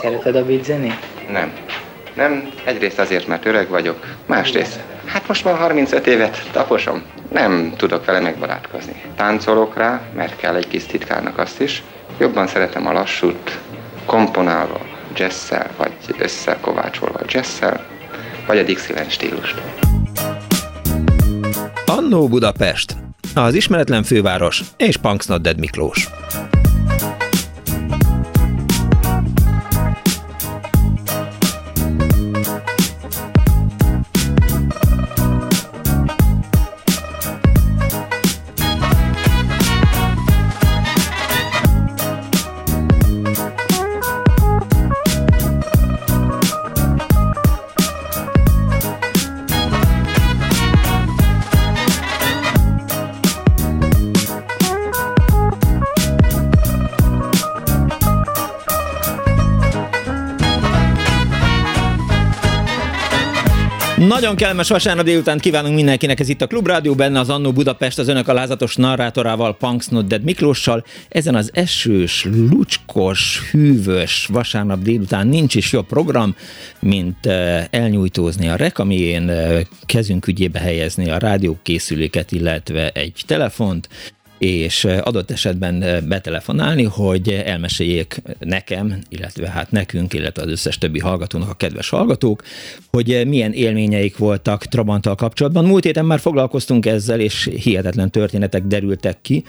Szereted a beat zenét? Nem. Nem, egyrészt azért, mert öreg vagyok, másrészt, hát most már 35 évet taposom, nem tudok vele megbarátkozni. Táncolok rá, mert kell egy kis titkárnak azt is, jobban szeretem a lassút, komponálva, jazzszel, vagy összekovácsolva jazzszel, vagy a Dixieland stílust. Annó Budapest, az ismeretlen főváros és Punks Not Dead Miklós. Nagyon kellemes vasárnap délután kívánunk mindenkinek, ez itt a Klubrádió, benne az Annó Budapest, az önök alázatos narrátorával, Punks Not Dead Miklóssal. Ezen az esős, lucskos, hűvös vasárnap délután nincs is jobb program, mint eh, elnyújtózni a rekamién, eh, kezünk ügyébe helyezni a rádiókészüléket, illetve egy telefont, és adott esetben betelefonálni, hogy elmeséljék nekem, illetve hát nekünk, illetve az összes többi hallgatónak, a kedves hallgatók, hogy milyen élményeik voltak Trabanttal kapcsolatban. Múlt héten már foglalkoztunk ezzel, és hihetetlen történetek derültek ki,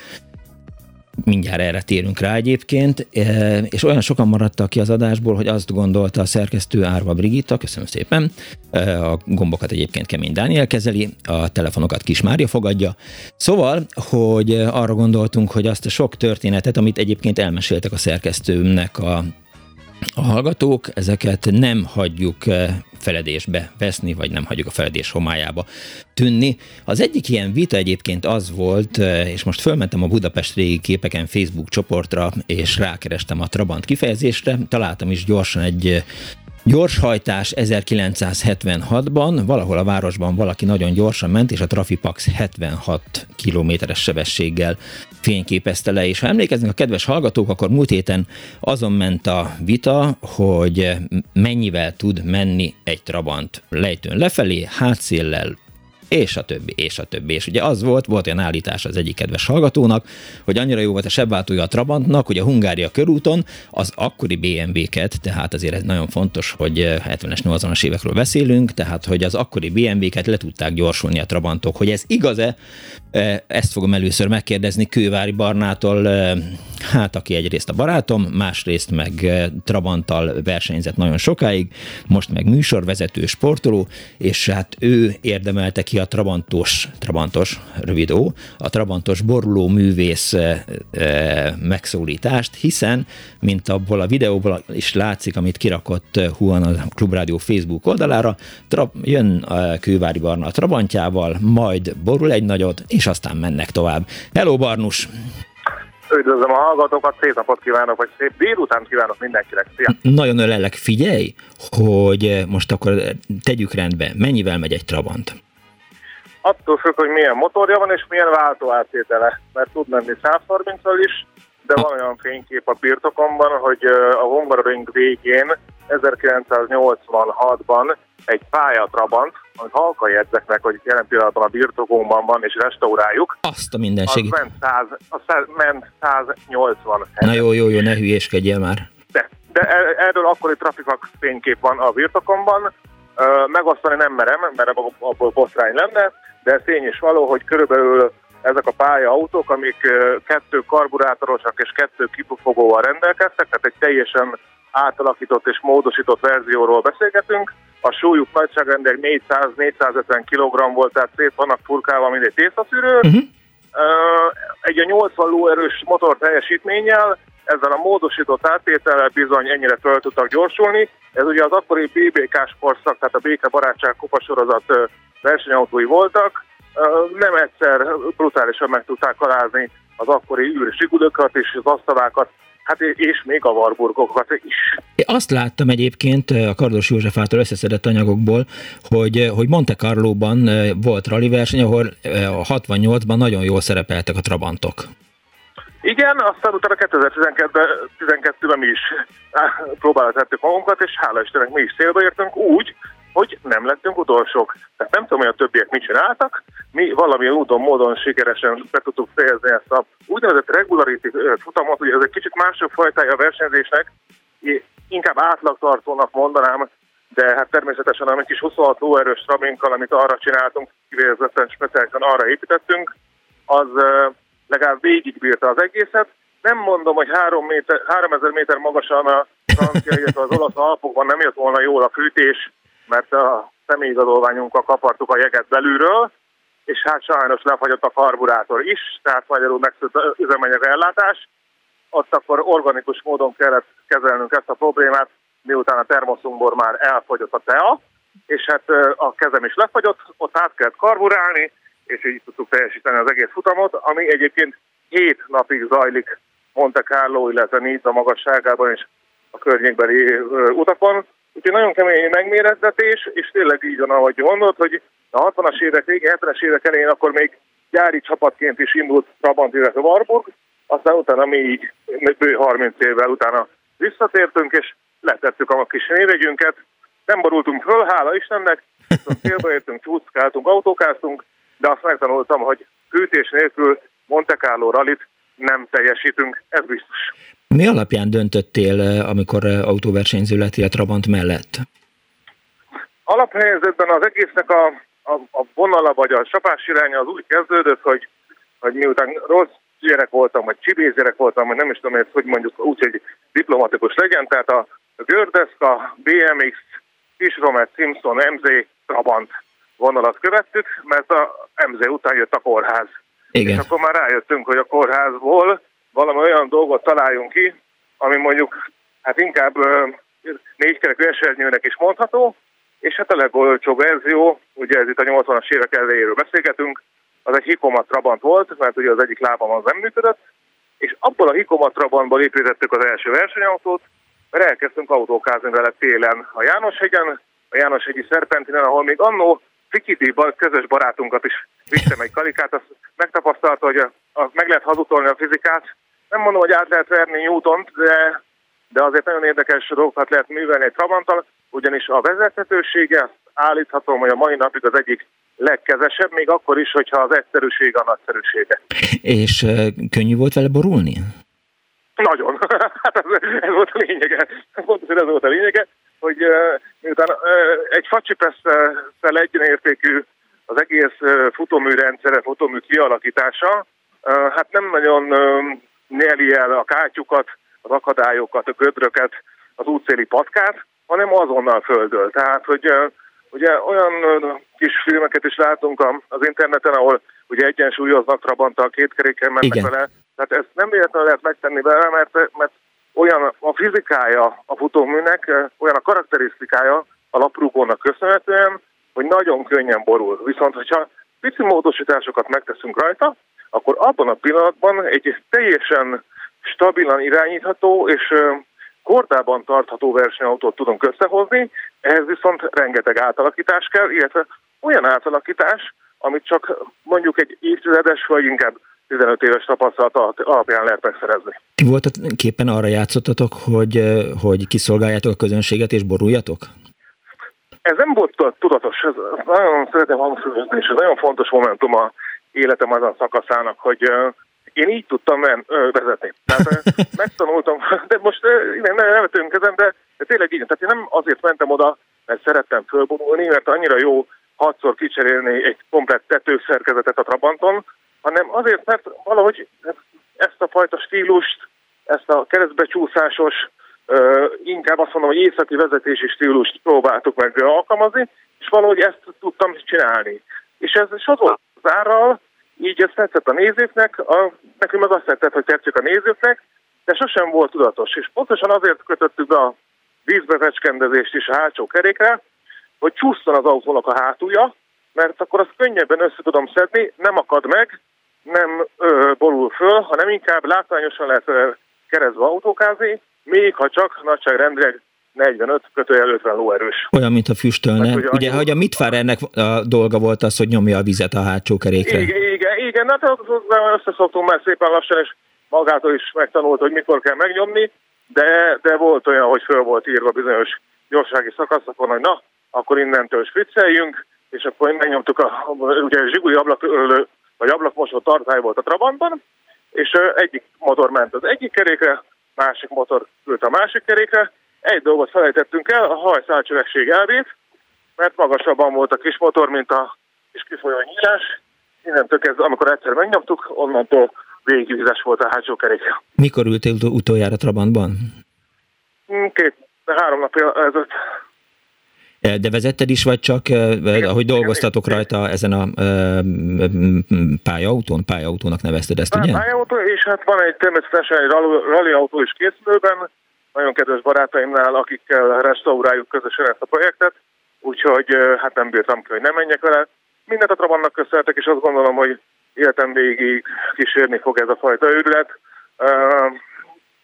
mindjárt erre térünk rá egyébként, e, és olyan sokan maradtak ki az adásból, hogy azt gondolta a szerkesztő Árva Brigitta, köszönöm szépen, e, a gombokat egyébként Kemény Dániel kezeli, a telefonokat Kis Mária fogadja. Szóval, hogy arra gondoltunk, hogy azt a sok történetet, amit egyébként elmeséltek a szerkesztőmnek a a hallgatók, ezeket nem hagyjuk eh, feledésbe veszni, vagy nem hagyjuk a feledés homályába tűnni. Az egyik ilyen vita egyébként az volt, eh, és most fölmentem a Budapest régi képeken Facebook csoportra, és rákerestem a Trabant kifejezésre, találtam is gyorsan egy Gyorshajtás 1976-ban, valahol a városban valaki nagyon gyorsan ment, és a Trafipax 76 kilométeres sebességgel fényképezte le, és ha emlékeznek a kedves hallgatók, akkor múlt héten azon ment a vita, hogy mennyivel tud menni egy Trabant lejtőn lefelé, hátszéllel, és a többi, és a többi. És ugye az volt, volt olyan állítás az egyik kedves hallgatónak, hogy annyira jó volt a sebváltója a Trabantnak, hogy a Hungária körúton az akkori BMW-ket, tehát azért ez nagyon fontos, hogy 70-es, 80-as évekről beszélünk, tehát hogy az akkori BMW-ket le tudták gyorsulni a Trabantok, hogy ez igaz-e, e, ezt fogom először megkérdezni Kővári Barnától, e, hát aki egyrészt a barátom, másrészt meg Trabanttal versenyzett nagyon sokáig, most meg műsorvezető, sportoló, és hát ő érdemelte ki a Trabantos, Trabantos, rövidó, a Trabantos boruló művész e, e, megszólítást, hiszen, mint abból a videóból is látszik, amit kirakott Huan a Klubrádió Facebook oldalára, tra, jön a Kővári Barna a Trabantjával, majd borul egy nagyot, és aztán mennek tovább. Hello Barnus! Üdvözlöm a hallgatókat, szép napot kívánok, vagy szép délután kívánok mindenkinek. Szia! Nagyon ölellek, figyelj, hogy most akkor tegyük rendbe, mennyivel megy egy Trabant? Attól függ, hogy milyen motorja van és milyen váltóátétele, mert tud menni 130-al is, de van olyan fénykép a birtokomban, hogy a Hungaroring végén 1986-ban egy pályatrabant, amit halka jegyzeknek, hogy jelen pillanatban a birtokomban van, és restauráljuk. Azt a mindenségét. Az ment, 100, az ment 180 Na jó, jó, jó, ne hülyéskedjél már. De, de e- erről akkori trafikak fénykép van a birtokomban, megosztani nem merem, mert abból boszrány lenne, de tény is való, hogy körülbelül ezek a pályaautók, amik kettő karburátorosak és kettő kipufogóval rendelkeztek, tehát egy teljesen átalakított és módosított verzióról beszélgetünk. A súlyuk nagyságrendileg 400-450 kg volt, tehát szép vannak furkálva, mint egy tésztaszűrő. Uh-huh. Egy a 80 lóerős motor teljesítménnyel, ezzel a módosított áttétellel bizony ennyire fel tudtak gyorsulni. Ez ugye az akkori BBK-s tehát a Béke Barátság kupasorozat versenyautói voltak, nem egyszer brutálisan meg tudták alázni az akkori űr sigudökat és az asztalákat, hát és még a Warburgokat is. Én azt láttam egyébként a Kardos József által összeszedett anyagokból, hogy, hogy Monte Carlo-ban volt rally verseny, ahol 68-ban nagyon jól szerepeltek a Trabantok. Igen, aztán utána 2012-ben mi is próbáltettük magunkat, és hála Istennek mi is célba értünk úgy, hogy nem lettünk utolsók. Tehát nem tudom, hogy a többiek mit csináltak, mi valamilyen úton, módon sikeresen be tudtuk fejezni ezt a úgynevezett regularity futamot, ugye ez egy kicsit mások fajtája a versenyzésnek, inkább átlagtartónak mondanám, de hát természetesen a kis 26 lóerős rabinkkal, amit arra csináltunk, kivézetten speciálisan arra építettünk, az legalább végigbírta az egészet. Nem mondom, hogy 3 méter, 3000 méter magasan a francia, illetve az olasz alpokban nem jött volna jól a fűtés, mert a személyigazolványunkkal kapartuk a jeget belülről, és hát sajnos lefagyott a karburátor is, tehát magyarul megszűnt az üzemanyag ellátás. Ott akkor organikus módon kellett kezelnünk ezt a problémát, miután a termoszunkból már elfogyott a tea, és hát a kezem is lefagyott, ott át kellett karburálni, és így tudtuk teljesíteni az egész futamot, ami egyébként hét napig zajlik Monte Carlo, illetve Nizza magasságában és a környékbeli utakon. Úgyhogy nagyon kemény megmérettetés, és tényleg így van, ahogy gondolt, hogy a 60-as évek végén, 70-es évek elején akkor még gyári csapatként is indult Trabant, illetve Warburg, aztán utána mi így bő 30 évvel utána visszatértünk, és letettük a kis névegyünket, nem borultunk föl, hála Istennek, viszont célba értünk, csúszkáltunk, autókáztunk, de azt megtanultam, hogy hűtés nélkül Monte Carlo rallit nem teljesítünk, ez biztos. Mi alapján döntöttél, eh, amikor eh, autóversenyző lettél Trabant mellett? Alaphelyzetben az egésznek a, a, a vonala vagy a csapás iránya az úgy kezdődött, hogy, hogy miután rossz gyerek voltam, vagy csibész gyerek voltam, vagy nem is tudom, hogy mondjuk úgy, hogy diplomatikus legyen, tehát a Gördeszka, BMX, Kisromet, Simpson, MZ, Trabant vonalat követtük, mert a MZ után jött a kórház. Igen. És akkor már rájöttünk, hogy a kórházból valami olyan dolgot találjunk ki, ami mondjuk hát inkább négykerekű esernyőnek is mondható, és hát a legolcsóbb verzió, ugye ez itt a 80-as évek elejéről beszélgetünk, az egy Hikomat Trabant volt, mert ugye az egyik lábam az nem működött, és abból a Hikomat Trabantból építettük az első versenyautót, mert elkezdtünk autókázni vele télen a Jánoshegyen, a Jánoshegyi Szerpentinen, ahol még annó Fikidi közös barátunkat is vittem egy kalikát, azt megtapasztalta, hogy a, a, meg lehet hazutolni a fizikát. Nem mondom, hogy át lehet verni Newton-t, de, de azért nagyon érdekes dolgokat lehet művelni egy Trabanttal, ugyanis a vezethetősége, állíthatom, hogy a mai napig az egyik legkezesebb, még akkor is, hogyha az egyszerűség a nagyszerűsége. És uh, könnyű volt vele borulni? Nagyon. hát ez, ez volt a lényege. Pontosan ez volt a lényege, hogy miután egy facsipesszel egyenértékű az egész futómű rendszere, futómű kialakítása, hát nem nagyon nyeli el a kátyukat, az akadályokat, a gödröket, az útszéli patkát, hanem azonnal földől. Tehát, hogy ugye olyan kis filmeket is látunk az interneten, ahol ugye egyensúlyoznak Trabanttal, két keréken mennek Igen. vele, tehát ezt nem véletlenül lehet megtenni vele, mert, mert olyan a fizikája a futóműnek, olyan a karakterisztikája a laprúgónak köszönhetően, hogy nagyon könnyen borul. Viszont, hogyha pici módosításokat megteszünk rajta, akkor abban a pillanatban egy teljesen stabilan irányítható és kordában tartható versenyautót tudunk összehozni, ehhez viszont rengeteg átalakítás kell, illetve olyan átalakítás, amit csak mondjuk egy évtizedes vagy inkább 15 éves tapasztalat alapján lehet megszerezni. Ti voltat képen arra játszottatok, hogy, hogy kiszolgáljátok a közönséget és boruljatok? Ez nem volt tudatos, ez nagyon szeretem hangsúlyozni, és ez nagyon fontos momentum a életem azon szakaszának, hogy én így tudtam men, vezetni. Tehát megtanultam, de most igen, nem nevetünk ezen, de, de tényleg így. Tehát én nem azért mentem oda, mert szerettem fölborulni, mert annyira jó hatszor kicserélni egy komplett tetőszerkezetet a Trabanton, hanem azért, mert valahogy ezt a fajta stílust, ezt a keresztbecsúszásos, inkább azt mondom, hogy északi vezetési stílust próbáltuk meg alkalmazni, és valahogy ezt tudtam csinálni. És ez is az volt az árral, így ez tetszett a nézőknek, a, nekünk meg azt tetszett, hogy tetszik a nézőknek, de sosem volt tudatos. És pontosan azért kötöttük a vízbefecskendezést is a hátsó kerékre, hogy csúszson az autónak a hátulja, mert akkor azt könnyebben össze tudom szedni, nem akad meg, nem ö, borul föl, hanem inkább látványosan lehet keresztbe autókázni, még ha csak nagyságrendileg 45 kötőjel 50 lóerős. Olyan, mint a füstölne. Hát, ugye, ugye, hogy a Mitfárennek a dolga volt az, hogy nyomja a vizet a hátsó kerékre. Igen, igen, igen hát összeszoktunk már szépen lassan, és magától is megtanult, hogy mikor kell megnyomni, de, de volt olyan, hogy föl volt írva bizonyos gyorsági szakaszokon, hogy na, akkor innentől spricceljünk, és akkor megnyomtuk a, ugye zsiguli ablak, vagy ablakmosó tartály volt a Trabantban, és egyik motor ment az egyik kerékre, másik motor ült a másik kerékre. Egy dolgot felejtettünk el, a hajszálcsövesség elvét, mert magasabban volt a kis motor, mint a kis kifolyó nyílás. Innentől kezdve, amikor egyszer megnyomtuk, onnantól végigvizes volt a hátsó kerék. Mikor ültél utoljára Trabantban? Két, három nap ezelőtt. De vezetted is, vagy csak, igen, ahogy dolgoztatok igen, rajta ezen a pályautón? Pályautónak nevezted ezt, ugye? Pályautó, és hát van egy természetesen egy rally autó is készülőben, nagyon kedves barátaimnál, akikkel restauráljuk közösen ezt a projektet, úgyhogy hát nem bírtam ki, hogy nem menjek vele. Mindent a Trabantnak köszönhetek, és azt gondolom, hogy életem végig kísérni fog ez a fajta őrület. Uh,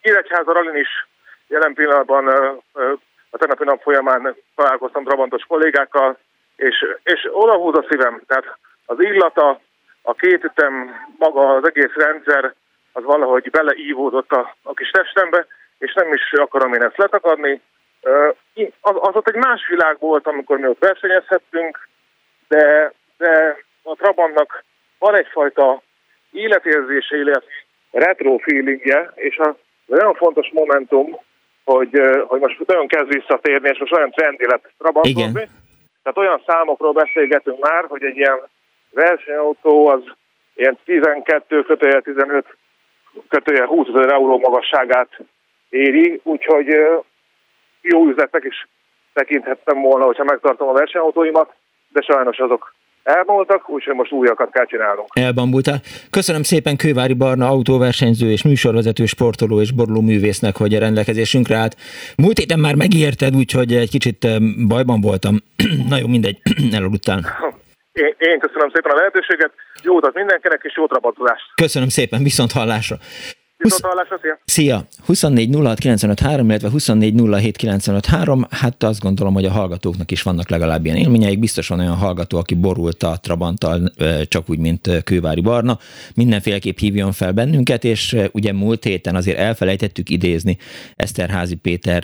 Nyíregyháza Rallin is jelen pillanatban uh, a tegnapi nap folyamán találkoztam Trabantos kollégákkal, és, és odahúz a szívem. Tehát az illata, a két ütem, maga az egész rendszer, az valahogy beleívódott a, a kis testembe, és nem is akarom én ezt letakadni. Az, az ott egy más világ volt, amikor mi ott versenyezhettünk, de, de a Trabantnak van egyfajta életérzése, illetve retro feelingje, és a nagyon fontos momentum, hogy, hogy most nagyon kezd visszatérni, és most olyan trendi lett Trabantozni. Tehát olyan számokról beszélgetünk már, hogy egy ilyen versenyautó az ilyen 12 kötője 15 kötője 20 ezer euró magasságát éri, úgyhogy jó üzletnek is tekinthettem volna, hogyha megtartom a versenyautóimat, de sajnos azok elmúltak, úgyhogy most újakat kell csinálnunk. Elbambultál. Köszönöm szépen Kővári Barna autóversenyző és műsorvezető, sportoló és boruló művésznek, hogy a rendelkezésünkre állt. Múlt héten már megérted, úgyhogy egy kicsit bajban voltam. Na jó, mindegy, elaludtál. Én, én köszönöm szépen a lehetőséget, jó utat mindenkinek, és jó rabatozást. Köszönöm szépen, viszont hallásra. Viszontlátásra, szia! Szia! 24 06 illetve 24 Hát azt gondolom, hogy a hallgatóknak is vannak legalább ilyen élményeik. Biztos van olyan hallgató, aki borult a Trabanttal, csak úgy, mint Kővári Barna. Mindenféleképp hívjon fel bennünket, és ugye múlt héten azért elfelejtettük idézni Eszterházi Péter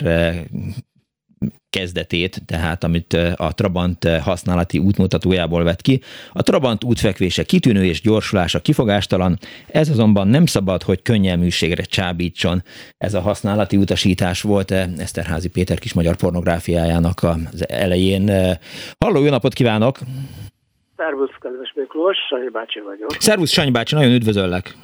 kezdetét, tehát amit a Trabant használati útmutatójából vett ki. A Trabant útfekvése kitűnő és gyorsulása kifogástalan, ez azonban nem szabad, hogy könnyelműségre csábítson. Ez a használati utasítás volt Eszterházi Péter kis magyar pornográfiájának az elején. Halló, jó napot kívánok! Szervusz, kedves Miklós, Sanyi bácsi vagyok. Szervusz, Sanyi bácsi, nagyon üdvözöllek!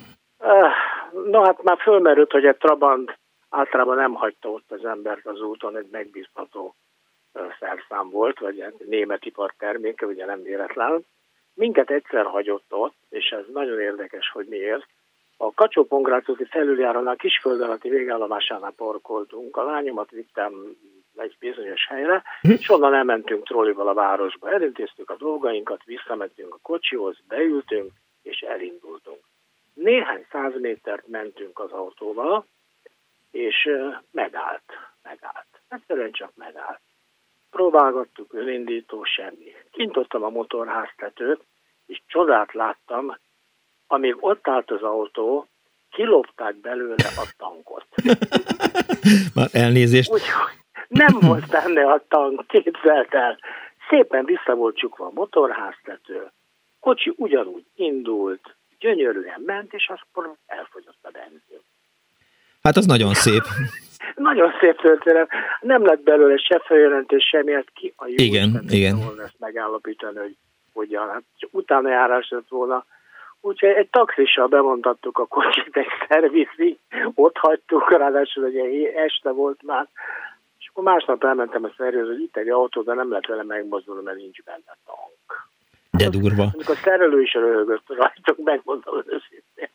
No hát már fölmerült, hogy egy Trabant általában nem hagyta ott az embert az úton, egy megbízható szerszám volt, vagy egy német ipar terméke, ugye nem véletlen. Minket egyszer hagyott ott, és ez nagyon érdekes, hogy miért. A kacsó pongrácúti felüljárónál Kisföld alatti végállomásánál parkoltunk. A lányomat vittem egy bizonyos helyre, hm. és onnan elmentünk trollival a városba. Elintéztük a dolgainkat, visszamentünk a kocsihoz, beültünk, és elindultunk. Néhány száz métert mentünk az autóval, és megállt, megállt. Egyszerűen csak megállt. Próbálgattuk, önindító, semmi. Kintottam a motorháztetőt, és csodát láttam, amíg ott állt az autó, kilopták belőle a tankot. Már elnézést. Úgyhogy nem volt benne a tank, képzelt el. Szépen vissza volt csukva a motorháztető. Kocsi ugyanúgy indult, gyönyörűen ment, és akkor elfogyott a benzin. Hát az nagyon szép. nagyon szép történet. Nem lett belőle se feljelentés, semmi, hát ki a jó igen, igen. volna ezt megállapítani, hogy hogyan. Hát utána járás lett volna. Úgyhogy egy taxissal bemondhattuk a kocsit egy szervizig, ott hagytuk, ráadásul ugye este volt már, és akkor másnap elmentem a szerviz, hogy itt egy autó, de nem lehet vele megmozdulni, mert nincs benne tank. De durva. Amikor a szerelő is röhögött rajtuk, megmondom őszintén.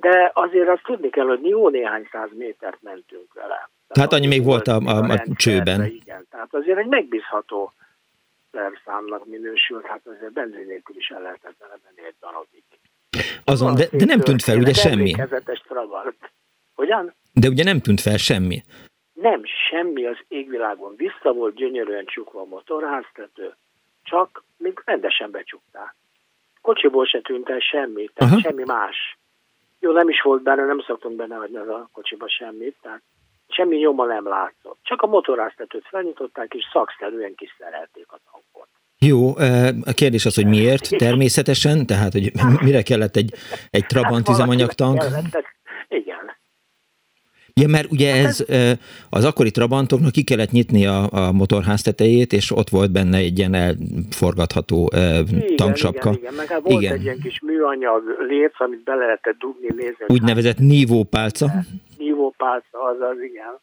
De azért azt tudni kell, hogy jó néhány száz métert mentünk vele. Tehát hát annyi még volt a, a, a, a csőben. Igen, tehát azért egy megbízható szerszámnak minősült, hát azért benzin nélkül is el lehetett vele menni egy darabig. Azon, de, de nem tűnt fel ugye semmi. Hogyan? De ugye nem tűnt fel semmi. Nem, semmi az égvilágon. Vissza volt gyönyörűen csukva a motorháztető, csak még rendesen becsukták. Kocsiból se tűnt el semmi, tehát Aha. semmi más Jó, nem is volt benne, nem szoktunk benne hagyni a kocsiba semmit, tehát semmi nyoma nem látszott. Csak a motoráztetőt felnyitották, és szakszerűen kiszerelték a tankot. Jó, a kérdés az, hogy miért természetesen, tehát hogy mire kellett egy, egy Trabant hát üzemanyagtank? Igen. Ja, mert ugye ez az akkori Trabantoknak ki kellett nyitni a, a motorház tetejét, és ott volt benne egy ilyen elforgatható igen, tanksapka. Igen, igen, meg hát volt igen. egy ilyen kis műanyag léc, amit bele lehetett dugni, nézni. Úgynevezett nívópálca. Nívópálca, azaz, igen.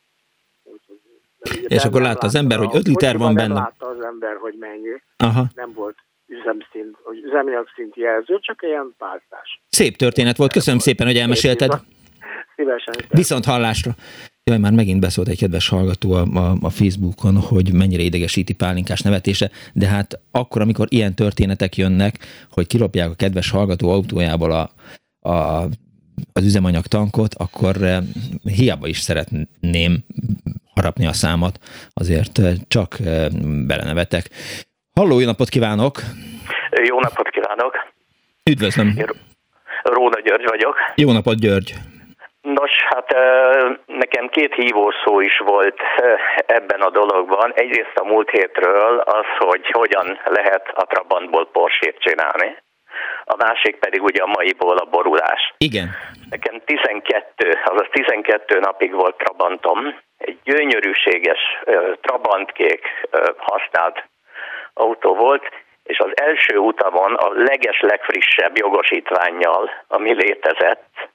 És akkor látta az ember, hogy 5 liter van benne. látta az ember, hogy mennyi. Aha. Nem volt üzemszint, üzemanyagszint jelző, csak ilyen pálcás. Szép történet volt, köszönöm szépen, hogy elmesélted. Szívesen. Viszont hallásra. Jaj, már megint beszólt egy kedves hallgató a, a, a Facebookon, hogy mennyire idegesíti pálinkás nevetése, de hát akkor, amikor ilyen történetek jönnek, hogy kilopják a kedves hallgató autójából a, a, az üzemanyag tankot, akkor eh, hiába is szeretném harapni a számat, azért eh, csak eh, belenevetek. Halló, jó napot kívánok! Jó napot kívánok! Üdvözlöm! Róna György vagyok. Jó napot, György! Nos, hát nekem két hívószó is volt ebben a dologban. Egyrészt a múlt hétről az, hogy hogyan lehet a Trabantból porsét csinálni. A másik pedig ugye a maiból a borulás. Igen. Nekem 12, azaz 12 napig volt Trabantom. Egy gyönyörűséges Trabantkék használt autó volt, és az első utamon a leges legfrissebb jogosítványjal, ami létezett,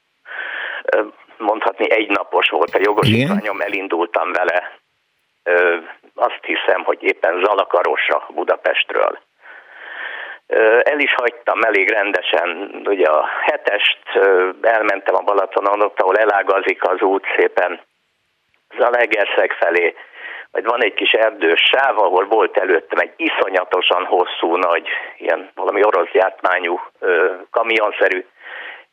mondhatni egynapos volt a jogosítványom, elindultam vele, azt hiszem, hogy éppen Zalakarosra Budapestről. El is hagytam elég rendesen, ugye a hetest elmentem a Balatonon, ott, ahol elágazik az út szépen Zalaegerszeg felé, majd van egy kis erdős sáv, ahol volt előttem egy iszonyatosan hosszú, nagy, ilyen valami orosz gyártmányú kamionszerű,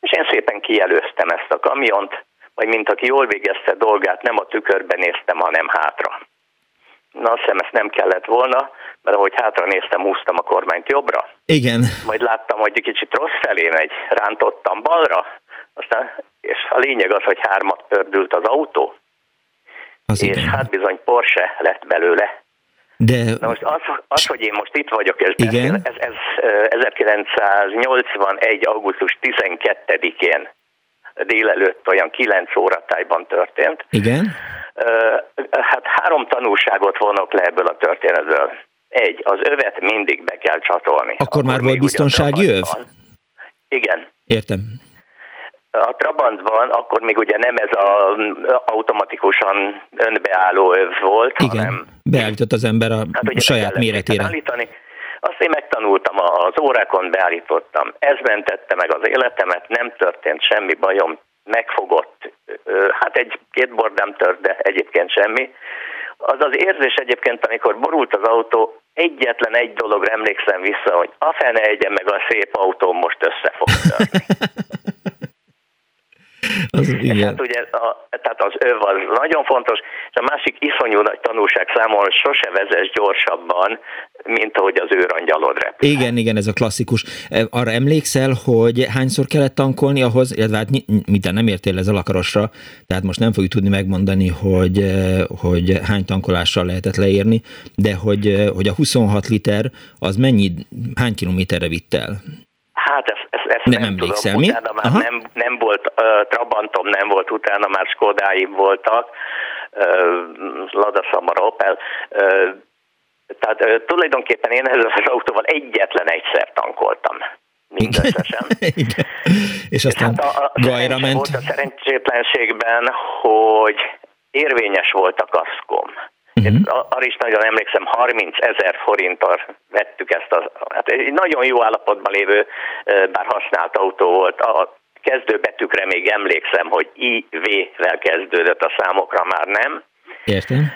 és én szépen kijelöztem ezt a kamiont, vagy mint aki jól végezte dolgát, nem a tükörben néztem, hanem hátra. Na, azt hiszem, ezt nem kellett volna, mert ahogy hátra néztem, húztam a kormányt jobbra. Igen. Majd láttam, hogy egy kicsit rossz felé megy, rántottam balra, aztán, és a lényeg az, hogy hármat pördült az autó, az és igen. hát bizony Porsche lett belőle. De... Na most az, az, hogy én most itt vagyok, és beszél, ez, ez 1981. augusztus 12-én délelőtt olyan 9 óratájban történt. Igen. Hát három tanulságot vonok le ebből a történetből. Egy, az övet mindig be kell csatolni. Akkor, Akkor már volt biztonsági öv? Igen. Értem. A Trabantban akkor még ugye nem ez a automatikusan önbeálló öv volt, Igen, hanem, beállított az ember a hát, saját méretére. Állítani. Azt én megtanultam, az órákon beállítottam. Ez mentette meg az életemet, nem történt semmi bajom, megfogott, hát egy-két bor nem tört, de egyébként semmi. Az az érzés egyébként, amikor borult az autó, egyetlen egy dologra emlékszem vissza, hogy a fene egyen meg a szép autó most össze fog. Az, igen. Hát ugye, a, tehát az öv az nagyon fontos, és a másik iszonyú nagy tanulság számomra, hogy sose vezess gyorsabban, mint ahogy az őrangyalod repül. Igen, igen, ez a klasszikus. E, arra emlékszel, hogy hányszor kellett tankolni ahhoz, illetve hát minden nem értél ez a lakarosra, tehát most nem fogjuk tudni megmondani, hogy, e, hogy hány tankolással lehetett leérni, de hogy, e, hogy a 26 liter az mennyi, hány kilométerre vitt el? Hát ezt, ezt, nem, nem emlékszel, tudom. mi? Utána már nem, nem volt uh, Trabantom, nem volt, utána már Skodáim voltak, uh, Lada Samara Opel, uh, tehát uh, tulajdonképpen én ezzel az autóval egyetlen egyszer tankoltam. Mindösszesen. Igen. És aztán hát a, a gajra ment. Volt a szerencsétlenségben, hogy érvényes volt a kaszkom. Uh-huh. arra is nagyon emlékszem, 30 ezer forinttal vettük ezt a, hát egy nagyon jó állapotban lévő, bár használt autó volt. A kezdőbetűkre még emlékszem, hogy IV-vel kezdődött a számokra, már nem. Értem.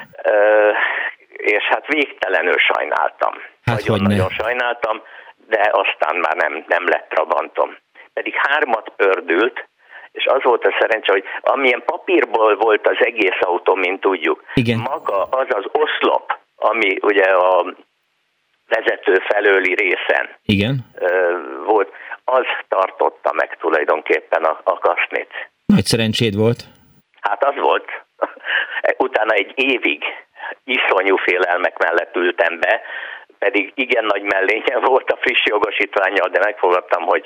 és hát végtelenül sajnáltam. Hát Nagyon-nagyon sajnáltam, de aztán már nem, nem lett Trabantom. Pedig hármat pördült, és az volt a szerencse, hogy amilyen papírból volt az egész autó, mint tudjuk, Igen. maga az az oszlop, ami ugye a vezető felőli részen Igen. volt, az tartotta meg tulajdonképpen a, a kasznit. Nagy szerencséd volt. Hát az volt. Utána egy évig iszonyú félelmek mellett ültem be, pedig igen nagy mellénye volt a friss jogosítványjal, de megfogadtam, hogy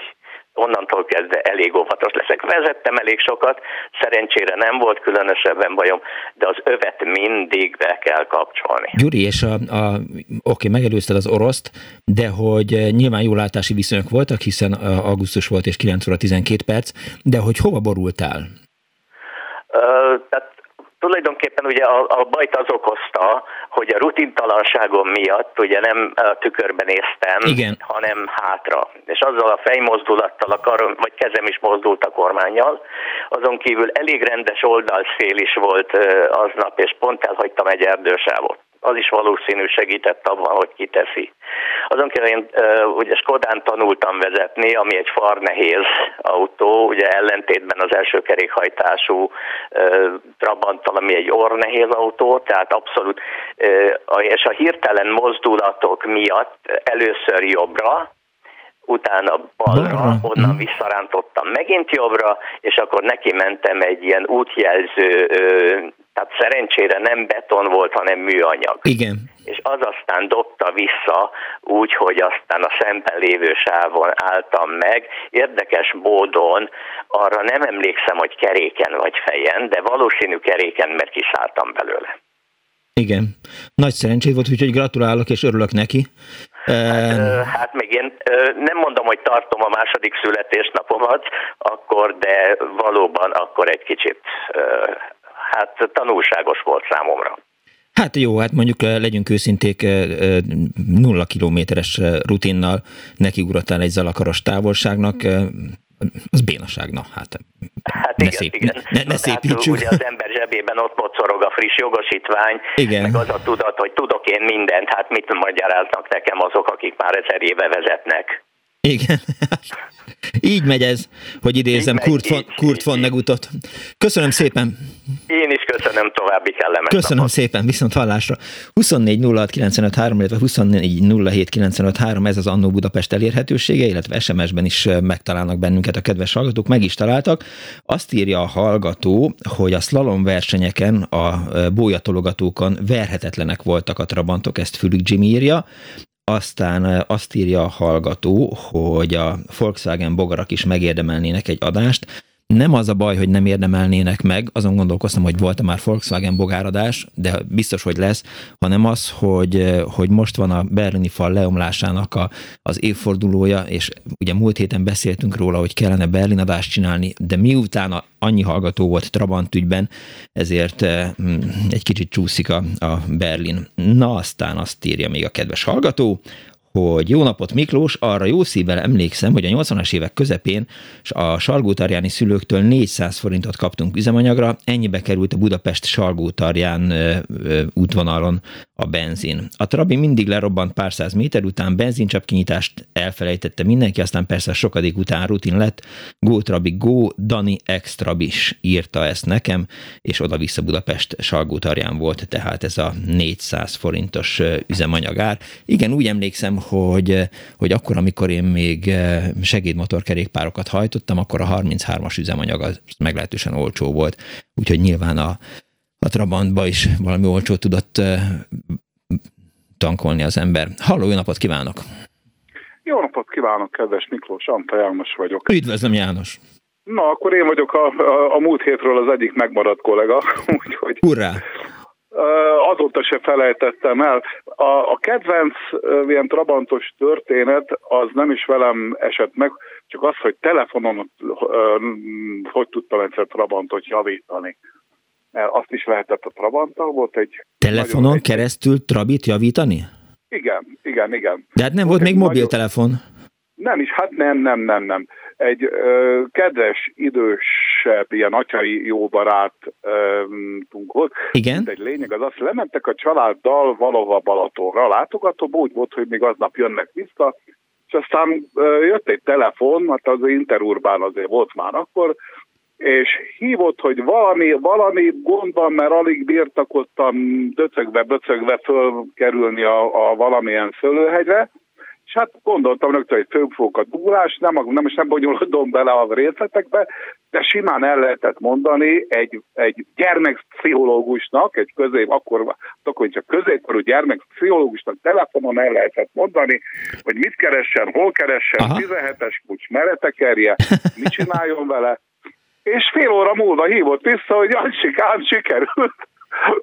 onnantól kezdve elég óvatos leszek. Vezettem elég sokat, szerencsére nem volt különösebben bajom, de az övet mindig be kell kapcsolni. Gyuri, és a, a, oké, megelőzted az oroszt, de hogy eh, nyilván jó látási viszonyok voltak, hiszen eh, augusztus volt és 9 óra 12 perc, de hogy hova borultál? Uh, tehát Tulajdonképpen ugye a, a bajt az okozta, hogy a rutintalanságom miatt ugye nem a tükörben néztem, Igen. hanem hátra. És azzal a fejmozdulattal, a karom, vagy kezem is mozdult a kormányjal. Azon kívül elég rendes oldalszél is volt aznap, és pont elhagytam egy erdősávot az is valószínű segített abban, hogy kiteszi. Azon kívül én ugye Skodán tanultam vezetni, ami egy far nehéz autó, ugye ellentétben az első kerékhajtású Trabanttal, ami egy orr nehéz autó, tehát abszolút, és a hirtelen mozdulatok miatt először jobbra, utána balra, onnan mhm. visszarántottam megint jobbra, és akkor neki mentem egy ilyen útjelző tehát szerencsére nem beton volt, hanem műanyag. Igen. És az aztán dobta vissza úgy, hogy aztán a szemben lévő sávon álltam meg. Érdekes módon arra nem emlékszem, hogy keréken vagy fejen, de valószínű keréken, mert kiszálltam belőle. Igen. Nagy szerencséd volt, úgyhogy gratulálok és örülök neki. Hát, hát még én nem mondom, hogy tartom a második születésnapomat, akkor, de valóban akkor egy kicsit hát tanulságos volt számomra. Hát jó, hát mondjuk eh, legyünk őszinték, eh, eh, nulla kilométeres rutinnal nekiugrottál egy zalakaros távolságnak, az bénaság, na hát. Hát ne igen, szép, igen. Ne, ne szépítsük. Hát, ugye az ember zsebében ott mocorog a friss jogosítvány, igen. meg az a tudat, hogy tudok én mindent, hát mit magyaráznak nekem azok, akik már ezer éve vezetnek. Igen. Így megy ez, hogy idézem megy, Kurt, von, így, Kurt von Negutot. Köszönöm szépen. Én is köszönöm további kellemet. Köszönöm napot. szépen, viszont hallásra. 24 06 illetve 24 ez az Annó Budapest elérhetősége, illetve SMS-ben is megtalálnak bennünket a kedves hallgatók, meg is találtak. Azt írja a hallgató, hogy a slalom versenyeken, a bójatologatókon verhetetlenek voltak a trabantok, ezt Fülük Jimmy írja. Aztán azt írja a hallgató, hogy a Volkswagen bogarak is megérdemelnének egy adást, nem az a baj, hogy nem érdemelnének meg, azon gondolkoztam, hogy volt-e már Volkswagen bogáradás, de biztos, hogy lesz, hanem az, hogy, hogy most van a berlini fal leomlásának a, az évfordulója, és ugye múlt héten beszéltünk róla, hogy kellene Berlin adást csinálni, de miután annyi hallgató volt Trabant ügyben, ezért mm, egy kicsit csúszik a, a Berlin. Na aztán azt írja még a kedves hallgató, hogy jó napot Miklós, arra jó szívvel emlékszem, hogy a 80-as évek közepén a Salgótarjáni szülőktől 400 forintot kaptunk üzemanyagra, ennyibe került a Budapest Salgótarján útvonalon a benzin. A Trabi mindig lerobbant pár száz méter után, benzincsapkinyitást elfelejtette mindenki, aztán persze sokadik után rutin lett. Go Trabi, go, Dani Extrabis írta ezt nekem, és oda-vissza Budapest Salgótarján volt, tehát ez a 400 forintos üzemanyagár. Igen, úgy emlékszem, hogy, hogy akkor, amikor én még segédmotorkerékpárokat hajtottam, akkor a 33-as üzemanyag az meglehetősen olcsó volt, úgyhogy nyilván a, a Trabantba is valami olcsó tudott tankolni az ember. Halló, jó napot kívánok! Jó napot kívánok, kedves Miklós, Anta János vagyok. Üdvözlöm, János! Na, akkor én vagyok a, a, a múlt hétről az egyik megmaradt kollega, úgyhogy... Hurrá! Azóta se felejtettem el. A, a kedvenc ilyen trabantos történet az nem is velem esett meg, csak az, hogy telefonon hogy tudtam egyszer trabantot javítani. Azt is lehetett a trabanttal, volt egy... Telefonon egy... keresztül trabit javítani? Igen, igen, igen. De hát nem volt, volt még mobiltelefon. Nagyon... Nem is, hát nem, nem, nem, nem. Egy ö, kedves, idősebb, ilyen atyai jó barátunk volt. Igen. Egy lényeg az az, hogy lementek a családdal valahova Balatonra. látogatóba, úgy volt, hogy még aznap jönnek vissza, és aztán ö, jött egy telefon, hát az interurbán azért volt már akkor, és hívott, hogy valami, valami gond van, mert alig bírtak ottan döcögve, böcögve fölkerülni a, a valamilyen szőlőhegyre, És hát gondoltam rögtön, hogy főfók a dugulás, nem, nem, és nem bonyolodom bele a részletekbe, de simán el lehetett mondani egy, egy gyermekpszichológusnak, egy közép, akkor, akkor csak középkorú gyermekpszichológusnak telefonon el lehetett mondani, hogy mit keressen, hol keressen, Aha. 17-es kulcs meretekerje, mit csináljon vele, és fél óra múlva hívott vissza, hogy Jancsik, ám sikerült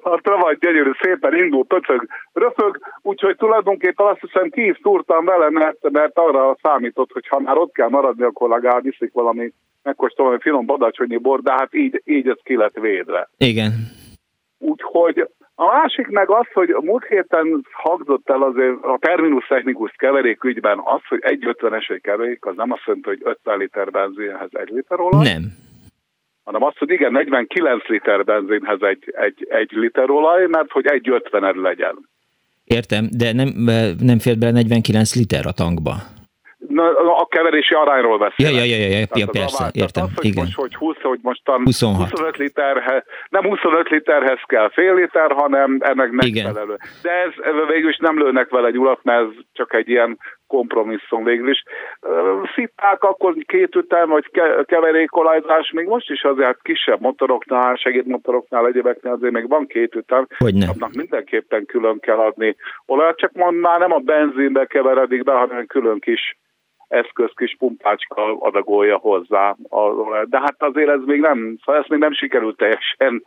a Trabant gyönyörű szépen indul, pöcög, röfög, úgyhogy tulajdonképpen azt hiszem ki is szúrtam vele, mert, mert arra számított, hogy ha már ott kell maradni, akkor legalább viszik valami megkóstolni finom badacsonyi bor, de hát így, így ez ki lett védve. Igen. Úgyhogy a másik meg az, hogy a múlt héten hangzott el azért a terminus technikus keverék ügyben az, hogy egy 50-es egy keverék, az nem azt jelenti, hogy 50 liter benzinhez egy liter olaj. Nem hanem azt, hogy igen, 49 liter benzinhez egy, egy, egy liter olaj, mert hogy egy 50 legyen. Értem, de nem, nem fér bele 49 liter a tankba a keverési arányról beszélek. Ja, ja, ja, ja, ja persze, avár. értem. Az, hogy igen. Most, hogy 20, hogy mostan 26. 25 literhez, nem 25 literhez kell fél liter, hanem ennek megfelelő. De ez végül is nem lőnek vele nyulat, mert ez csak egy ilyen kompromisszum végül is. Szitták akkor két ütem, vagy keverékolajzás, még most is azért kisebb motoroknál, segédmotoroknál, egyébeknél azért még van két ütem. Hogyne. Annak mindenképpen külön kell adni olajat, csak mond már nem a benzinbe keveredik be, hanem külön kis eszköz kis pumpácska adagolja hozzá. De hát azért ez még nem, szóval ezt még nem sikerült teljesen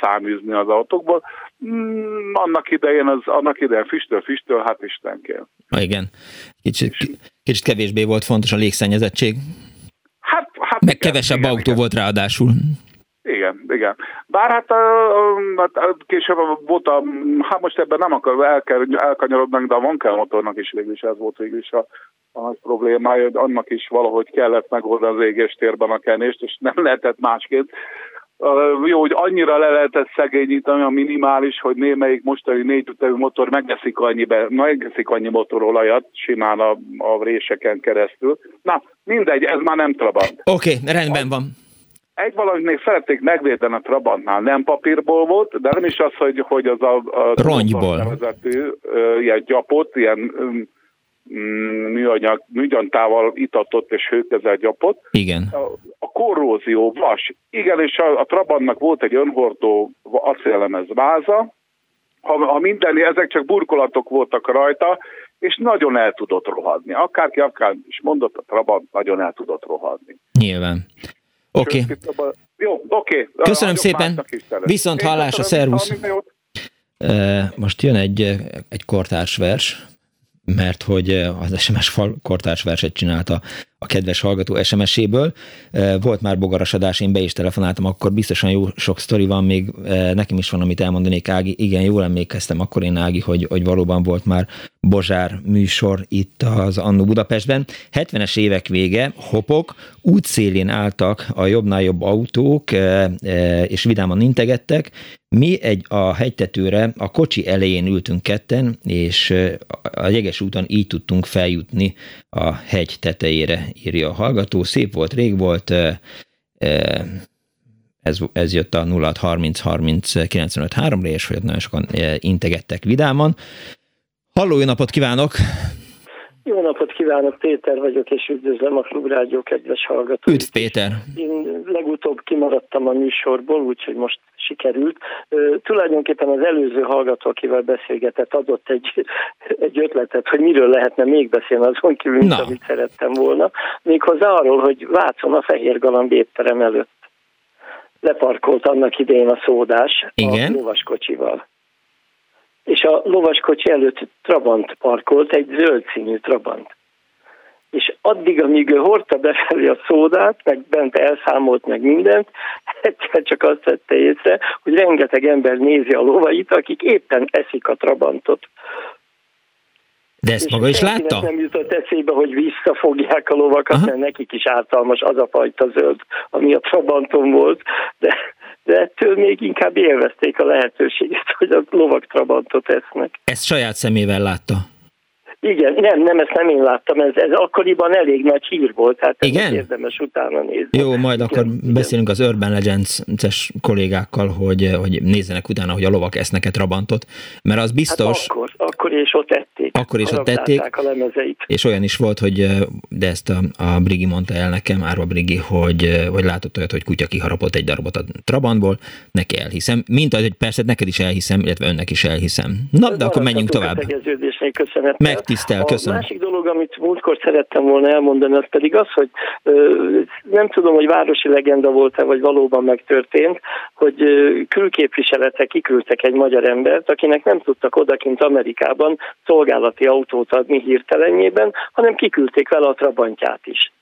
száműzni az autókból. Mm, annak idején, az, annak idején füstöl, füstöl, hát Isten kell. Igen. Kicsit, kicsit kevésbé volt fontos a légszennyezettség. Hát, hát Meg igen, kevesebb igen, autó igen. volt ráadásul. Igen, igen. Bár hát, hát később volt a, hát most ebben nem akar el, elkanyarodnánk, de a van kell motornak is végül is ez volt végül is a, a nagy problémája, hogy annak is valahogy kellett megoldani az égéstérben a kenést, és nem lehetett másként. Jó, hogy annyira le lehetett szegényíteni a minimális, hogy némelyik mostani négy ütemű motor megeszik annyi, be, megeszik annyi motorolajat simán a, a réseken keresztül. Na, mindegy, ez már nem Trabant. Oké, okay, rendben van. Egy valamit még szeretnék megvédeni a Trabantnál, nem papírból volt, de nem is az, hogy, hogy az a, a rongyból nevezetű, ilyen gyapot, ilyen um, Mm, műanyag, műgyantával itatott és hőkezel gyapot. Igen. A, a korrózió, vas. Igen, és a, a Trabantnak volt egy önhordó acélemez váza, ha, ha minden, ezek csak burkolatok voltak rajta, és nagyon el tudott rohadni. Akárki akár is mondott, a Trabant nagyon el tudott rohadni. Nyilván. Oké. Okay. Jó, oké. Okay. Köszönöm szépen. Viszont hallásra, szervusz. Most jön egy, egy kortárs vers, mert hogy az SMS kortárs verset csinálta a kedves hallgató SMS-éből. Eh, volt már bogaras adás, én be is telefonáltam, akkor biztosan jó sok sztori van, még eh, nekem is van, amit elmondanék, Ági. Igen, jól emlékeztem akkor én, Ági, hogy, hogy valóban volt már Bozsár műsor itt az Annó Budapestben. 70-es évek vége, hopok, útszélén álltak a jobbnál jobb autók, és vidáman integettek, mi egy a hegytetőre, a kocsi elején ültünk ketten, és a jeges úton így tudtunk feljutni a hegy tetejére, írja a hallgató. Szép volt, rég volt, ez, ez jött a 0 30 30 95 3 és hogy nagyon sokan integettek vidáman. Halló, jó napot kívánok! Jó napot kívánok, Péter vagyok, és üdvözlöm a Klubrádió kedves hallgatóit. Üdv Péter! Én legutóbb kimaradtam a műsorból, úgyhogy most sikerült. Tulajdonképpen az előző hallgató, akivel beszélgetett, adott egy, egy ötletet, hogy miről lehetne még beszélni azon kívül, mint amit szerettem volna. Méghozzá arról, hogy Vácon a Fehér Galamb étterem előtt leparkolt annak idején a szódás Igen? a lovaskocsival és a lovaskocsi előtt Trabant parkolt, egy zöld színű Trabant. És addig, amíg ő hordta befelé a szódát, meg bent elszámolt meg mindent, egyszer csak azt vette észre, hogy rengeteg ember nézi a lovait, akik éppen eszik a Trabantot. De ezt és maga is látta? Nem jutott eszébe, hogy visszafogják a lovakat, Aha. mert nekik is ártalmas az a fajta zöld, ami a Trabanton volt, de de ettől még inkább élvezték a lehetőséget, hogy a lovak trabantot esznek. Ezt saját szemével látta? Igen, nem, nem, ezt nem én láttam, ez, ez akkoriban elég nagy hír volt, tehát Igen? érdemes utána nézni. Jó, majd akkor igen, beszélünk az Urban Legends-es kollégákkal, hogy, hogy nézzenek utána, hogy a lovak esznek egy trabantot, mert az biztos... Hát akkor, akkor is ott ették. Akkor is ott ették. A lemezeit. És olyan is volt, hogy, de ezt a, a Brigi mondta el nekem, Árva Brigi, hogy, hogy látott olyat, hogy kutya kiharapott egy darabot a trabantból, neki elhiszem. Mint az, hogy persze neked is elhiszem, illetve önnek is elhiszem. Na, de akkor menjünk tovább. Megtisztel, köszönöm. A másik dolog, amit múltkor szerettem volna elmondani, az pedig az, hogy nem tudom, hogy városi legenda volt-e, vagy valóban megtörtént, hogy külképviseletre kiküldtek egy magyar embert, akinek nem tudtak odakint Amerikában szolgálati autót adni hirtelenjében, hanem kiküldték vele a trabantját is.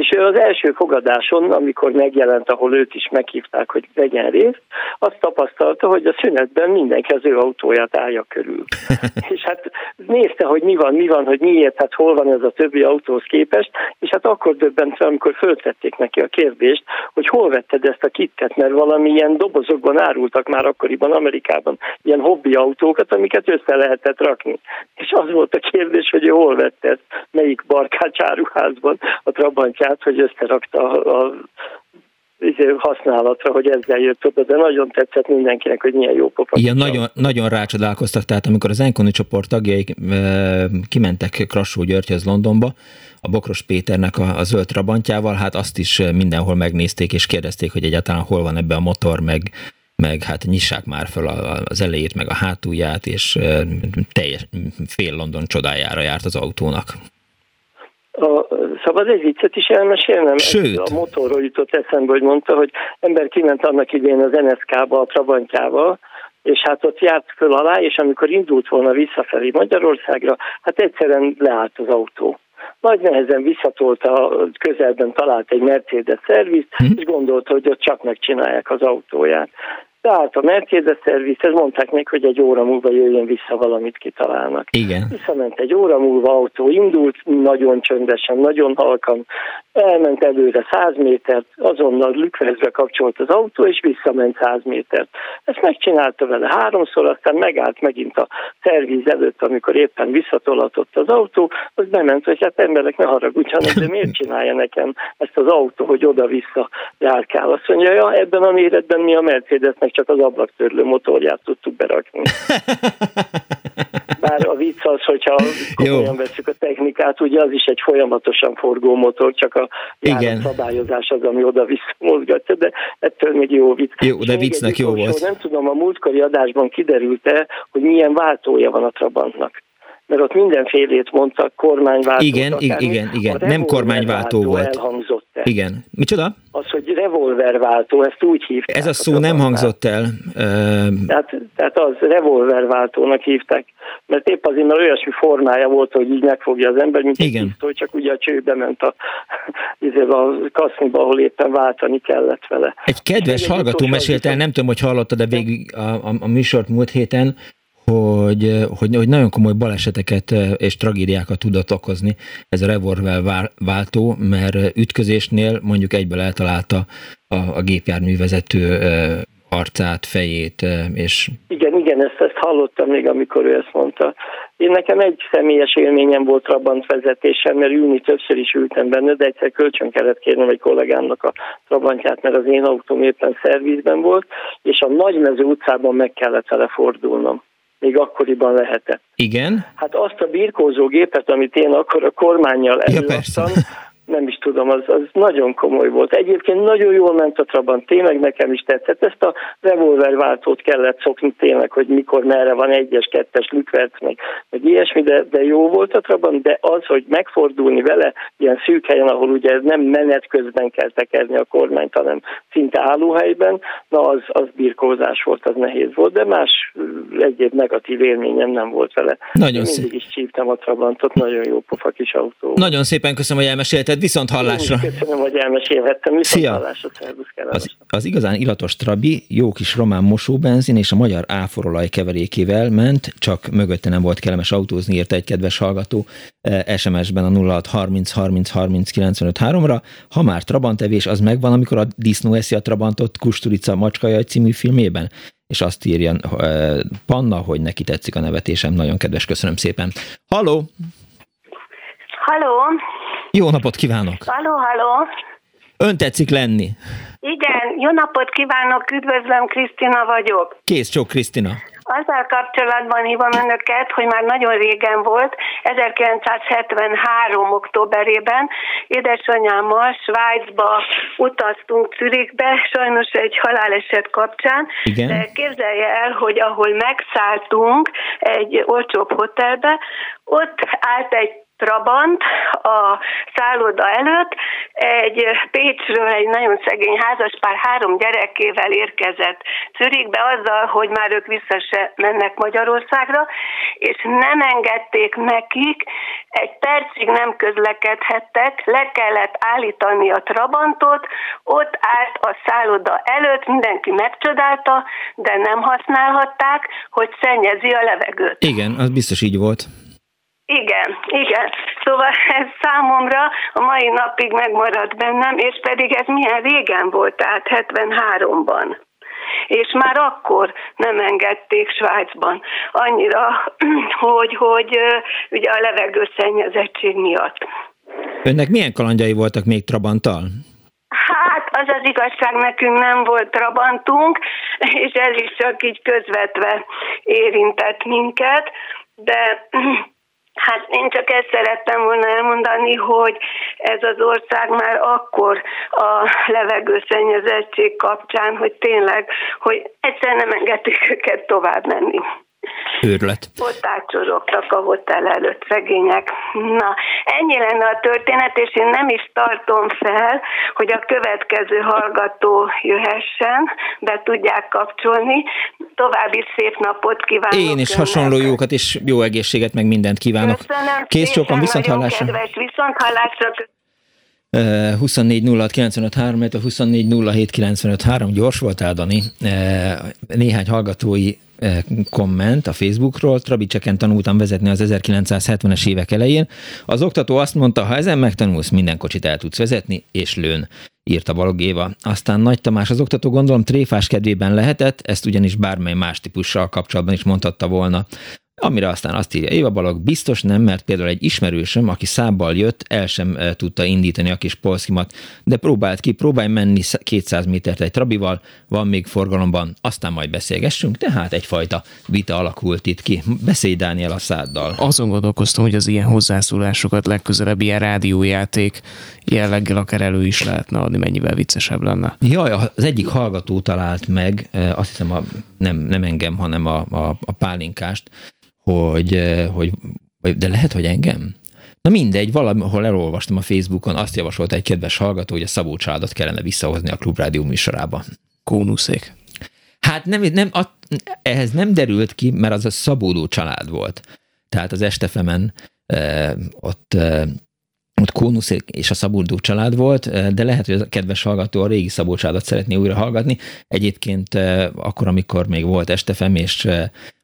És ő az első fogadáson, amikor megjelent, ahol őt is meghívták, hogy vegyen részt, azt tapasztalta, hogy a szünetben mindenki az ő autóját állja körül. és hát nézte, hogy mi van, mi van, hogy miért, hát hol van ez a többi autóhoz képest, és hát akkor döbbent fel, amikor föltették neki a kérdést, hogy hol vetted ezt a kittet, mert valamilyen dobozokban árultak már akkoriban Amerikában ilyen hobbi autókat, amiket össze lehetett rakni. És az volt a kérdés, hogy ő hol vette ezt, melyik barkácsáruházban a Trabantját, tehát hogy összerakta a, a izé, használatra, hogy ezzel jött oda, de nagyon tetszett mindenkinek, hogy milyen jó pofa. Igen, nagyon, nagyon rácsodálkoztak, tehát amikor az Enkoni csoport tagjai e, kimentek Krassó Györgyhöz Londonba, a Bokros Péternek a, a zöld trabantjával, hát azt is mindenhol megnézték és kérdezték, hogy egyáltalán hol van ebbe a motor, meg, meg hát nyissák már fel az elejét, meg a hátulját, és teljes fél London csodájára járt az autónak. A, szabad egy viccet is elmesélnem? Sőt. A motorról jutott eszembe, hogy mondta, hogy ember kiment annak idején az NSK-ba, a Trabantjával, és hát ott járt föl alá, és amikor indult volna visszafelé Magyarországra, hát egyszerűen leállt az autó. Nagy nehezen visszatolta, közelben talált egy Mercedes szervizt, hm. és gondolta, hogy ott csak megcsinálják az autóját. Tehát a Mercedes szervizhez mondták még, hogy egy óra múlva jöjjön vissza, valamit kitalálnak. Igen. Visszament egy óra múlva, autó indult, nagyon csöndesen, nagyon halkan, elment előre 100 métert, azonnal lükverezve kapcsolt az autó, és visszament 100 métert. Ezt megcsinálta vele háromszor, aztán megállt megint a szerviz előtt, amikor éppen visszatolatott az autó, az bement, hogy hát emberek ne haragudjanak, de miért csinálja nekem ezt az autó, hogy oda-vissza járkál. Azt mondja, ja, ebben a méretben mi a Mercedesnek csak az ablak-törlő motorját tudtuk berakni. Bár a vicc az, hogyha komolyan veszük a technikát, ugye az is egy folyamatosan forgó motor, csak a Igen. szabályozás az, ami oda-vissza mozgatja, de ettől még jó vicc. Jó, de viccnek jó volt. Nem tudom, a múltkori adásban kiderült-e, hogy milyen váltója van a Trabantnak mert ott mindenfélét mondtak, kormányváltó. Igen, akármi. igen, igen, nem kormányváltó volt. Elhangzott el. Igen. Micsoda? Az, hogy revolverváltó, ezt úgy hívták. Ez a szó nem hangzott el. Tehát, tehát az revolverváltónak hívták, mert épp azért, mert olyasmi formája volt, hogy így megfogja az ember, mint Igen. egy pisztoly, csak ugye a csőbe ment a, a kaszniba, ahol éppen váltani kellett vele. Egy kedves hallgató mesélte el, nem tudom, hogy hallottad de végig a, a, a műsort múlt héten, hogy, hogy, hogy nagyon komoly baleseteket és tragédiákat tudott okozni ez a revolver váltó, mert ütközésnél mondjuk egyből eltalálta a, a gépjárművezető arcát, fejét, és... Igen, igen, ezt, ezt hallottam még, amikor ő ezt mondta. Én nekem egy személyes élményem volt Trabant vezetésem, mert ülni többször is ültem benne, de egyszer kölcsön kellett kérnem egy kollégámnak a Trabantját, mert az én autóm éppen szervizben volt, és a Nagymező utcában meg kellett vele fordulnom még akkoriban lehetett. Igen? Hát azt a birkózó gépet, amit én akkor a kormányjal előadtam, ja, tudom, az, az nagyon komoly volt. Egyébként nagyon jól ment a Trabant, tényleg nekem is tetszett. Ezt a revolverváltót kellett szokni tényleg, hogy mikor merre van egyes, kettes lükvert, meg, meg ilyesmi, de, de jó volt a Trabant, de az, hogy megfordulni vele ilyen szűk helyen, ahol ugye nem menet közben kell tekerni a kormányt, hanem szinte állóhelyben, na az, az birkózás volt, az nehéz volt, de más egyéb negatív élményem nem volt vele. Nagyon szép. Mindig is csíptem a Trabantot, nagyon jó pofa kis autó. Nagyon szépen köszönöm, hogy elmesélted viszont hallásra. Köszönöm, hogy elmesélhettem. Viszont Szia. hallásra, az, az igazán illatos trabi, jó kis román mosóbenzin és a magyar áforolaj keverékével ment, csak mögötte nem volt kellemes autózni, írta egy kedves hallgató SMS-ben a 06 30 30 30 95 3-ra. Ha már trabantevés, az megvan, amikor a disznó eszi a trabantot Kusturica Macskaja című filmében? és azt írja Panna, hogy neki tetszik a nevetésem. Nagyon kedves, köszönöm szépen. Halló! Haló? Jó napot kívánok! Haló, haló! Ön tetszik lenni? Igen, jó napot kívánok, üdvözlöm, Krisztina vagyok. Kész csók, Krisztina. Azzal kapcsolatban hívom önöket, hogy már nagyon régen volt, 1973. októberében édesanyámmal Svájcba utaztunk Zürichbe, sajnos egy haláleset kapcsán. Igen. De képzelje el, hogy ahol megszálltunk egy olcsóbb hotelbe, ott állt egy Trabant a szálloda előtt. Egy Pécsről egy nagyon szegény házaspár három gyerekével érkezett Zürichbe azzal, hogy már ők vissza se mennek Magyarországra, és nem engedték nekik, egy percig nem közlekedhettek, le kellett állítani a Trabantot, ott állt a szálloda előtt, mindenki megcsodálta, de nem használhatták, hogy szennyezi a levegőt. Igen, az biztos így volt. Igen, igen. Szóval ez számomra a mai napig megmaradt bennem, és pedig ez milyen régen volt, tehát 73-ban. És már akkor nem engedték Svájcban annyira, hogy, hogy ugye a levegőszennyezettség miatt. Önnek milyen kalandjai voltak még Trabanttal? Hát az az igazság, nekünk nem volt Trabantunk, és ez is csak így közvetve érintett minket, de Hát én csak ezt szerettem volna elmondani, hogy ez az ország már akkor a levegőszennyezettség kapcsán, hogy tényleg, hogy egyszer nem engedték őket tovább menni. Őrület. Ott átsorogtak a hotel előtt szegények. Na, ennyi lenne a történet, és én nem is tartom fel, hogy a következő hallgató jöhessen, be tudják kapcsolni. További szép napot kívánok. Én is önnek. hasonló jókat, és jó egészséget, meg mindent kívánok. Köszönöm Kész csókom, viszont hallásra. Kedves, viszont hallásra. 24 06 95 3, 24 gyors voltál, Dani. Néhány hallgatói komment a Facebookról, Trabicseken tanultam vezetni az 1970-es évek elején. Az oktató azt mondta, ha ezen megtanulsz, minden kocsit el tudsz vezetni, és lőn írta Balog Éva. Aztán Nagy Tamás az oktató gondolom tréfás kedvében lehetett, ezt ugyanis bármely más típussal kapcsolatban is mondhatta volna. Amire aztán azt írja Éva Balog, biztos nem, mert például egy ismerősöm, aki szábbal jött, el sem e, tudta indítani a kis polszkimat, de próbált ki, próbálj menni 200 métert egy trabival, van még forgalomban, aztán majd beszélgessünk, tehát egyfajta vita alakult itt ki. Beszélj Dániel a száddal. Azon gondolkoztam, hogy az ilyen hozzászólásokat legközelebb ilyen rádiójáték jelleggel akár elő is lehetne adni, mennyivel viccesebb lenne. Jaj, az egyik hallgató talált meg, e, azt hiszem a, nem, nem engem, hanem a, a, a pálinkást, hogy, eh, hogy de lehet, hogy engem? Na mindegy, valahol elolvastam a Facebookon, azt javasolta egy kedves hallgató, hogy a Szabó családot kellene visszahozni a Klubrádió műsorába. Kónuszék. Hát nem, nem, a, ehhez nem derült ki, mert az a Szabódó család volt. Tehát az Estefemen eh, ott eh, ott Kónuszék és a Szabódó család volt, eh, de lehet, hogy a kedves hallgató a régi Szabó családot szeretné újra hallgatni. Egyébként eh, akkor, amikor még volt Estefem, és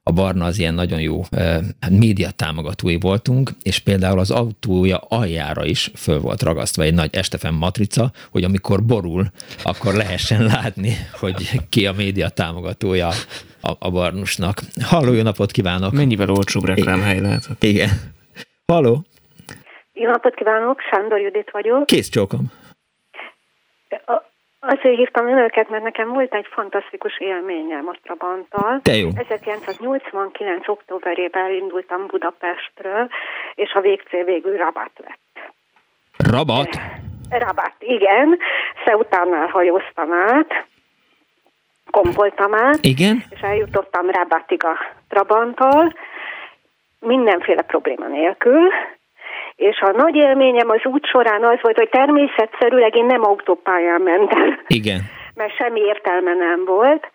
a Barna az ilyen nagyon jó hát média támogatói voltunk, és például az autója aljára is föl volt ragasztva egy nagy estefen matrica, hogy amikor borul, akkor lehessen látni, hogy ki a média támogatója a, a Barnusnak. Halló, jó napot kívánok! Mennyivel olcsóbb reklámhely lehet? Igen. Halló! Jó napot kívánok, Sándor Judit vagyok. Kész csókom. Azért hívtam önöket, mert nekem volt egy fantasztikus élményem a Trabanttal. Te jó. 1989. októberében indultam Budapestről, és a végcél végül Rabat lett. Rabat? Rabat, igen. Szeutánál hajóztam át, kompoltam át, igen? és eljutottam Rabatig a Trabanttal, mindenféle probléma nélkül, és a nagy élményem az út során az volt, hogy természetszerűleg én nem autópályán mentem. Igen. Mert semmi értelme nem volt,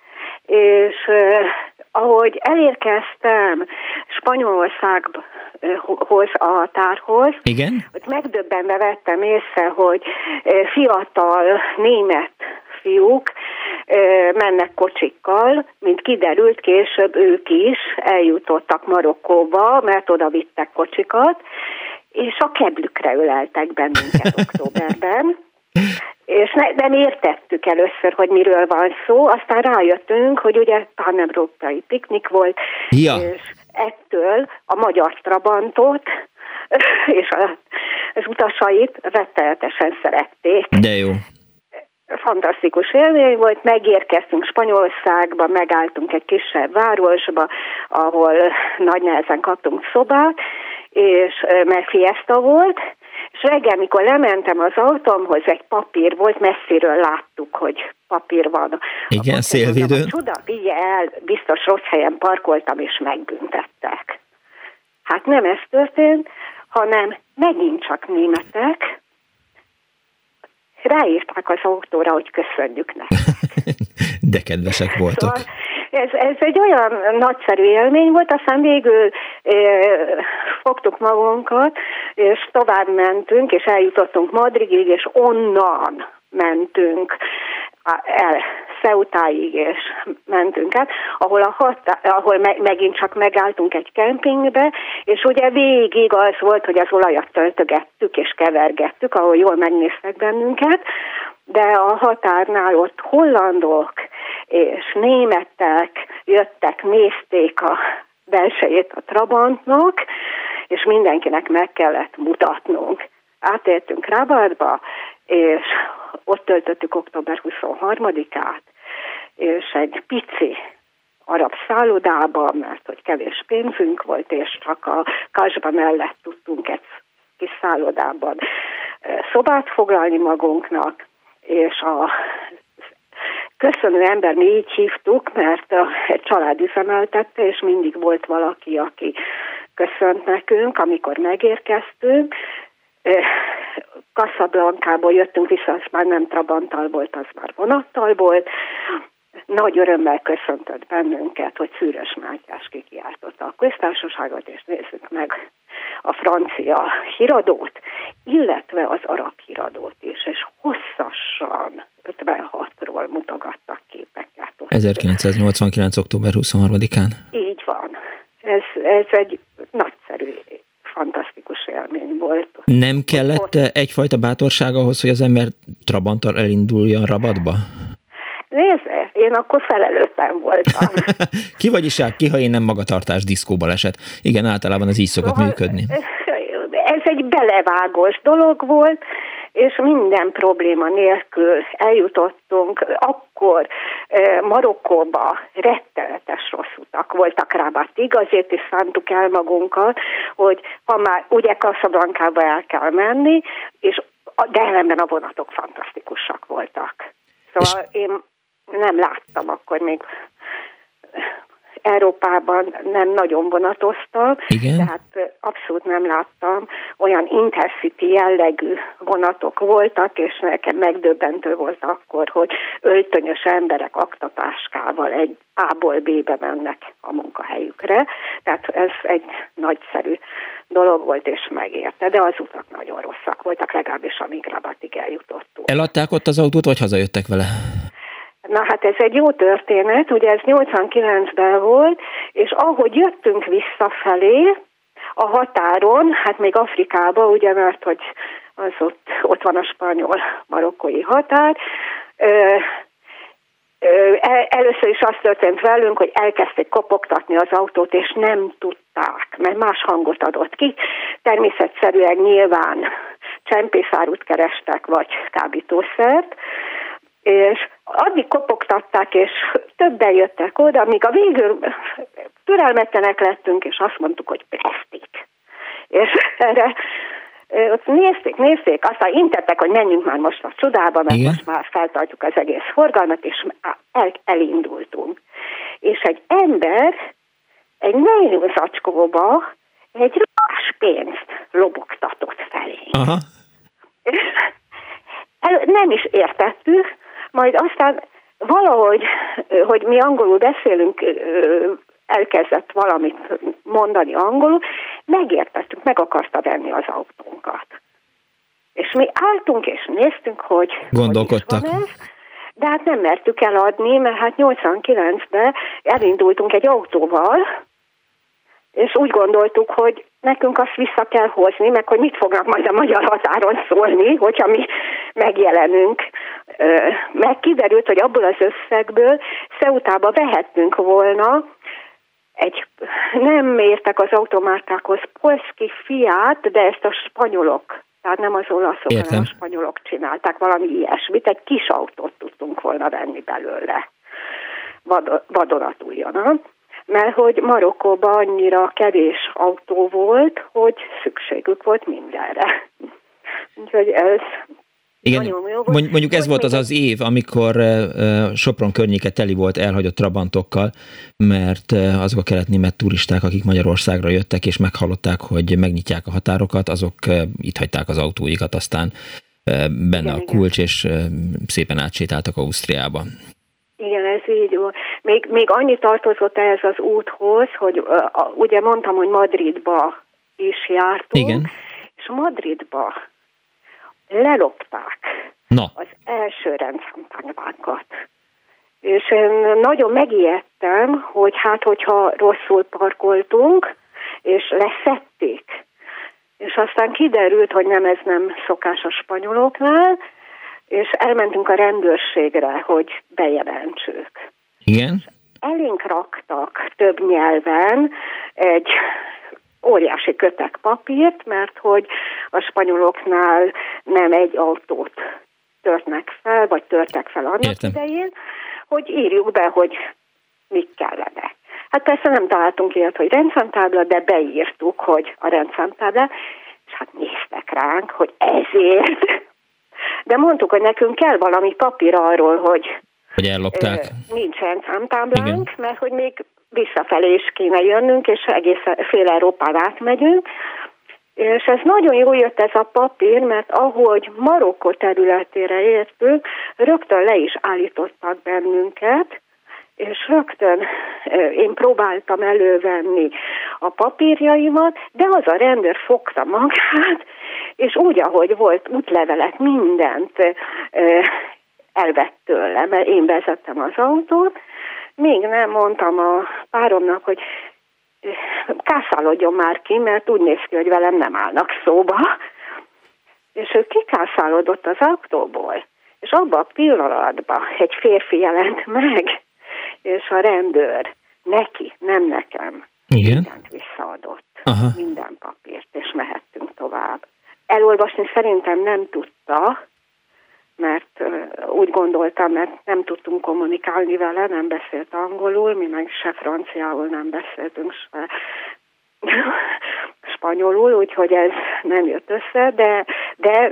és uh, ahogy elérkeztem Spanyolországhoz, a tárhoz, Igen? ott megdöbbenve vettem észre, hogy fiatal német fiúk mennek kocsikkal, mint kiderült, később ők is eljutottak Marokkóba, mert oda vittek kocsikat, és a keblükre öleltek bennünket októberben. És ne, nem értettük először, hogy miről van szó, aztán rájöttünk, hogy ugye pan-európai piknik volt, ja. és ettől a magyar Trabantot és a az utasait rettenetesen szerették. De jó fantasztikus élmény volt, megérkeztünk Spanyolországba, megálltunk egy kisebb városba, ahol nagy nehezen kaptunk szobát, és mert fiesta volt, és reggel, mikor lementem az autómhoz, egy papír volt, messziről láttuk, hogy papír van. Igen, szélvédőn. Csuda, vigye el, biztos rossz helyen parkoltam, és megbüntettek. Hát nem ez történt, hanem megint csak németek, ráírták az autóra, hogy köszönjük nekik. De kedvesek voltak. Szóval ez, ez egy olyan nagyszerű élmény volt, aztán végül e, fogtuk magunkat, és tovább mentünk, és eljutottunk Madridig, és onnan mentünk el Szeutáig, és mentünk át, ahol, a hatá, ahol me, megint csak megálltunk egy kempingbe, és ugye végig az volt, hogy az olajat töltögettük és kevergettük, ahol jól megnéztek bennünket, de a határnál ott hollandok és németek jöttek, nézték a belsejét a Trabantnak, és mindenkinek meg kellett mutatnunk. Átértünk Rabatba, és ott töltöttük október 23-át, és egy pici arab szállodában, mert hogy kevés pénzünk volt, és csak a kasba mellett tudtunk egy kis szállodában szobát foglalni magunknak, és a köszönő ember mi így hívtuk, mert egy család üzemeltette, és mindig volt valaki, aki köszönt nekünk, amikor megérkeztünk, Kasszablankából jöttünk vissza, az már nem Trabanttal volt, az már vonattal volt. Nagy örömmel köszöntött bennünket, hogy Szűrös Mátyás kikiáltotta a köztársaságot, és nézzük meg a francia híradót, illetve az arab híradót is, és hosszasan 56-ról mutogattak képeket. 1989. október 23-án? Így van. Ez, ez egy nagyszerű fantasztikus élmény volt. Nem kellett ott... egyfajta bátorság ahhoz, hogy az ember Trabanttal elinduljon Rabatba? Nézze, én akkor felelőtlen voltam. ki vagy is ki, ha én nem magatartás diszkóba esett? Igen, általában ez így szokott szóval, működni. Ez egy belevágós dolog volt, és minden probléma nélkül eljutottunk. Akkor Marokkóba rettenetes rossz utak voltak Rabatig, azért is szántuk el magunkat, hogy ha már ugye Casablanca-ba el kell menni, és de ellenben a vonatok fantasztikusak voltak. Szóval és... én nem láttam akkor még Európában nem nagyon vonatoztam, Igen? tehát abszolút nem láttam. Olyan intercity jellegű vonatok voltak, és nekem megdöbbentő volt akkor, hogy öltönyös emberek aktatáskával egy A-ból B-be mennek a munkahelyükre. Tehát ez egy nagyszerű dolog volt, és megérte, de az utak nagyon rosszak voltak, legalábbis amíg Rabatig eljutottunk. Eladták ott az autót, vagy hazajöttek vele? Na hát ez egy jó történet, ugye ez 89-ben volt, és ahogy jöttünk visszafelé, a határon, hát még Afrikába, ugye, mert hogy az ott, ott van a spanyol-marokkói határ, ö, ö, először is azt történt velünk, hogy elkezdték kopogtatni az autót, és nem tudták, mert más hangot adott ki. Természetszerűen nyilván csempészárút kerestek, vagy kábítószert, és addig kopogtatták, és többen jöttek oda, amíg a végül türelmetlenek lettünk, és azt mondtuk, hogy plastik. És erre ott nézték, nézték, aztán intettek, hogy menjünk már most a csodába, mert Igen. most már feltartjuk az egész forgalmat, és el, elindultunk. És egy ember egy nagyon zacskóba egy rás pénzt lobogtatott felé. Aha. El, nem is értettük, majd aztán valahogy, hogy mi angolul beszélünk, elkezdett valamit mondani angolul, megértettük, meg akarta venni az autónkat. És mi álltunk és néztünk, hogy gondolkodtak. Hogy de hát nem mertük eladni, mert hát 89-ben elindultunk egy autóval, és úgy gondoltuk, hogy nekünk azt vissza kell hozni, meg hogy mit fognak majd a magyar határon szólni, hogyha mi megjelenünk. Meg kiderült, hogy abból az összegből Szeutába vehettünk volna egy, nem értek az automárkákhoz, polszki fiát, de ezt a spanyolok Tehát nem az olaszok, Értem. hanem a spanyolok csinálták valami ilyesmit. Egy kis autót tudtunk volna venni belőle vadonatújjon. Mert hogy Marokkóban annyira kevés autó volt, hogy szükségük volt mindenre. Úgyhogy ez igen, mondjuk ez volt az az év, amikor Sopron környéke teli volt elhagyott trabantokkal, mert azok a kelet-német turisták, akik Magyarországra jöttek és meghallották, hogy megnyitják a határokat, azok itt hagyták az autóikat, aztán benne igen, a kulcs, igen. és szépen átsétáltak Ausztriába. Igen, ez így van. Még, még annyi tartozott ehhez az úthoz, hogy uh, ugye mondtam, hogy Madridba is jártunk, Igen. és Madridba lelopták Na. az első rendszámtáblánkat. És én nagyon megijedtem, hogy hát, hogyha rosszul parkoltunk, és leszették. És aztán kiderült, hogy nem ez nem szokás a spanyoloknál, és elmentünk a rendőrségre, hogy bejelentsük. Igen? Elénk raktak több nyelven egy óriási kötek papírt, mert hogy a spanyoloknál nem egy autót törtnek fel, vagy törtek fel annak Értem. idején, hogy írjuk be, hogy mit kellene. Hát persze nem találtunk ilyet, hogy rendszámtábla, de beírtuk, hogy a rendszámtábla, és hát néztek ránk, hogy ezért. De mondtuk, hogy nekünk kell valami papír arról, hogy hogy ellopták. Nincs rendszámtáblánk, mert hogy még visszafelé is kéne jönnünk, és egész fél Európán átmegyünk. És ez nagyon jó jött ez a papír, mert ahogy Marokkó területére értünk, rögtön le is állítottak bennünket, és rögtön én próbáltam elővenni a papírjaimat, de az a rendőr fogta magát, és úgy, ahogy volt útlevelet, mindent elvett tőle, mert én vezettem az autót, még nem mondtam a páromnak, hogy kászálodjon már ki, mert úgy néz ki, hogy velem nem állnak szóba. És ő kikászálodott az autóból, és abban a pillanatban egy férfi jelent meg, és a rendőr neki, nem nekem, Igen. mindent visszaadott, Aha. minden papírt, és mehettünk tovább. Elolvasni szerintem nem tudta, úgy gondoltam, mert nem tudtunk kommunikálni vele, nem beszélt angolul, mi meg se franciául nem beszéltünk, se spanyolul, úgyhogy ez nem jött össze, de, de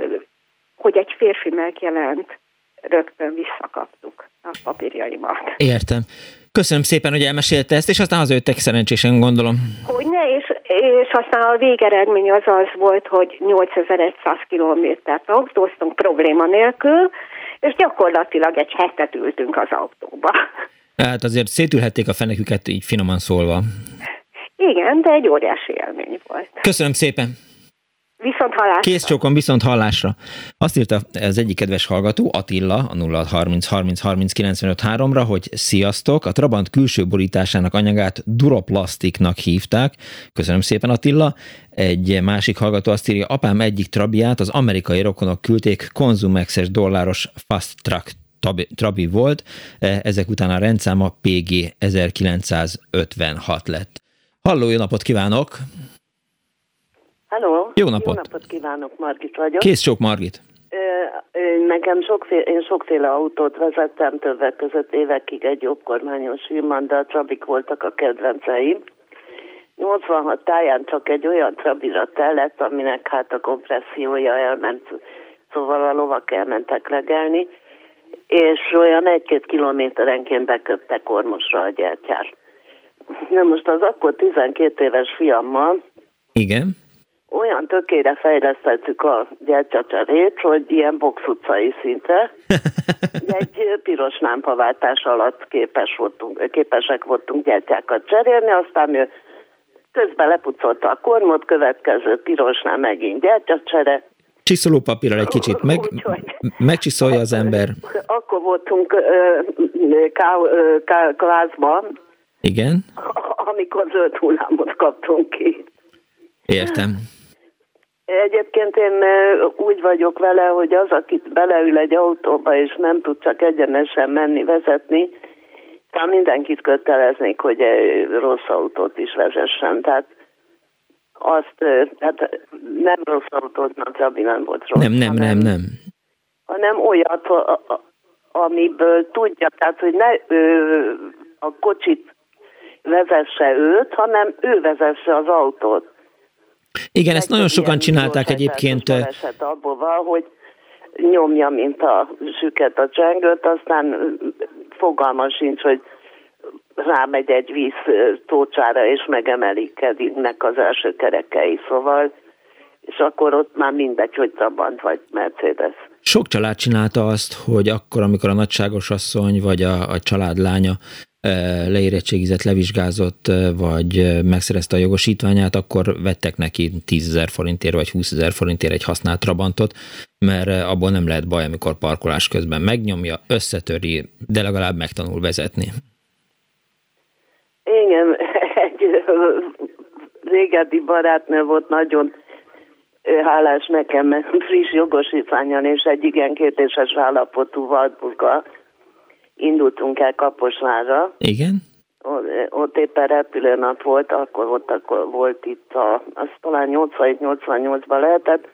hogy egy férfi megjelent, rögtön visszakaptuk a papírjaimat. Értem. Köszönöm szépen, hogy elmesélte ezt, és aztán az őtek szerencsésen gondolom. Hogyne, és, és aztán a végeredmény az az volt, hogy 8100 kilométert autóztunk probléma nélkül, és gyakorlatilag egy hetet ültünk az autóba. Hát azért szétülhették a feneküket, így finoman szólva. Igen, de egy óriási élmény volt. Köszönöm szépen! Viszont hallásra. Kész csókon, viszont hallásra. Azt írta az egyik kedves hallgató, Attila, a 0630 30 30 95 3-ra, hogy sziasztok, a Trabant külső borításának anyagát duroplasztiknak hívták. Köszönöm szépen Attila. Egy másik hallgató azt írja, apám egyik trabiát az amerikai rokonok küldték konzumexes dolláros fast track trabi volt, ezek után a rendszáma PG 1956 lett. Halló, jó napot kívánok! Halló! Jó napot! Jó napot kívánok, Margit vagyok. Kész sok Margit! Nekem sokféle, én sokféle autót vezettem, többek között évekig egy jobbkormányos Hillman, de a Trabik voltak a kedvenceim. 86 táján csak egy olyan Trabira tellett, aminek hát a kompressziója elment, szóval a lovak elmentek legelni, és olyan egy-két kilométerenként beköpte kormosra a gyertyát. Na most az akkor 12 éves fiammal Igen olyan tökére fejlesztettük a gyertyacserét, hogy ilyen box utcai szinte egy piros lámpaváltás alatt képes voltunk, képesek voltunk gyertyákat cserélni, aztán ő közben lepucolta a kormot, következő pirosnál megint gyertyacsere. Csiszolópapírral egy kicsit meg, megcsiszolja az ember. Akkor voltunk klázban. Igen. Amikor zöld hullámot kaptunk ki. Értem. Egyébként én úgy vagyok vele, hogy az, akit beleül egy autóba, és nem tud csak egyenesen menni, vezetni, tehát mindenkit köteleznék, hogy egy rossz autót is vezessen. Tehát azt, hát nem rossz autót, mert Csabi nem volt rossz. Nem, nem, nem, nem. Hanem olyat, amiből tudja, tehát, hogy ne ő, a kocsit vezesse őt, hanem ő vezesse az autót. Igen, ezt nagyon sokan csinálták egyébként. Eset abból van, hogy nyomja, mint a süket a csengőt, aztán fogalma sincs, hogy rámegy egy víz tócsára, és megemelkednek az első kerekei, szóval és akkor ott már mindegy, hogy Trabant vagy Mercedes. Sok család csinálta azt, hogy akkor, amikor a nagyságos asszony vagy a, a család lánya leérettségizett, levizsgázott, vagy megszerezte a jogosítványát, akkor vettek neki 10 ezer forintért, vagy 20 ezer forintért egy használt Trabantot, mert abból nem lehet baj, amikor parkolás közben megnyomja, összetöri, de legalább megtanul vezetni. Igen, egy régebbi barátnő volt nagyon hálás nekem, friss jogosítványon és egy igen kérdéses állapotú Valdburga indultunk el Kaposvárra. Igen. Ott éppen repülőnap volt, akkor ott akkor volt itt, a, az talán 87-88-ban lehetett.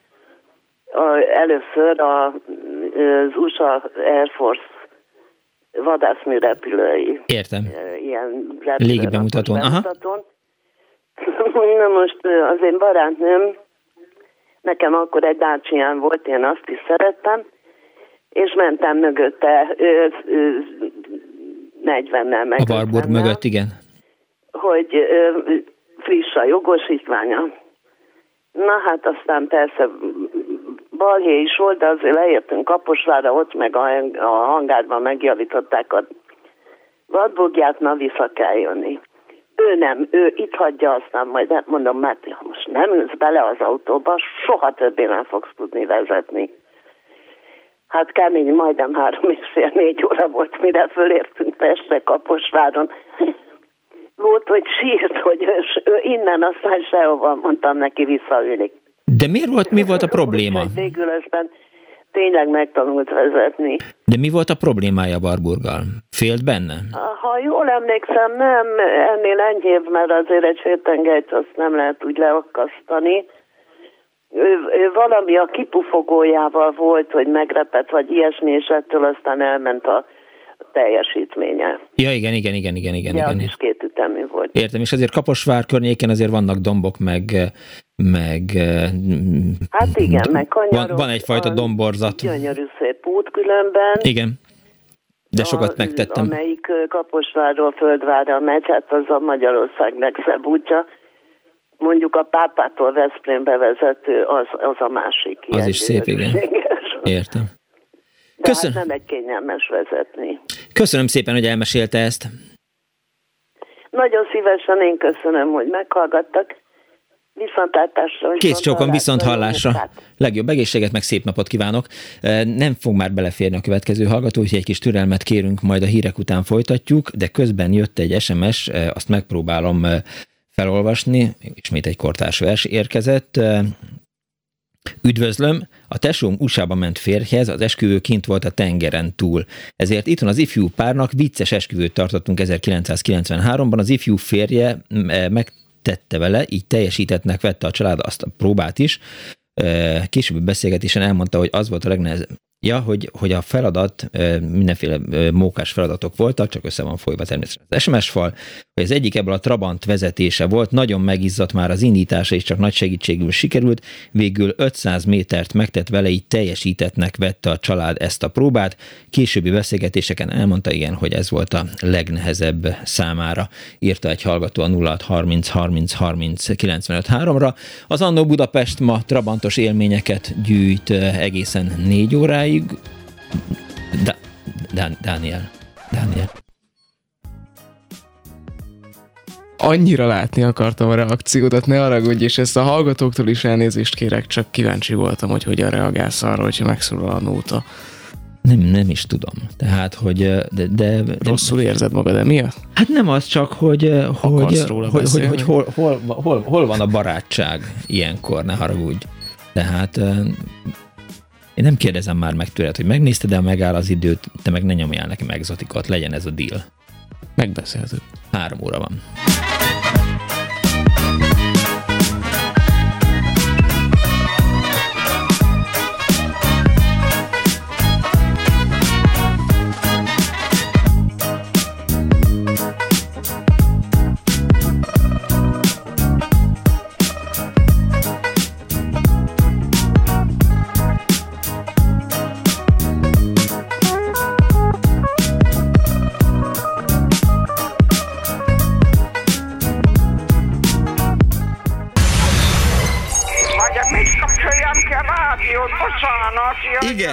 Először a, az USA Air Force vadászmű repülői. Értem. Ilyen Légi bemutatón. Aha. Na most az én barátnőm, nekem akkor egy Dacia volt, én azt is szerettem, és mentem mögötte 40-nel meg. A Warburg mögött, igen. Hogy ö, friss a jogosítványa. Na hát aztán persze balhé is volt, de azért leértünk Kaposvára, ott meg a, a hangárban megjavították a vadbogját, na vissza kell jönni. Ő nem, ő itt hagyja, aztán majd mondom, mert most nem ülsz bele az autóba, soha többé nem fogsz tudni vezetni. Hát kemény, majdnem három és fél, négy óra volt, mire fölértünk Pestre Kaposváron. Volt, hogy sírt, hogy ő innen aztán sehova mondtam neki visszaülni. De miért volt, mi volt a probléma? Végül ezben tényleg megtanult vezetni. De mi volt a problémája Barburgal? Félt benne? Ha jól emlékszem, nem ennél enyhébb, mert azért egy féltengelyt azt nem lehet úgy leakasztani ő, ő valami a kipufogójával volt, hogy megrepett, vagy ilyesmi, és ettől aztán elment a teljesítménye. Ja, igen, igen, igen, igen, igen. Ja, igen. is két ütemű volt. Értem, és azért Kaposvár környéken azért vannak dombok, meg, meg Hát igen, meg kanyarok. Van, van egyfajta domborzat. Gyönyörű szép út különben. Igen. De sokat a, megtettem. Amelyik Kaposvárról Földvárra megy, hát az a Magyarország legszebb útja mondjuk a pápától Veszprémbe vezető, az, az a másik. Az is szép, igen. Értem. De Köszön... hát nem egy kényelmes vezetni. Köszönöm szépen, hogy elmesélte ezt. Nagyon szívesen én köszönöm, hogy meghallgattak. Viszontlátásra. Kész csókom, viszont hallásra. Legjobb egészséget, meg szép napot kívánok. Nem fog már beleférni a következő hallgató, úgyhogy egy kis türelmet kérünk, majd a hírek után folytatjuk, de közben jött egy SMS, azt megpróbálom felolvasni, ismét egy kortárs vers érkezett. Üdvözlöm, a tesóm usa ment férjhez, az esküvő kint volt a tengeren túl. Ezért itthon az ifjú párnak vicces esküvőt tartottunk 1993-ban, az ifjú férje megtette vele, így teljesítettnek vette a család azt a próbát is. Későbbi beszélgetésen elmondta, hogy az volt a legnehezebb, Ja, hogy, hogy a feladat, mindenféle mókás feladatok voltak, csak össze van folyva természetesen az SMS fal, hogy az egyik ebből a Trabant vezetése volt, nagyon megizzadt már az indítása, és csak nagy segítségül sikerült, végül 500 métert megtett vele, így teljesítetnek vette a család ezt a próbát. Későbbi beszélgetéseken elmondta igen, hogy ez volt a legnehezebb számára, írta egy hallgató a 06 30 30 30 95 3-ra. Az Annó Budapest ma Trabantos élményeket gyűjt egészen négy óráig. Da, Dan, Daniel. Daniel. Annyira látni akartam a reakciódat, ne haragudj, és ezt a hallgatóktól is elnézést kérek, csak kíváncsi voltam, hogy hogyan reagálsz arra, hogyha megszólal a nóta. Nem, nem is tudom. Tehát, hogy... De, de, de Rosszul érzed magad emiatt? Hát nem az csak, hogy, hogy, hogy, hogy, hogy hol, hol, hol, hol van a barátság ilyenkor, ne haragudj. Tehát én nem kérdezem már meg tőled, hogy megnézted, de megáll az időt, te meg ne nyomjál nekem exotikot, legyen ez a deal. Megbeszéltük. Három óra van.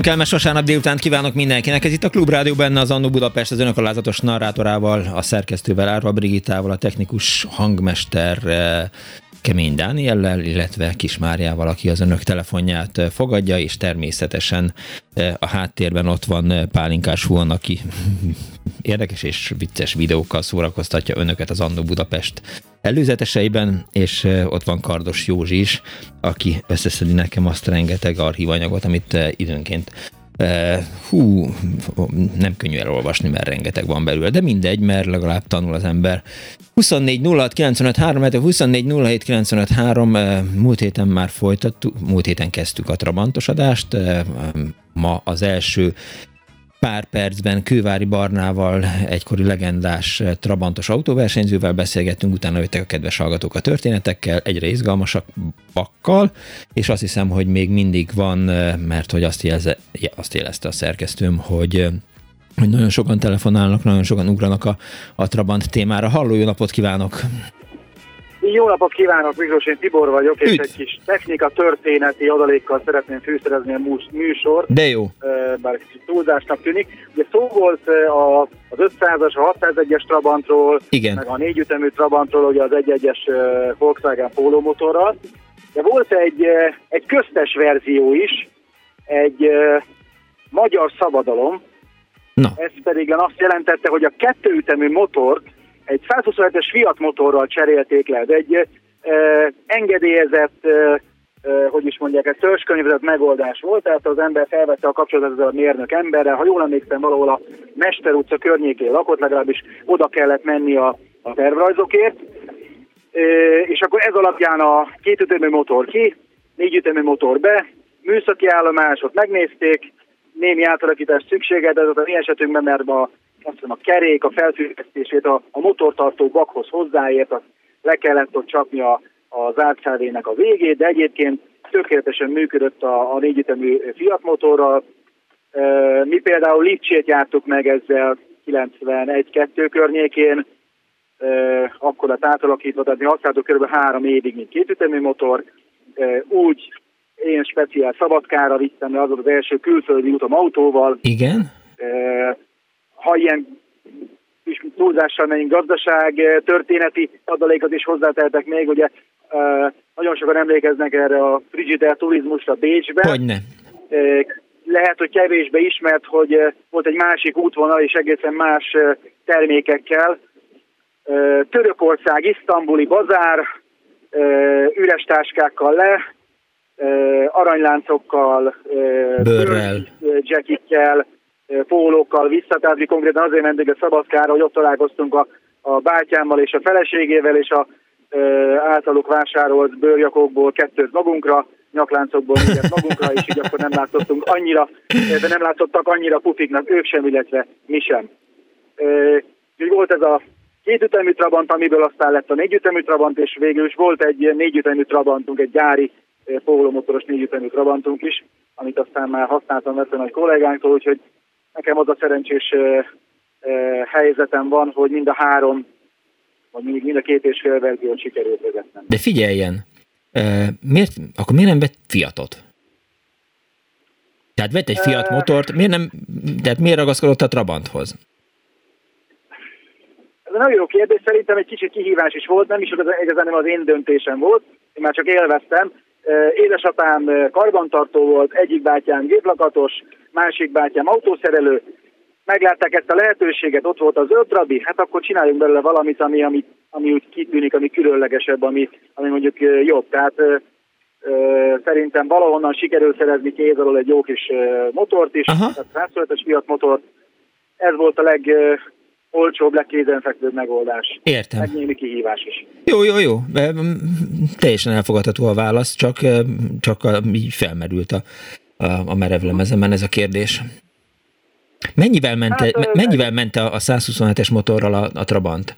Nagyon kellemes vasárnap délután kívánok mindenkinek. Ez itt a Klubrádió benne az Annó Budapest az önök alázatos narrátorával, a szerkesztővel, Árva Brigitával, a technikus hangmester Kemény Dániellel, illetve Kis Máriával, aki az önök telefonját fogadja, és természetesen a háttérben ott van Pálinkás Huon, aki érdekes és vicces videókkal szórakoztatja önöket az Annó Budapest előzeteseiben, és ott van Kardos Józsi is, aki összeszedi nekem azt rengeteg archívanyagot, amit időnként hú, nem könnyű elolvasni, mert rengeteg van belőle, de mindegy, mert legalább tanul az ember. 24 06 95 3, 24 07 95 3, múlt héten már folytattuk, múlt héten kezdtük a Trabantosadást, ma az első pár percben Kővári Barnával, egykori legendás Trabantos autóversenyzővel beszélgettünk, utána jöttek a kedves hallgatók a történetekkel, egyre izgalmasabbakkkal, és azt hiszem, hogy még mindig van, mert hogy azt, jelze, azt jelezte a szerkesztőm, hogy hogy nagyon sokan telefonálnak, nagyon sokan ugranak a, a Trabant témára. Halló, jó napot kívánok! Jó napot kívánok, Miklós, én Tibor vagyok, és Üt. egy kis technika történeti adalékkal szeretném fűszerezni a műsort. De jó. Bár kicsit túlzásnak tűnik. Ugye szó volt a, az 500-as, a 601-es Trabantról, Igen. meg a négyütemű Trabantról, ugye az 1-1-es Volkswagen Polo motorral. De volt egy, egy köztes verzió is, egy magyar szabadalom, Na. Ez pedig azt jelentette, hogy a kettőütemű motort egy 127-es Fiat motorral cserélték le. Ez egy e, engedélyezett, e, e, hogy is mondják, egy törzskönyvezett megoldás volt, tehát az ember felvette a kapcsolatot ezzel a mérnök emberrel. Ha jól emlékszem, valahol a Mester utca környékén lakott, legalábbis oda kellett menni a, a tervrajzokért. E, és akkor ez alapján a kétütemű motor ki, négyütemű motor be, műszaki állomásot megnézték, némi átalakítás szükséget, ez a mi esetünkben, mert a azt hiszem, a kerék, a felfüggesztését a, a motortartó bakhoz hozzáért, azt le kellett ott csapni a, az átszávének a végét, de egyébként tökéletesen működött a, a négyütemű Fiat motorral. Mi például Lipcsét jártuk meg ezzel 91-2 környékén, akkor lett átalakítva, tehát mi használtuk kb. három évig, mint kétütemű motor, úgy én speciál Szabadkára vittem, mert az volt az első külföldi utam autóval. Igen ha ilyen kis túlzással menjünk gazdaság, eh, történeti adalékot is hozzátehetek még, ugye eh, nagyon sokan emlékeznek erre a Frigidaire turizmusra Bécsben. Hogyne. Eh, lehet, hogy kevésbe ismert, hogy volt egy másik útvonal és egészen más termékekkel. Törökország, isztambuli bazár, üres táskákkal le, aranyláncokkal, bőrrel, jackikkel, pólókkal vissza, tehát mi konkrétan azért mentünk a Szabadkára, hogy ott találkoztunk a, a bátyámmal és a feleségével, és a e, általuk vásárolt bőrjakokból kettőt magunkra, nyakláncokból négyet magunkra, és így akkor nem látottunk annyira, de nem látottak annyira pufiknak ők sem, illetve mi sem. Így volt ez a kétütemű Trabant, amiből aztán lett a négyütemű Trabant, és végül is volt egy négyütemű Trabantunk, egy gyári pólómotoros négyütemű Trabantunk is, amit aztán már használtam vettem nagy kollégánktól, úgyhogy Nekem az a szerencsés helyzetem van, hogy mind a három, vagy még mind a két és fél verziót sikerült vezetnem. De figyeljen, miért, akkor miért nem vett Fiatot? Tehát vett egy Fiat motort, miért nem, tehát miért ragaszkodott a Trabanthoz? Ez nagyon jó kérdés, szerintem egy kicsit kihívás is volt, nem is igazán nem az én döntésem volt, én már csak élveztem. Édesapám karbantartó volt, egyik bátyám géplakatos, másik bátyám autószerelő, meglátták ezt a lehetőséget, ott volt az ötrabi, hát akkor csináljunk belőle valamit, ami, ami, ami úgy kitűnik, ami különlegesebb, ami, ami mondjuk jobb. Tehát szerintem valahonnan sikerül szerezni kéz alól egy jó kis motort is, Aha. tehát 125-es Fiat motor. Ez volt a leg, olcsóbb, legkézenfekvőbb megoldás. Értem. Megnémi kihívás is. Jó, jó, jó. Teljesen elfogadható a válasz, csak, csak így felmerült a, a, a merevlemezemen ez a kérdés. Mennyivel ment, hát, mennyivel ment a 127-es motorral a, a Trabant?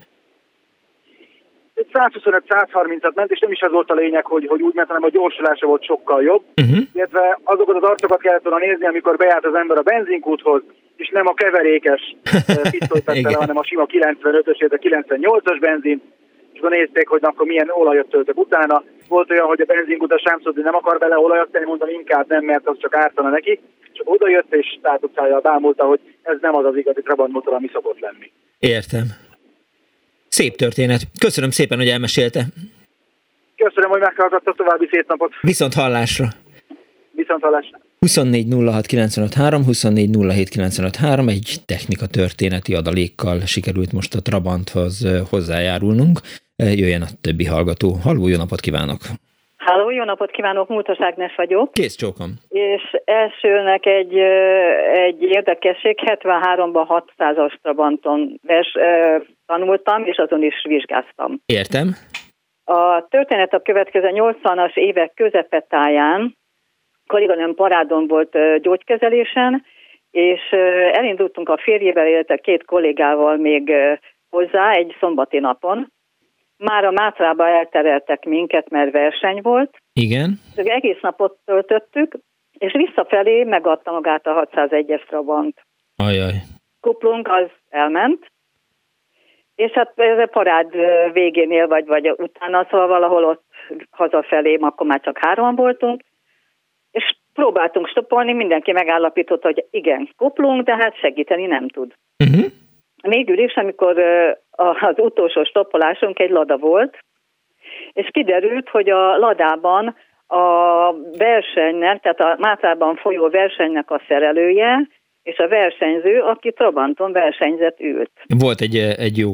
125-130-at ment, és nem is az volt a lényeg, hogy, hogy úgy ment, hanem a gyorsulása volt sokkal jobb. Uh-huh. Illetve azokat az arcokat kellett volna nézni, amikor bejárt az ember a benzinkúthoz, és nem a keverékes pisztolyt vette hanem a sima 95-ös, a 98-as benzin, és akkor nézték, hogy akkor milyen olajat töltök utána. Volt olyan, hogy a benzinkút a sámszodni nem akar bele olajat tenni, mondtam inkább nem, mert az csak ártana neki. És oda jött, és tátucájával bámulta, hogy ez nem az az igazi Trabant motor, ami szokott lenni. Értem. Szép történet. Köszönöm szépen, hogy elmesélte. Köszönöm, hogy meghallgatta további szép napot. Viszont hallásra. Viszont hallásra. 24 06 953, 24 07 953, egy technika történeti adalékkal sikerült most a Trabanthoz hozzájárulnunk. Jöjjen a többi hallgató. Halló, jó napot kívánok! Háló, jó napot kívánok, Múltos Ágnes vagyok. Kész csókom. És elsőnek egy, egy érdekesség, 73-ban 600-as Trabanton vers, tanultam, és azon is vizsgáztam. Értem. A történet a következő 80-as évek közepetáján, kolléganőm parádon volt gyógykezelésen, és elindultunk a férjével, illetve két kollégával még hozzá egy szombati napon. Már a Mátrába eltereltek minket, mert verseny volt. Igen. Egész napot töltöttük, és visszafelé megadta magát a 601-es Trabant. Ajaj. Kuplunk az elment, és hát ez a parád végénél, vagy, vagy utána, szóval valahol ott hazafelé, akkor már csak hárman voltunk, és próbáltunk stopolni, mindenki megállapított, hogy igen, kuplunk, de hát segíteni nem tud. Uh-huh. Végül is, amikor az utolsó stoppolásunk egy lada volt, és kiderült, hogy a ladában a versenynek, tehát a Mátrában folyó versenynek a szerelője, és a versenyző, aki Trabanton versenyzett ült. Volt egy, egy jó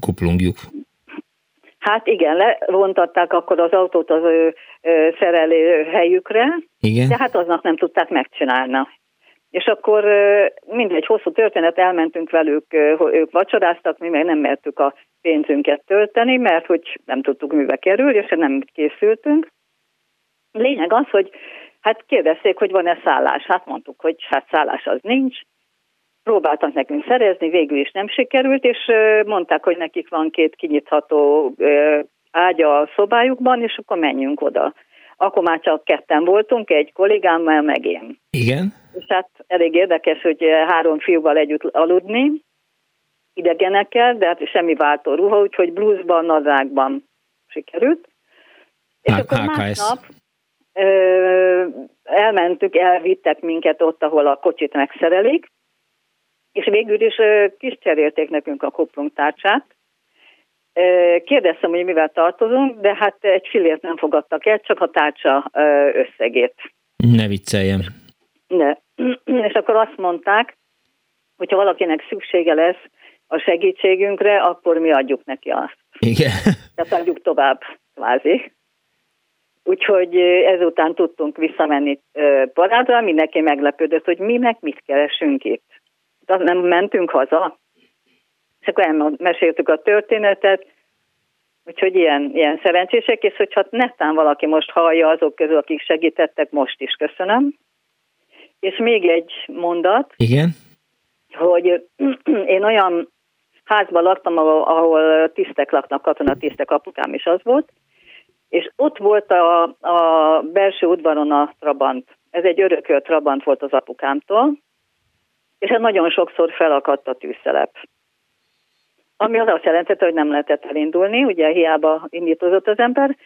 kuplungjuk. Hát igen, levontatták akkor az autót az ő szerelő helyükre, igen. de hát aznak nem tudták megcsinálni. És akkor mindegy hosszú történet, elmentünk velük, ők vacsoráztak, mi meg nem mertük a pénzünket tölteni, mert hogy nem tudtuk mibe kerül, és nem készültünk. Lényeg az, hogy hát kérdezték, hogy van-e szállás. Hát mondtuk, hogy hát szállás az nincs. Próbáltak nekünk szerezni, végül is nem sikerült, és mondták, hogy nekik van két kinyitható ágya a szobájukban, és akkor menjünk oda. Akkor már csak ketten voltunk, egy kollégámmal, meg én. Igen. És hát elég érdekes, hogy három fiúval együtt aludni, idegenekkel, de hát semmi váltó ruha, úgyhogy bluesban, nadrágban sikerült. És H- akkor HKS. másnap ö, elmentük, elvittek minket ott, ahol a kocsit megszerelik, és végül is ö, kis cserélték nekünk a kuplungtárcsát, Kérdeztem, hogy mivel tartozunk, de hát egy filért nem fogadtak el, csak a tárcsa összegét. Ne vicceljem. Ne. És akkor azt mondták, hogy ha valakinek szüksége lesz a segítségünkre, akkor mi adjuk neki azt. Igen. Tehát adjuk tovább, kvázi. Úgyhogy ezután tudtunk visszamenni parádra, mindenki meglepődött, hogy mi meg mit keresünk itt. Tehát nem mentünk haza. És akkor elmeséltük a történetet, úgyhogy ilyen, ilyen szerencsések, és hogyha netán valaki most hallja azok közül, akik segítettek, most is köszönöm. És még egy mondat. Igen. Hogy én olyan házban laktam, ahol, ahol tisztek laknak, katonatisztek, apukám is az volt, és ott volt a, a belső udvaron a Trabant. Ez egy örökölt Trabant volt az apukámtól, és hát nagyon sokszor felakadt a tűzszelep ami az azt jelentette, hogy nem lehetett elindulni, ugye hiába indítozott az ember,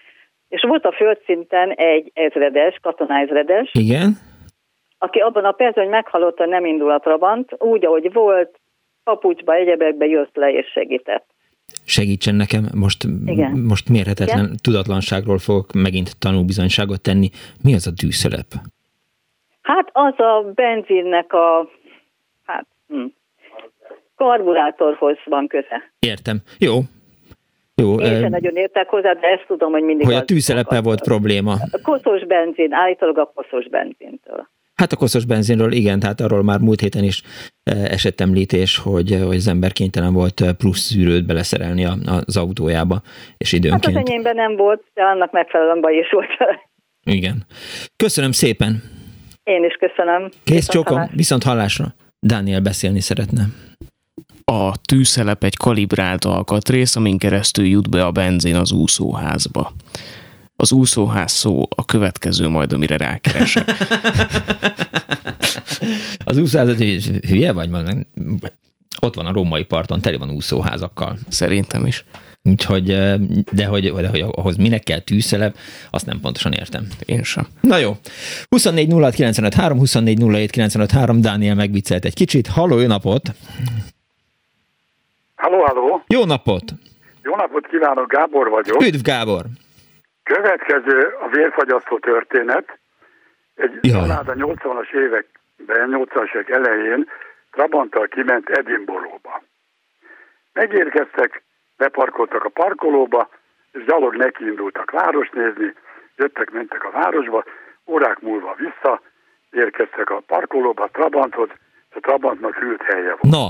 és volt a földszinten egy ezredes, katonáezredes, Igen. aki abban a percben, hogy meghallotta, nem indul a Trabant, úgy, ahogy volt, papucsba, egyebekbe jött le és segített. Segítsen nekem, most, Igen. most mérhetetlen Igen? tudatlanságról fogok megint tanúbizonyságot tenni. Mi az a tűzszelep? Hát az a benzinnek a hát, hm, karburátorhoz van köze. Értem. Jó. Jó. Én sem nagyon értek hozzá, de ezt tudom, hogy mindig hogy a tűzszelepe volt probléma. a koszos benzin, állítólag a koszos benzintől. Hát a koszos benzinről igen, tehát arról már múlt héten is eh, esett említés, hogy, eh, hogy az ember kénytelen volt eh, plusz szűrőt beleszerelni az autójába, és Hát az időnként. enyémben nem volt, de annak megfelelően baj is volt. Igen. Köszönöm szépen. Én is köszönöm. Kész Viszont viszont hallásra. Dániel beszélni szeretne. A tűzszelep egy kalibrált alkatrész, amin keresztül jut be a benzin az úszóházba. Az úszóház szó a következő majd, amire rákeresek. Az úszóházat, hogy hülye vagy? Ott van a római parton, teli van úszóházakkal. Szerintem is. Úgyhogy, eh, de hogy, de hogy ahhoz minek kell tűzszelep, azt nem pontosan értem. Én sem. Na jó. 24 06 95 3, 24 07 95 3, Dániel megviccelt egy kicsit. Halló, jó napot! Halló, halló! Jó napot! Jó napot kívánok, Gábor vagyok. Üdv Gábor! Következő a vérfagyasztó történet. Egy Jaj. család a 80-as években, 80-as évek elején Trabanttal kiment Edinburghba. Megérkeztek, beparkoltak a parkolóba, és gyalog nekiindultak város nézni, jöttek, mentek a városba, órák múlva vissza, érkeztek a parkolóba, a Trabanthoz, a Trabantnak hűlt helye volt. Na,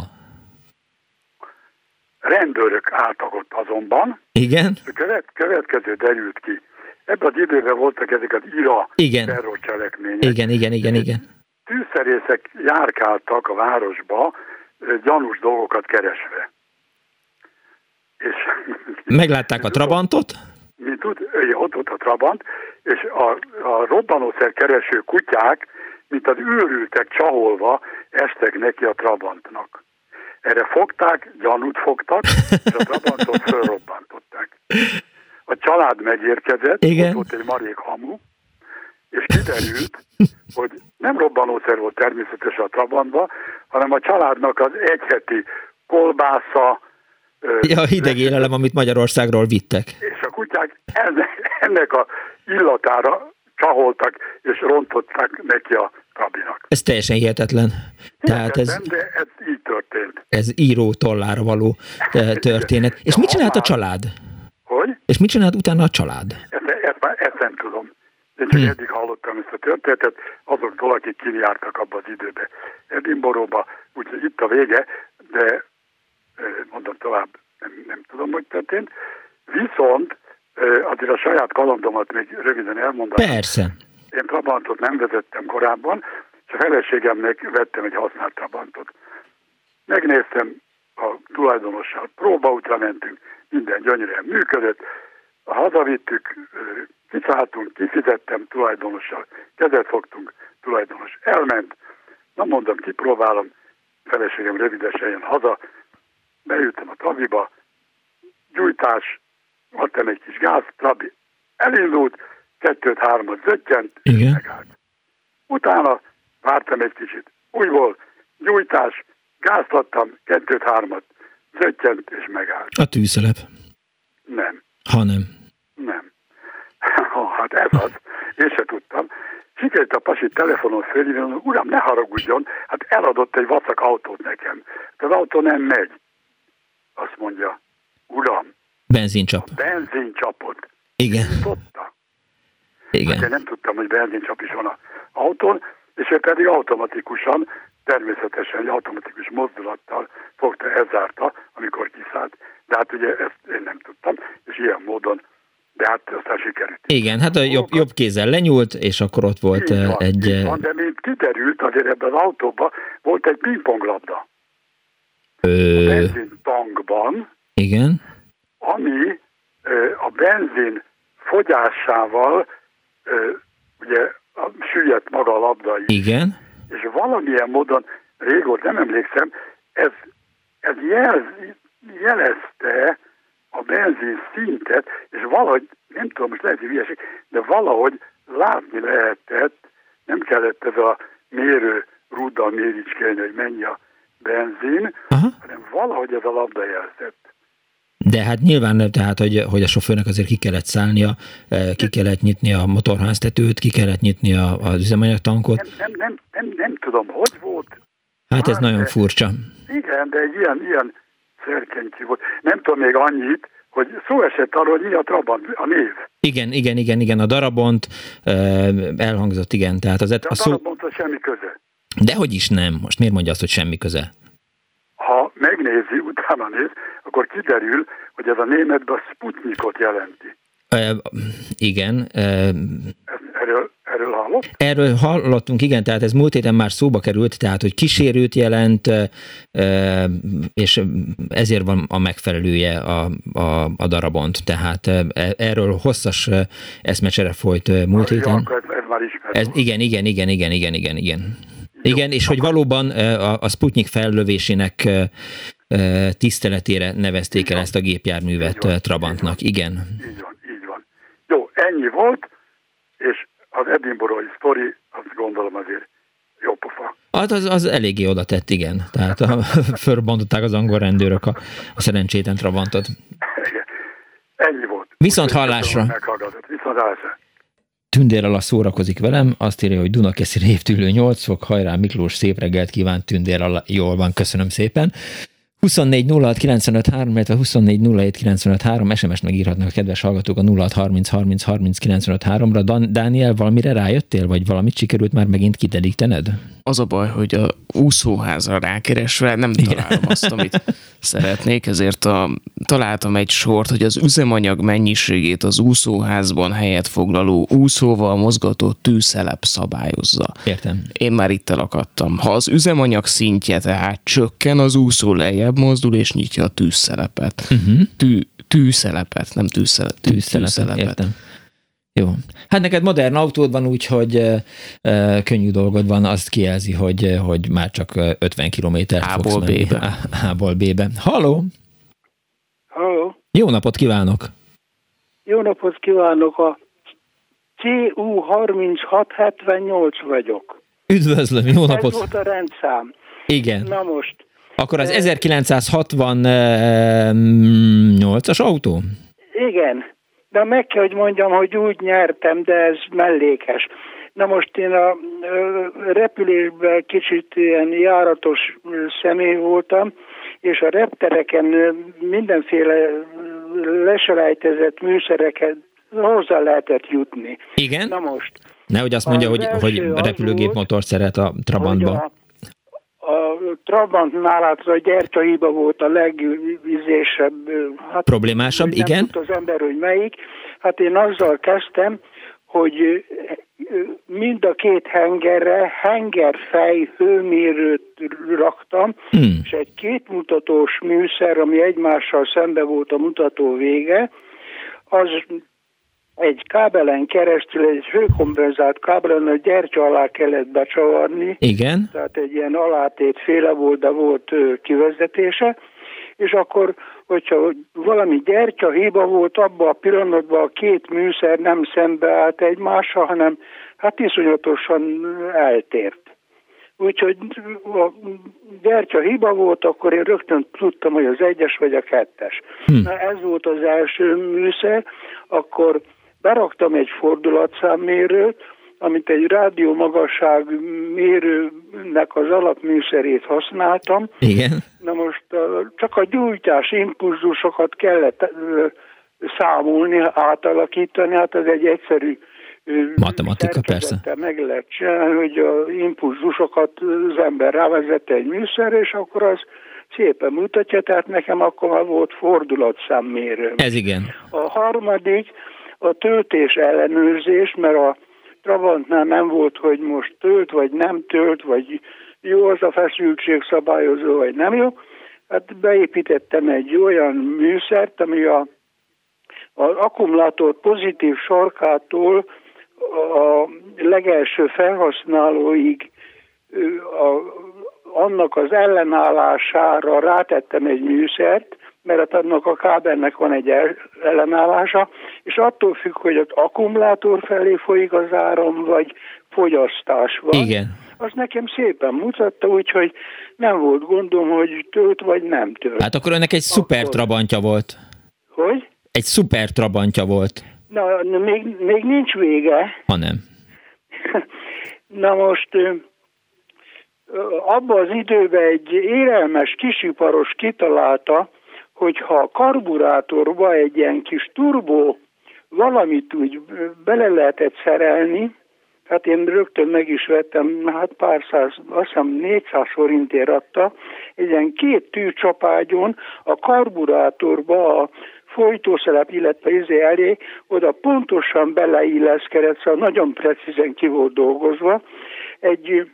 Rendőrök álltak ott azonban, igen? a követ, következő derült ki. Ebben az időben voltak ezek az IRA Igen. terrorcselekmények. Igen, igen, igen, igen. Tűzszerészek járkáltak a városba gyanús dolgokat keresve. És Meglátták a Trabantot? mi tud, ott ott a Trabant, és a, a robbanószer kereső kutyák, mint az őrültek csaholva, estek neki a Trabantnak. Erre fogták, gyanút fogtak, és a Trabantot fölrobbantották. A család megérkezett, Igen. ott egy marék hamu, és kiderült, hogy nem robbanószer volt természetesen a Trabantban, hanem a családnak az egyheti kolbásza, Ja, a hideg élelem, amit Magyarországról vittek. és a kutyák ennek, ennek a illatára csaholtak, és rontották neki a kabinak. Ez teljesen hihetetlen. Tehát ez, de ez így történt. ez író tollára való eh, történet. És mit csinált a család? Hogy? És mit csinált utána a család? Ezt, ezt, már- ezt nem tudom. Én csak Hm. eddig hallottam ezt a történetet azoktól, akik kinjártak abba az időbe. Edinboróba, úgyhogy itt a vége, de ö, mondom tovább, nem, nem tudom, hogy történt. Viszont ö, azért a saját kalandomat még röviden elmondanám. Persze. Én Trabantot nem vezettem korábban, és a feleségemnek vettem egy használt Trabantot. Megnéztem a tulajdonossal, próbaútra mentünk, minden gyönyörűen működött, hazavittük, kiszálltunk, kifizettem tulajdonossal, kezet fogtunk, tulajdonos elment, na mondom, kipróbálom, feleségem rövidesen jön haza, beültem a trabiba, gyújtás, adtam egy kis gáz, trabi elindult, kettőt, hármat zöttyent, Igen. megállt. Utána vártam egy kicsit, újból gyújtás, gázt adtam, kettőt, hármat zöttyent, és megállt. A tűzszelep. Nem, Ha nem. nem. Ha, hát ez az, én se tudtam. Sikerült a pasi telefonon fölhívni, uram, ne haragudjon, hát eladott egy vacak autót nekem. De az autó nem megy. Azt mondja, uram, Benzincsap. benzincsapot. Igen. Tudta. Igen. Hát én nem tudtam, hogy benzincsap is van az autón, és ő pedig automatikusan, természetesen egy automatikus mozdulattal fogta, elzárta, amikor kiszállt. De hát ugye ezt én nem tudtam, és ilyen módon, de hát aztán sikerült. Igen, hát a jobb, jobb kézzel lenyúlt, és akkor ott volt Így van, egy... így van, de mint kiderült, azért ebben az autóban volt egy pingponglabda. Ö, Benzintankban, igen. ami a benzin fogyásával ugye süllyedt maga a labda is. Igen. És valamilyen módon, régóta nem emlékszem, ez, ez jelz, jelezte a benzin szintet, és valahogy, nem tudom, most lehet, hogy hülyeség, de valahogy látni lehetett, nem kellett ez a mérő rúddal méricskélni, hogy mennyi a benzin, Aha. hanem valahogy ez a labda jelzett. De hát nyilván, tehát, hogy, hogy a sofőrnek azért ki kellett szállnia, ki kellett nyitni a motorháztetőt, ki kellett nyitni a, az üzemanyagtankot. Nem, nem, nem, nem, nem tudom, hogy volt. Hát ez nagyon furcsa. Igen, de egy ilyen, ilyen szerkentyű volt. Nem tudom még annyit, hogy szó esett arról, hogy mi a Trabant, a név. Igen, igen, igen, igen, a darabont elhangzott, igen. Tehát az, de a, a szó... semmi köze. Dehogy is nem. Most miért mondja azt, hogy semmi köze? Utána néz, akkor kiderül, hogy ez a németben a Sputnikot jelenti. E, igen. E, erről, erről hallott? Erről hallottunk, igen, tehát ez múlt héten már szóba került, tehát hogy kísérőt jelent, e, és ezért van a megfelelője a, a, a darabont, tehát erről hosszas eszmecsere folyt múlt héten. Ez, ez már ismert. Ez, igen, igen, igen, igen, igen, igen, igen. Igen, és hogy valóban a, a Sputnik fellövésének tiszteletére nevezték el ezt a gépjárművet így Trabantnak. Igen. Így van, így van. Jó, ennyi volt, és az Edinburghi sztori, azt gondolom azért jó pofa. Hát az, az eléggé oda tett, igen. Tehát fölbontották az angol rendőrök a, a szerencsétlen Trabantot. Ennyi volt. Viszont hallásra. Viszont hallásra. Tündér alatt szórakozik velem, azt írja, hogy Dunakeszi révtülő 8 fok, hajrá Miklós, szép reggelt kíván Tündér alatt. Jól van, köszönöm szépen. 24 06 95 3, illetve 24 07 95 3, SMS-nek írhatnak a kedves hallgatók a 06 30 30 30 95 3-ra. Dan- Dániel, valamire rájöttél, vagy valamit sikerült már megint kiderítened? Az a baj, hogy a úszóházra rákeresve nem Igen. találom azt, amit szeretnék, ezért a, találtam egy sort, hogy az üzemanyag mennyiségét az úszóházban helyet foglaló úszóval mozgató tűszelep szabályozza. Értem. Én már itt elakadtam. Ha az üzemanyag szintje tehát csökken, az úszó lejjebb mozdul és nyitja a tűszelepet. Uh-huh. Tű, tűszelepet, nem tűszelepet. Tűszelepet, tűszelepet. értem. Jó. Hát neked modern autód van, úgyhogy e, e, könnyű dolgod van, azt kijelzi, hogy, hogy már csak 50 kilométert fogsz menni. B-be. A-ból B-be. Halló! Halló! Jó napot kívánok! Jó napot kívánok! A CU 3678 vagyok. Üdvözlöm, jó napot! Ez volt a rendszám. Igen. Na most. Akkor az 1968-as autó? Igen. De meg kell, hogy mondjam, hogy úgy nyertem, de ez mellékes. Na most én a repülésben kicsit ilyen járatos személy voltam, és a reptereken mindenféle leselejtezett műszereket hozzá lehetett jutni. Igen? Na most. Nehogy azt mondja, hogy, hogy repülőgép motor szeret a Trabantba. A, Trabantnál hát a gyertyahiba volt a legvizésebb. Hát, Problémásabb, igen? Nem az ember, hogy melyik. Hát én azzal kezdtem, hogy mind a két hengerre hengerfej hőmérőt raktam, hmm. és egy kétmutatós műszer, ami egymással szembe volt a mutató vége, az egy kábelen keresztül, egy hőkompenzált kábelen a gyertya alá kellett becsavarni. Igen. Tehát egy ilyen alátét féle volt, de volt kivezetése. És akkor, hogyha valami gyertya hiba volt, abban a pillanatban a két műszer nem szembeállt egymással, hanem hát iszonyatosan eltért. Úgyhogy a gyertya hiba volt, akkor én rögtön tudtam, hogy az egyes vagy a kettes. Hm. Na ez volt az első műszer, akkor beraktam egy fordulatszámmérőt, amit egy rádió magasság mérőnek az alapműszerét használtam. Igen. Na most csak a gyújtás impulzusokat kellett számolni, átalakítani, hát ez egy egyszerű Matematika, persze. Meg lehet csinálni, hogy a impulzusokat az ember rávezette egy műszerre, és akkor az szépen mutatja, tehát nekem akkor már volt fordulatszámmérő. Ez igen. A harmadik, a töltés ellenőrzés, mert a Trabantnál nem volt, hogy most tölt, vagy nem tölt, vagy jó az a feszültség szabályozó, vagy nem jó. Hát beépítettem egy olyan műszert, ami a, az akkumulátor pozitív sarkától a legelső felhasználóig a, annak az ellenállására rátettem egy műszert, mert annak a kábelnek van egy ellenállása, és attól függ, hogy az akkumulátor felé folyik az áram, vagy fogyasztás van. Igen. Az nekem szépen mutatta, úgyhogy nem volt gondom, hogy tölt vagy nem tölt. Hát akkor ennek egy szuper trabantja volt. egy szuper trabantja volt. Na, még, még nincs vége. Ha nem. Na most abban az időben egy érelmes kisiparos kitalálta, hogy ha a karburátorba egy ilyen kis turbó valamit úgy bele lehetett szerelni, hát én rögtön meg is vettem, hát pár száz, azt hiszem 400 forintért adta, egy ilyen két tűcsapágyon a karburátorba a folytószelep, illetve izé elé, oda pontosan beleilleszkedett, szóval nagyon precízen ki volt dolgozva. Egy,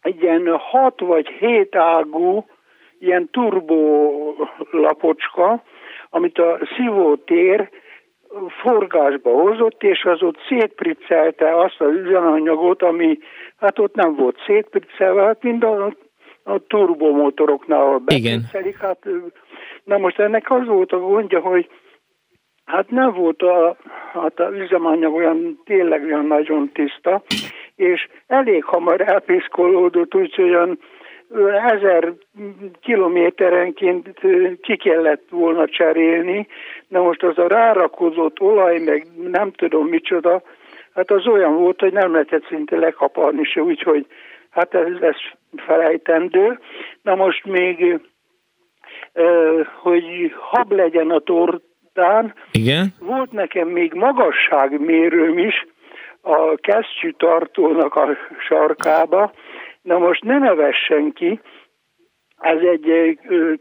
egy ilyen hat vagy hét ágú ilyen turbó lapocska, amit a szívótér forgásba hozott, és az ott szétpriccelte azt az üzemanyagot, ami hát ott nem volt szétpriccelve, hát mind a, a turbomotoroknál, bepriccelik, hát na most ennek az volt a gondja, hogy hát nem volt a, hát a üzemanyag olyan tényleg olyan nagyon tiszta, és elég hamar elpiszkolódott, úgyhogy olyan ezer kilométerenként ki kellett volna cserélni, de most az a rárakozott olaj, meg nem tudom micsoda, hát az olyan volt, hogy nem lehetett szinte lekaparni se, úgyhogy hát ez, ez felejtendő. Na most még, hogy hab legyen a tortán, Igen? volt nekem még magasságmérőm is a kesztyű tartónak a sarkába, Na most ne nevessen ki, ez egy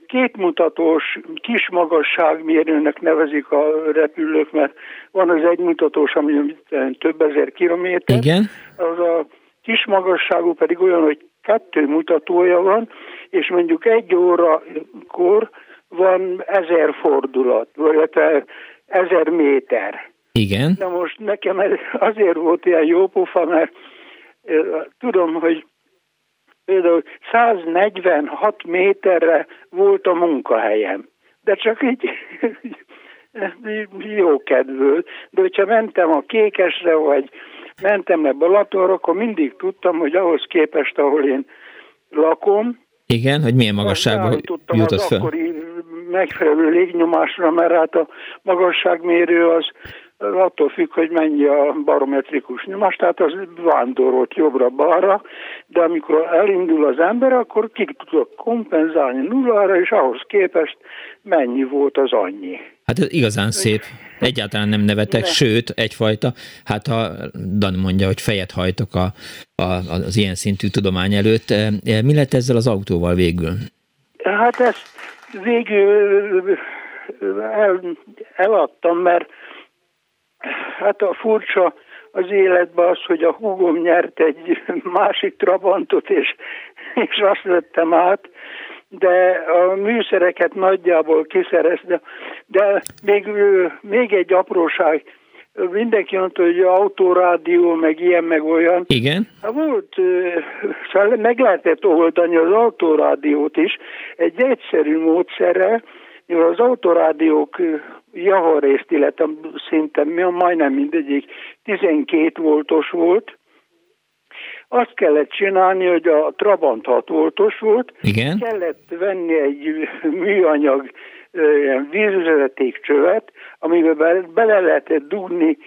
kétmutatós kis magasságmérőnek nevezik a repülők, mert van az egymutatós, ami több ezer kilométer. Igen. Az a kis magasságú pedig olyan, hogy kettő mutatója van, és mondjuk egy órakor van ezer fordulat, vagy ezer méter. Igen. Na most nekem ez azért volt ilyen jó pofa, mert tudom, hogy például 146 méterre volt a munkahelyem. De csak így jó kedvül. De hogyha mentem a Kékesre, vagy mentem le Balatonra, akkor mindig tudtam, hogy ahhoz képest, ahol én lakom, igen, hogy milyen magasságban jutott fel. akkori megfelelő légnyomásra, mert hát a magasságmérő az attól függ, hogy mennyi a barometrikus nyomás, tehát az vándorolt jobbra-balra, de amikor elindul az ember, akkor ki tudok kompenzálni nullára, és ahhoz képest mennyi volt az annyi. Hát ez igazán szép. Egyáltalán nem nevetek, de. sőt, egyfajta, hát ha Dan mondja, hogy fejet hajtok a, a, az ilyen szintű tudomány előtt, eh, mi lett ezzel az autóval végül? Hát ezt végül el, eladtam, mert Hát a furcsa az életben az, hogy a húgom nyert egy másik Trabantot, és, és azt vettem át, de a műszereket nagyjából kiszerezte. De még, még egy apróság, mindenki mondta, hogy autórádió, meg ilyen, meg olyan. Igen. Hát volt, szóval meg lehetett oldani az autórádiót is egy egyszerű módszerrel, mivel az autorádiók javarészt, illetve szinte majdnem mindegyik 12 voltos volt, azt kellett csinálni, hogy a Trabant 6 voltos volt, Igen. kellett venni egy műanyag vízvezetékcsövet, amiben bele lehetett dugni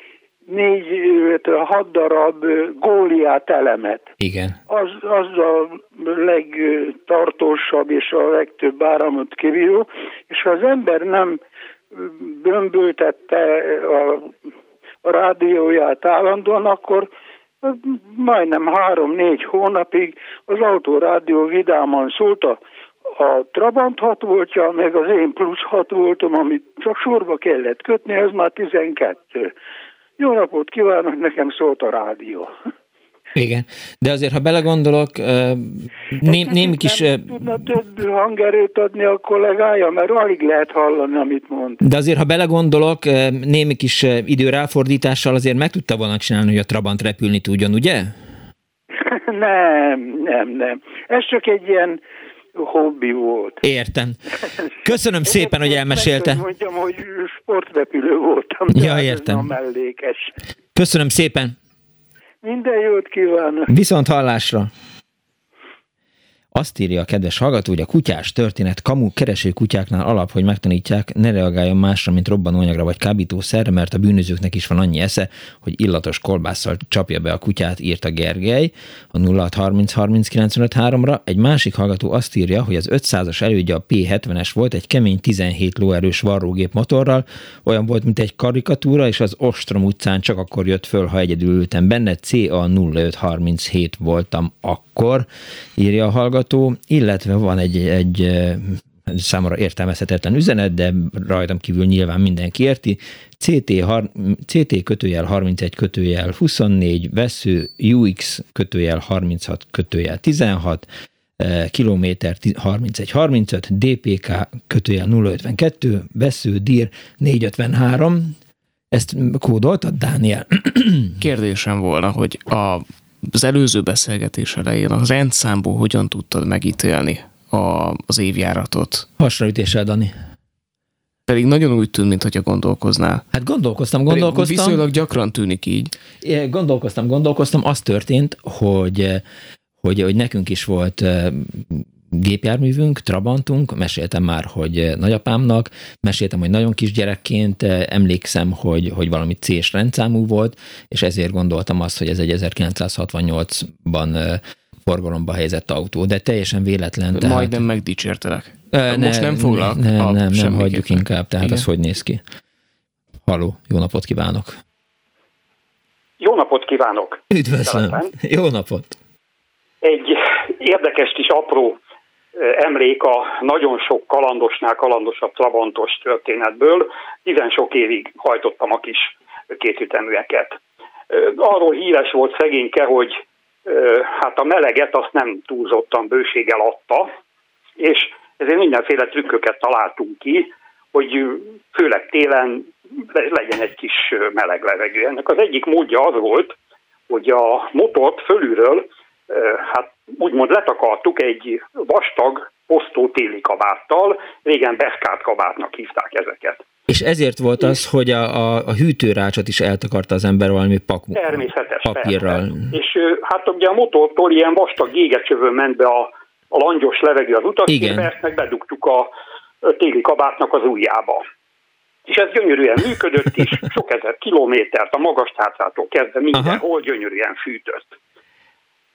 négy, hat darab góliát elemet. Igen. Az, az a legtartósabb és a legtöbb áramot kivívó, és ha az ember nem bömböltette a, a rádióját állandóan, akkor majdnem három-négy hónapig az autórádió vidáman szólt a, a Trabant 6 voltja, meg az én plusz 6 voltom, amit csak sorba kellett kötni, ez már 12. Jó napot kívánok, nekem szólt a rádió. Igen, de azért, ha belegondolok, né, némik is... Nem tudna több hangerőt adni a kollégája, mert alig lehet hallani, amit mond. De azért, ha belegondolok, némi kis időráfordítással azért meg tudta volna csinálni, hogy a Trabant repülni tudjon, ugye? nem, nem, nem. Ez csak egy ilyen hobbi volt. Értem. Köszönöm szépen, hogy elmesélte. Mondjam, hogy sportrepülő voltam. Ja, értem. Mellékes. Köszönöm szépen. Minden jót kívánok. Viszont hallásra. Azt írja a kedves hallgató, hogy a kutyás történet kamu kereső kutyáknál alap, hogy megtanítják, ne reagáljon másra, mint robbanóanyagra vagy kábítószerre, mert a bűnözőknek is van annyi esze, hogy illatos kolbásszal csapja be a kutyát, írta Gergely a 0630 ra Egy másik hallgató azt írja, hogy az 500-as elődje a P70-es volt egy kemény 17 lóerős varrógép motorral, olyan volt, mint egy karikatúra, és az Ostrom utcán csak akkor jött föl, ha egyedül ültem benne, CA 0537 voltam akkor, írja a hallgató hallgató, illetve van egy, egy számomra értelmezhetetlen üzenet, de rajtam kívül nyilván mindenki érti. CT, CT kötőjel 31 kötőjel 24, vesző UX kötőjel 36 kötőjel 16, kilométer 31-35, DPK kötőjel 052, vesző DIR 453, ezt kódoltad, Dániel? Kérdésem volna, hogy a az előző beszélgetés elején az rendszámból hogyan tudtad megítélni a, az évjáratot? Hasraütéssel, Dani. Pedig nagyon úgy tűnt, mintha gondolkoznál. Hát gondolkoztam, gondolkoztam. Pedig viszonylag gyakran tűnik így. Gondolkoztam, gondolkoztam. Az történt, hogy, hogy, hogy nekünk is volt gépjárművünk, Trabantunk, meséltem már, hogy nagyapámnak, meséltem, hogy nagyon kisgyerekként emlékszem, hogy, hogy valami C-s rendszámú volt, és ezért gondoltam azt, hogy ez egy 1968-ban forgalomba helyezett autó, de teljesen véletlen. Tehát... Majdnem megdicsértelek. Ne, Most nem foglak. Nem, nem, nem, nem hagyjuk inkább, tehát Igen. az hogy néz ki. Haló, jó napot kívánok! Jó napot kívánok! Üdvözlöm! Jó napot! Egy érdekes kis apró emlék a nagyon sok kalandosnál kalandosabb Trabantos történetből. Tizen sok évig hajtottam a kis kétüteműeket. Arról híres volt szegényke, hogy hát a meleget azt nem túlzottan bőséggel adta, és ezért mindenféle trükköket találtunk ki, hogy főleg télen legyen egy kis meleg levegő. Ennek az egyik módja az volt, hogy a motort fölülről hát úgymond letakartuk egy vastag, osztó téli kabáttal, régen beszkárt kabátnak hívták ezeket. És ezért volt az, hogy a, a, a hűtőrácsot is eltakarta az ember valami pak, Természetes, papírral. Persze. És hát ugye a motortól ilyen vastag gégecsövön ment be a, a langyos levegő az utatkérbe, ezt meg bedugtuk a téli kabátnak az ujjába. És ez gyönyörűen működött is, sok ezer kilométert a magas tárcától kezdve mindenhol Aha. gyönyörűen fűtött.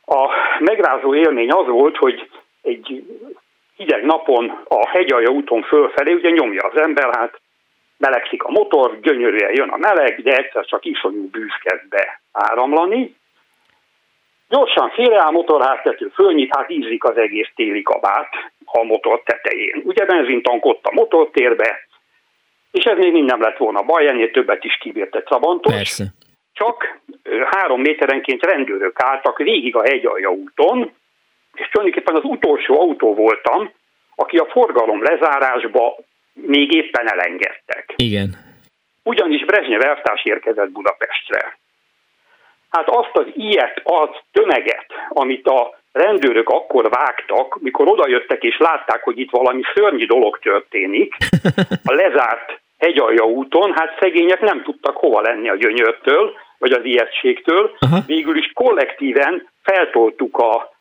A megrázó élmény az volt, hogy egy hideg napon a hegyalja úton fölfelé, ugye nyomja az ember, hát melegszik a motor, gyönyörűen jön a meleg, de egyszer csak iszonyú bűz kezd be áramlani. Gyorsan félreáll motorháztető, fölnyit, hát ízik az egész téli kabát a motor tetején. Ugye benzintank ott a motortérbe, és ez még nem lett volna baj, ennél többet is kibírt egy Trabantos. Persze csak három méterenként rendőrök álltak végig a hegyalja úton, és tulajdonképpen az utolsó autó voltam, aki a forgalom lezárásba még éppen elengedtek. Igen. Ugyanis Brezsnyev elvtárs érkezett Budapestre. Hát azt az ilyet, az tömeget, amit a rendőrök akkor vágtak, mikor odajöttek és látták, hogy itt valami szörnyű dolog történik, a lezárt hegyalja úton, hát szegények nem tudtak hova lenni a gyönyörtől, vagy az ijegységtől. Aha. Végül is kollektíven feltoltuk a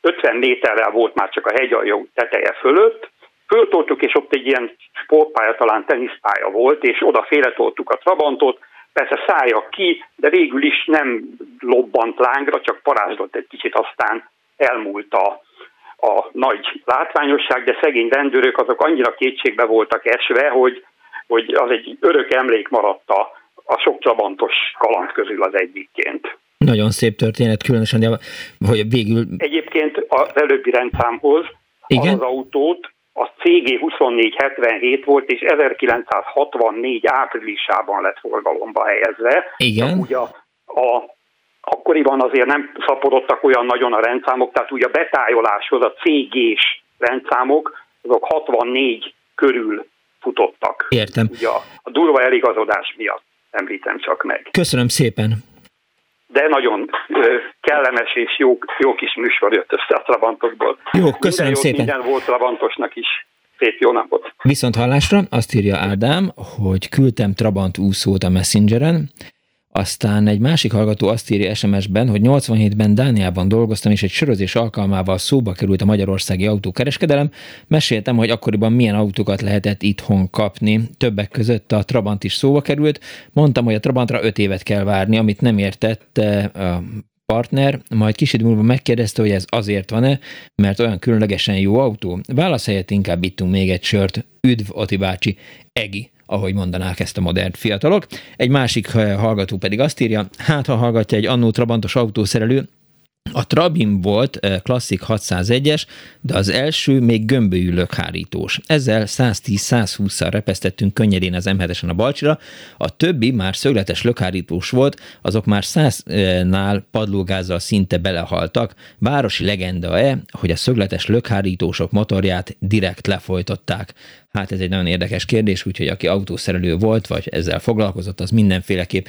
50 méterrel volt már csak a hegyaljó teteje fölött, föltoltuk, és ott egy ilyen sportpálya, talán teniszpálya volt, és oda félretoltuk a Trabantot, persze szája ki, de végül is nem lobbant lángra, csak parázdott egy kicsit, aztán elmúlt a, a nagy látványosság, de szegény rendőrök azok annyira kétségbe voltak esve, hogy, hogy az egy örök emlék maradt a, a sok Trabantos kaland közül az egyikként. Nagyon szép történet, különösen, hogy végül... Egyébként az előbbi rendszámhoz Igen? az autót a CG 2477 volt, és 1964 áprilisában lett forgalomba helyezve. Igen. Ugye a, a, akkoriban azért nem szaporodtak olyan nagyon a rendszámok, tehát ugye a betájoláshoz a CG-s rendszámok, azok 64 körül futottak. Értem. Ugye a, a durva eligazodás miatt említem csak meg. Köszönöm szépen. De nagyon kellemes és jó, jó kis műsor jött össze a Trabantokból. Jó, köszönöm minden szépen. Minden volt Trabantosnak is. Szép jó napot. Viszont hallásra azt írja Ádám, hogy küldtem Trabant úszót a Messengeren, Aztán egy másik hallgató azt írja SMS-ben, hogy 87-ben Dániában dolgoztam, és egy sörözés alkalmával szóba került a magyarországi autókereskedelem. Meséltem, hogy akkoriban milyen autókat lehetett itthon kapni. Többek között a Trabant is szóba került. Mondtam, hogy a Trabantra 5 évet kell várni, amit nem értett a partner, majd kis idő múlva megkérdezte, hogy ez azért van-e, mert olyan különlegesen jó autó. Válasz helyett inkább ittunk még egy sört. Üdv, Oti bácsi, Egi ahogy mondanák ezt a modern fiatalok. Egy másik eh, hallgató pedig azt írja, hát ha hallgatja egy annó trabantos autószerelő, a Trabin volt eh, klasszik 601-es, de az első még gömbölyű lökhárítós. Ezzel 110-120-szal repesztettünk könnyedén az m a Balcsira, a többi már szögletes lökhárítós volt, azok már 100-nál padlógázzal szinte belehaltak. Városi legenda-e, hogy a szögletes lökhárítósok motorját direkt lefolytották? Hát ez egy nagyon érdekes kérdés, úgyhogy aki autószerelő volt, vagy ezzel foglalkozott, az mindenféleképp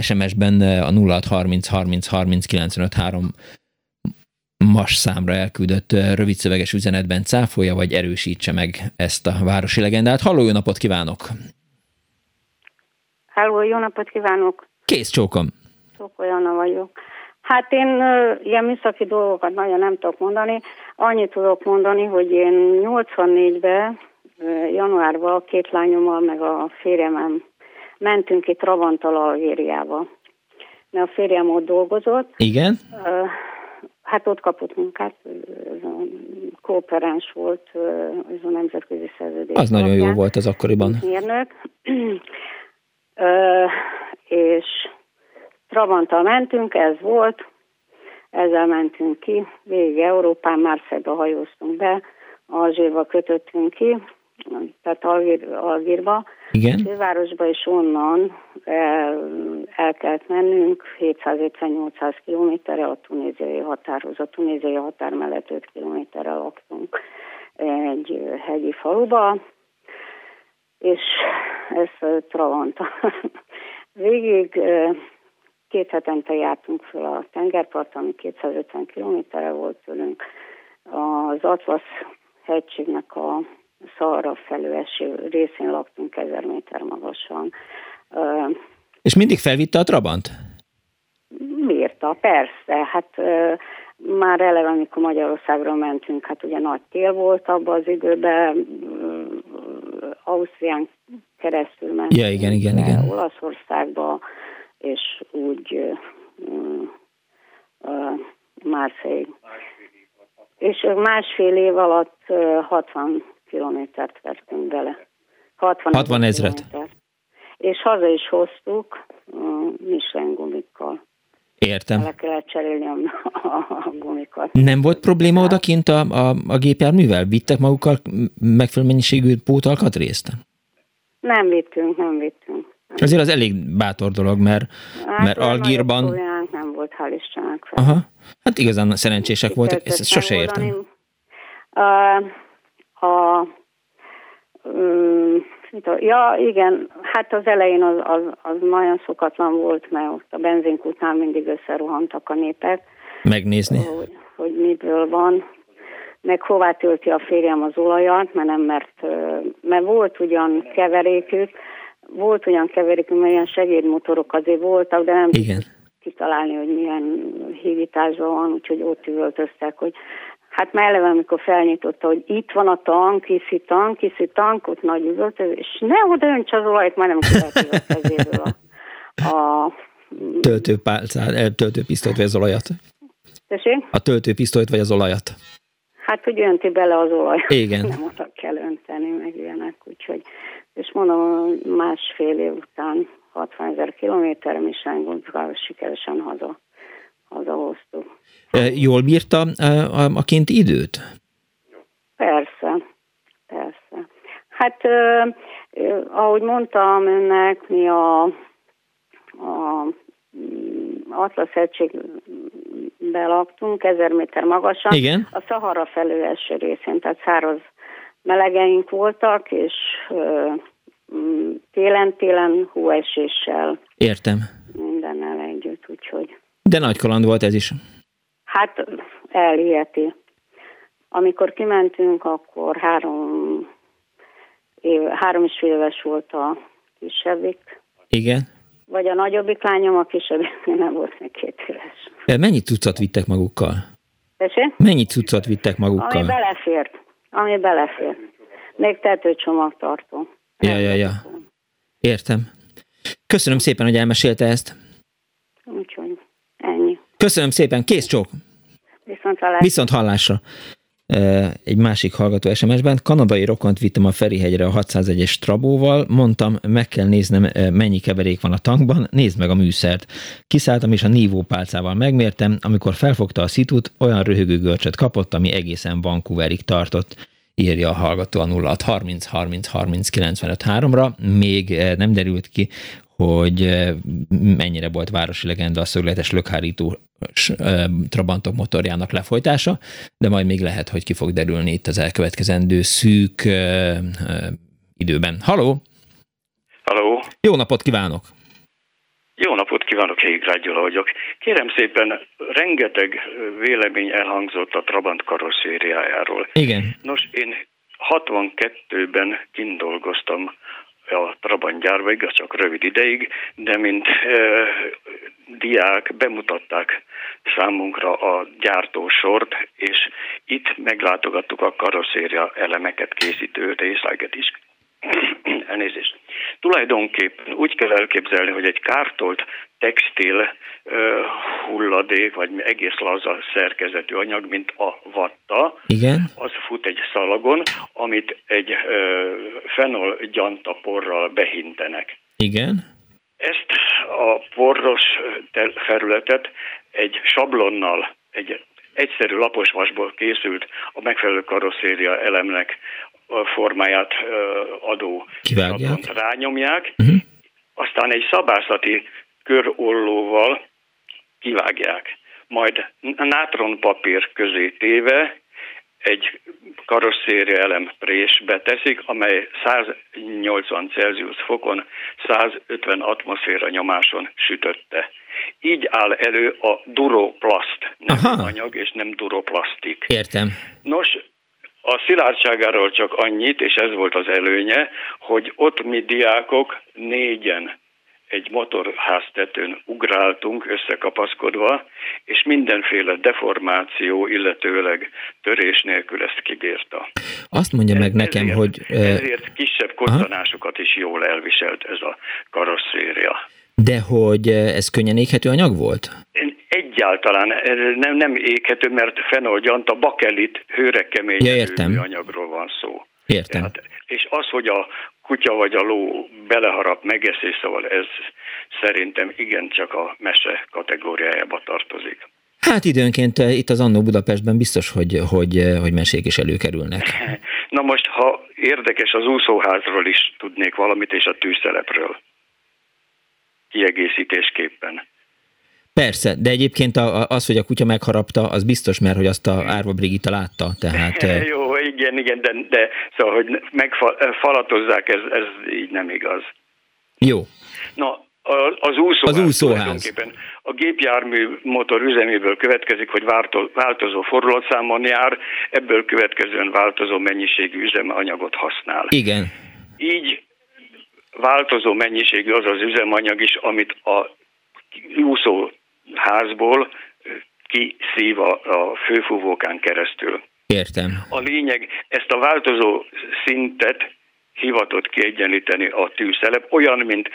SMS-ben a 0630 30 30 95 3 mas számra elküldött rövidszöveges üzenetben cáfolja, vagy erősítse meg ezt a városi legendát. Halló, jó napot kívánok! Halló, jó napot kívánok! Kész csókom! Olyan vagyok. Hát én ilyen műszaki dolgokat nagyon nem tudok mondani. Annyit tudok mondani, hogy én 84-ben januárban a két lányommal, meg a férjemem mentünk itt Travantal Algériába. Mert a férjem ott dolgozott. Igen? Hát ott kapott munkát, ez a kooperáns volt, ez a nemzetközi szerződés. Az nagyon jó volt az akkoriban. Mérnök. és Travantal mentünk, ez volt, ezzel mentünk ki, végig Európán, Márszegbe hajóztunk be, Alzsérba kötöttünk ki, tehát Algír, Algírba, Igen. fővárosba, és onnan el, el kellett mennünk 750-800 kilométerre a tunéziai határhoz. A tunéziai határ mellett 5 kilométerre laktunk egy hegyi faluba, és ez Travanta. Végig két hetente jártunk fel a tengerpart, ami 250 kilométerre volt tőlünk. Az Atlasz hegységnek a szarra felő eső részén laktunk ezer méter magasan. És mindig felvitte a Trabant? Mírta, persze. Hát már eleve, amikor Magyarországra mentünk, hát ugye nagy tél volt abban az időben, Ausztrián keresztül mentünk. Ja, igen, igen, igen. Olaszországba, és úgy Marseille. És másfél év alatt 60 kilométert vettünk bele. 60, 60 ezret. És haza is hoztuk Michelin gumikkal. Értem. Le kellett cserélni a, a, a gumikat. Nem volt probléma odakint a, a, a gépjárművel? Vittek magukkal megfelelő mennyiségű pótalkatrészt? Nem vittünk, nem vittünk. Azért az elég bátor dolog, mert, hát, mert Algírban... Nem volt, hál' Istennek. Fel. Aha. Hát igazán szerencsések voltak, ezt sose értem. A, um, ja, igen, hát az elején az, az, az nagyon szokatlan volt, mert ott a benzinkútnál mindig összerohantak a népek. Megnézni. Hogy, hogy miből van, meg hová tölti a férjem az olajat, mert nem mert, mert volt ugyan keverékük, volt olyan keverékük, mert ilyen segédmotorok azért voltak, de nem Igen. kitalálni, hogy milyen hívításban van, úgyhogy ott üvöltöztek, hogy Hát már eleve, amikor felnyitotta, hogy itt van a tank, hiszi tank, hiszi tank, ott nagy üvöltöző, és ne oda önts az olajt, már nem követi a kezéből a, a töltőpálcát, töltőpisztolyt vagy az olajat. Tessék? A töltőpisztolyt vagy az olajat. Hát, hogy önti bele az olajat. Igen. Nem oda kell önteni, meg ilyenek, úgyhogy, és mondom, másfél év után 60 ezer kilométerre Michelin sikeresen haza, hazahoztuk. Jól bírta a kint időt? Persze, persze. Hát, ahogy mondtam önnek, mi a, a mm, Atlasz hegységbe laktunk, ezer méter magasan. Igen. A Szahara felő első részén, tehát száraz melegeink voltak, és mm, télen-télen hóeséssel. Értem. Mindennel együtt, úgyhogy. De nagy kaland volt ez is. Hát elhiheti. Amikor kimentünk, akkor három, év, három és fél éves volt a kisebbik. Igen. vagy a nagyobbik lányom, a kisebbik nem volt még két éves. Mennyit cuccot vittek magukkal? Tessék? Mennyit cuccot vittek magukkal? Ami belefért. Ami belefért. Még tetőcsomagtartó. Ja, ja, ja. Értem. Köszönöm szépen, hogy elmesélte ezt. Úgyhogy. Köszönöm szépen, kész csók. Viszont hallásra. Viszont hallásra. Egy másik hallgató SMS-ben. Kanadai rokont vittem a Ferihegyre a 601-es Trabóval. Mondtam, meg kell néznem, mennyi keverék van a tankban. Nézd meg a műszert. Kiszálltam és a nívó pálcával megmértem. Amikor felfogta a szitut, olyan röhögő görcsöt kapott, ami egészen Vancouverig tartott írja a hallgató a 06 30 30 30 95 3-ra. Még nem derült ki, hogy mennyire volt városi legenda a szögletes lökhárító Trabantok motorjának lefolytása, de majd még lehet, hogy ki fog derülni itt az elkövetkezendő szűk időben. Haló! Haló! Jó napot kívánok! Jó napot kívánok, Hégrágy Gyula vagyok. Kérem szépen, rengeteg vélemény elhangzott a Trabant karosszériájáról. Igen. Nos, én 62-ben kint dolgoztam a Trabant gyárba, igaz csak rövid ideig, de mint e, diák bemutatták számunkra a gyártósort, és itt meglátogattuk a karosszéria elemeket készítő részleget is. Elnézést. Tulajdonképpen úgy kell elképzelni, hogy egy kártolt textil uh, hulladék, vagy egész laza szerkezetű anyag, mint a vatta, Igen. az fut egy szalagon, amit egy uh, fenol gyantaporral behintenek. Igen. Ezt a porros felületet egy sablonnal, egy egyszerű lapos vasból készült a megfelelő karosszéria elemnek a formáját adó Kivágják. rányomják, uh-huh. aztán egy szabászati körollóval kivágják, majd nátronpapír közé téve egy karosszéria elem présbe teszik, amely 180 Celsius fokon, 150 atmoszféra nyomáson sütötte. Így áll elő a duroplast nem anyag, és nem duroplastik. Értem. Nos, a szilárdságáról csak annyit, és ez volt az előnye, hogy ott mi diákok négyen egy motorháztetőn ugráltunk összekapaszkodva, és mindenféle deformáció, illetőleg törés nélkül ezt kibírta. Azt mondja meg nekem, ezért, hogy... Ezért kisebb kottanásokat is jól elviselt ez a karosszéria. De hogy ez könnyen éghető anyag volt? Egyáltalán nem, nem éghető, mert fenolgyant a bakelit hőrekemény ja, értem. anyagról van szó. Értem. Tehát, és az, hogy a kutya vagy a ló beleharap, megeszi, szóval ez szerintem igencsak a mese kategóriájába tartozik. Hát időnként itt az Annó Budapestben biztos, hogy, hogy, hogy mesék is előkerülnek. Na most, ha érdekes, az úszóházról is tudnék valamit, és a tűztelepről kiegészítésképpen. Persze, de egyébként az, hogy a kutya megharapta, az biztos, mert hogy azt a Árva Brigitta látta, tehát... Jó, igen, igen, de, de szóval, hogy megfalatozzák, ez, ez így nem igaz. Jó. Na, az úszóház, az úszóház. A gépjármű motor üzeméből következik, hogy változó fordulatszámon jár, ebből következően változó mennyiségű üzemanyagot használ. Igen. Így változó mennyiségű az az üzemanyag is, amit a úszóházból kiszív a, a főfúvókán keresztül. Értem. A lényeg, ezt a változó szintet hivatott kiegyenlíteni a tűzszelep, olyan, mint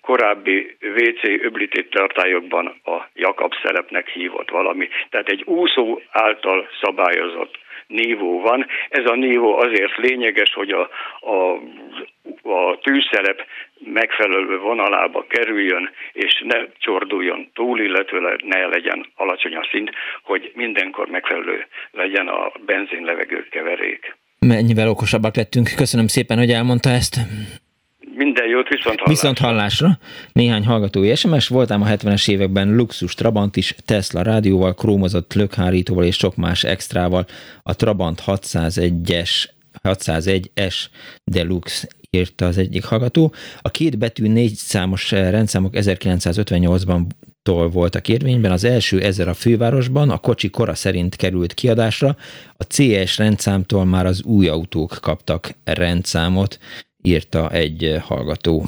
korábbi WC öblítét tartályokban a Jakab szelepnek hívott valami. Tehát egy úszó által szabályozott nívó van. Ez a nívó azért lényeges, hogy a, a, a tűzszelep megfelelő vonalába kerüljön, és ne csorduljon túl, illetve ne legyen alacsony a szint, hogy mindenkor megfelelő legyen a benzinlevegő keverék. Mennyivel okosabbak lettünk. Köszönöm szépen, hogy elmondta ezt. Minden jót, viszont hallásra. Viszont hallásra. Néhány hallgatói SMS, voltam a 70-es években luxus Trabant is, Tesla rádióval, krómozott lökhárítóval és sok más extrával. A Trabant 601-es 601S Deluxe írta az egyik hallgató. A két betű négy számos rendszámok 1958-ban tól voltak érvényben. Az első ezer a fővárosban, a kocsi kora szerint került kiadásra, a CS rendszámtól már az új autók kaptak rendszámot, írta egy hallgató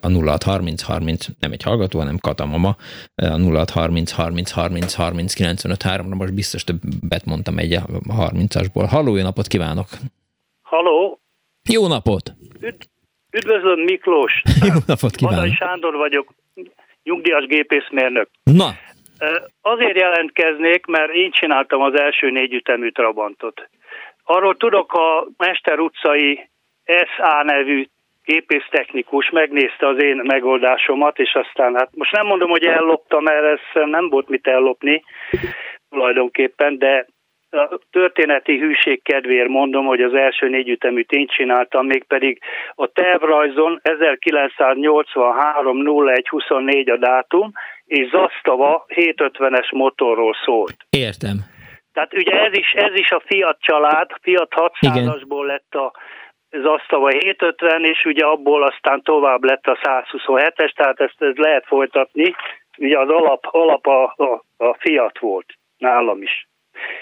a 0630 nem egy hallgató, hanem katamama, a 0630 30 30 30 95 3 most biztos többet mondtam egy a 30-asból. Halló, jó napot kívánok! Halló! Jó napot! Üd, üdvözlöm Miklós! Jó napot kívánok! Madai Sándor vagyok, nyugdíjas gépészmérnök. Na! Azért jelentkeznék, mert én csináltam az első négy ütemű Trabantot. Arról tudok, a Mester utcai SA nevű gépésztechnikus megnézte az én megoldásomat, és aztán hát most nem mondom, hogy elloptam, mert ez nem volt mit ellopni tulajdonképpen, de a történeti hűség kedvéért mondom, hogy az első négy üteműt én csináltam, mégpedig a tervrajzon 1983 01 24 a dátum, és Zasztava 750-es motorról szólt. Értem. Tehát ugye ez is, ez is a Fiat család, Fiat 600-asból lett a Zasztava 750, és ugye abból aztán tovább lett a 127-es, tehát ezt, ezt lehet folytatni. Ugye az alap, alap a, a, a Fiat volt, nálam is.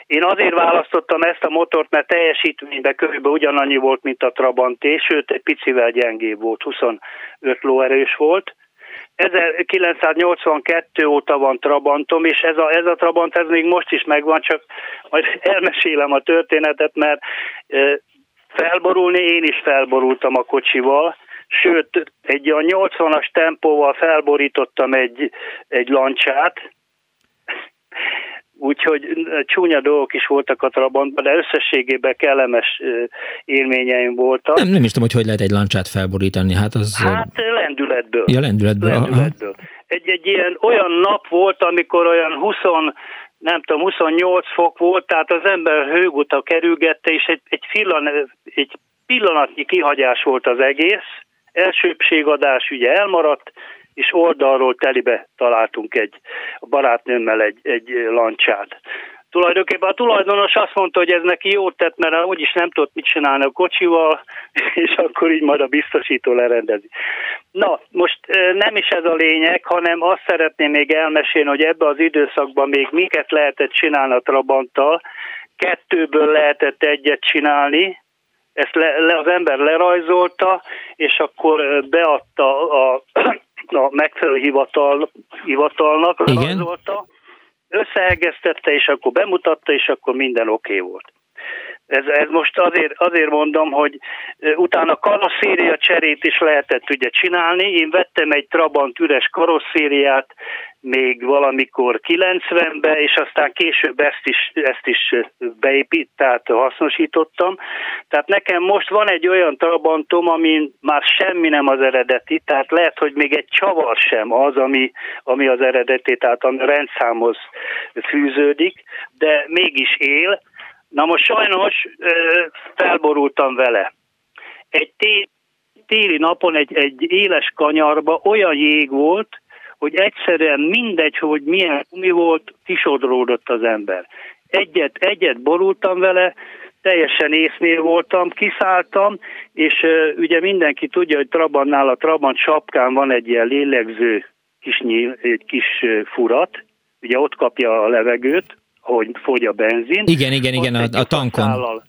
Én azért választottam ezt a motort, mert teljesítményben körülbelül ugyanannyi volt, mint a Trabanté, sőt egy picivel gyengébb volt, 25 lóerős volt. 1982 óta van Trabantom, és ez a, ez a Trabant ez még most is megvan, csak majd elmesélem a történetet, mert felborulni én is felborultam a kocsival, sőt, egy a 80-as tempóval felborítottam egy, egy lancsát, Úgyhogy csúnya dolgok is voltak a Trabantban, de összességében kellemes élményeim voltak. Nem, nem is tudom, hogy hogy lehet egy lancsát felborítani. Hát, az... hát lendületből. Ja, lendületből. lendületből. Egy, egy ilyen olyan nap volt, amikor olyan 20 nem tudom, 28 fok volt, tehát az ember hőguta kerülgette, és egy, egy, pillan, egy pillanatnyi kihagyás volt az egész. Elsőbségadás ugye elmaradt, és oldalról telibe találtunk egy a barátnőmmel egy, egy lancsát. Tulajdonképpen a tulajdonos azt mondta, hogy ez neki jót tett, mert úgyis nem tudott mit csinálni a kocsival, és akkor így majd a biztosító lerendezi. Na, most nem is ez a lényeg, hanem azt szeretném még elmesélni, hogy ebbe az időszakban még miket lehetett csinálni a Trabanttal. Kettőből lehetett egyet csinálni, ezt le, le, az ember lerajzolta, és akkor beadta a a megfelelő hivatal, hivatalnak rajzolta, összeegeztette, és akkor bemutatta, és akkor minden oké okay volt. Ez, ez most azért, azért mondom, hogy utána karosszéria cserét is lehetett ugye csinálni. Én vettem egy Trabant üres karosszériát még valamikor 90-ben, és aztán később ezt is, ezt is beépít, tehát hasznosítottam. Tehát nekem most van egy olyan Trabantom, ami már semmi nem az eredeti, tehát lehet, hogy még egy csavar sem az, ami, ami az eredeti, tehát a rendszámhoz fűződik, de mégis él, Na most sajnos felborultam vele. Egy téli napon egy, egy éles kanyarba olyan jég volt, hogy egyszerűen mindegy, hogy milyen mi volt, kisodródott az ember. Egyet, egyet borultam vele, teljesen észnél voltam, kiszálltam, és uh, ugye mindenki tudja, hogy Trabannál a Trabant sapkán van egy ilyen lélegző kis, nyíl, egy kis furat, ugye ott kapja a levegőt, hogy fogy a benzin. Igen, igen, igen, a, a tankon.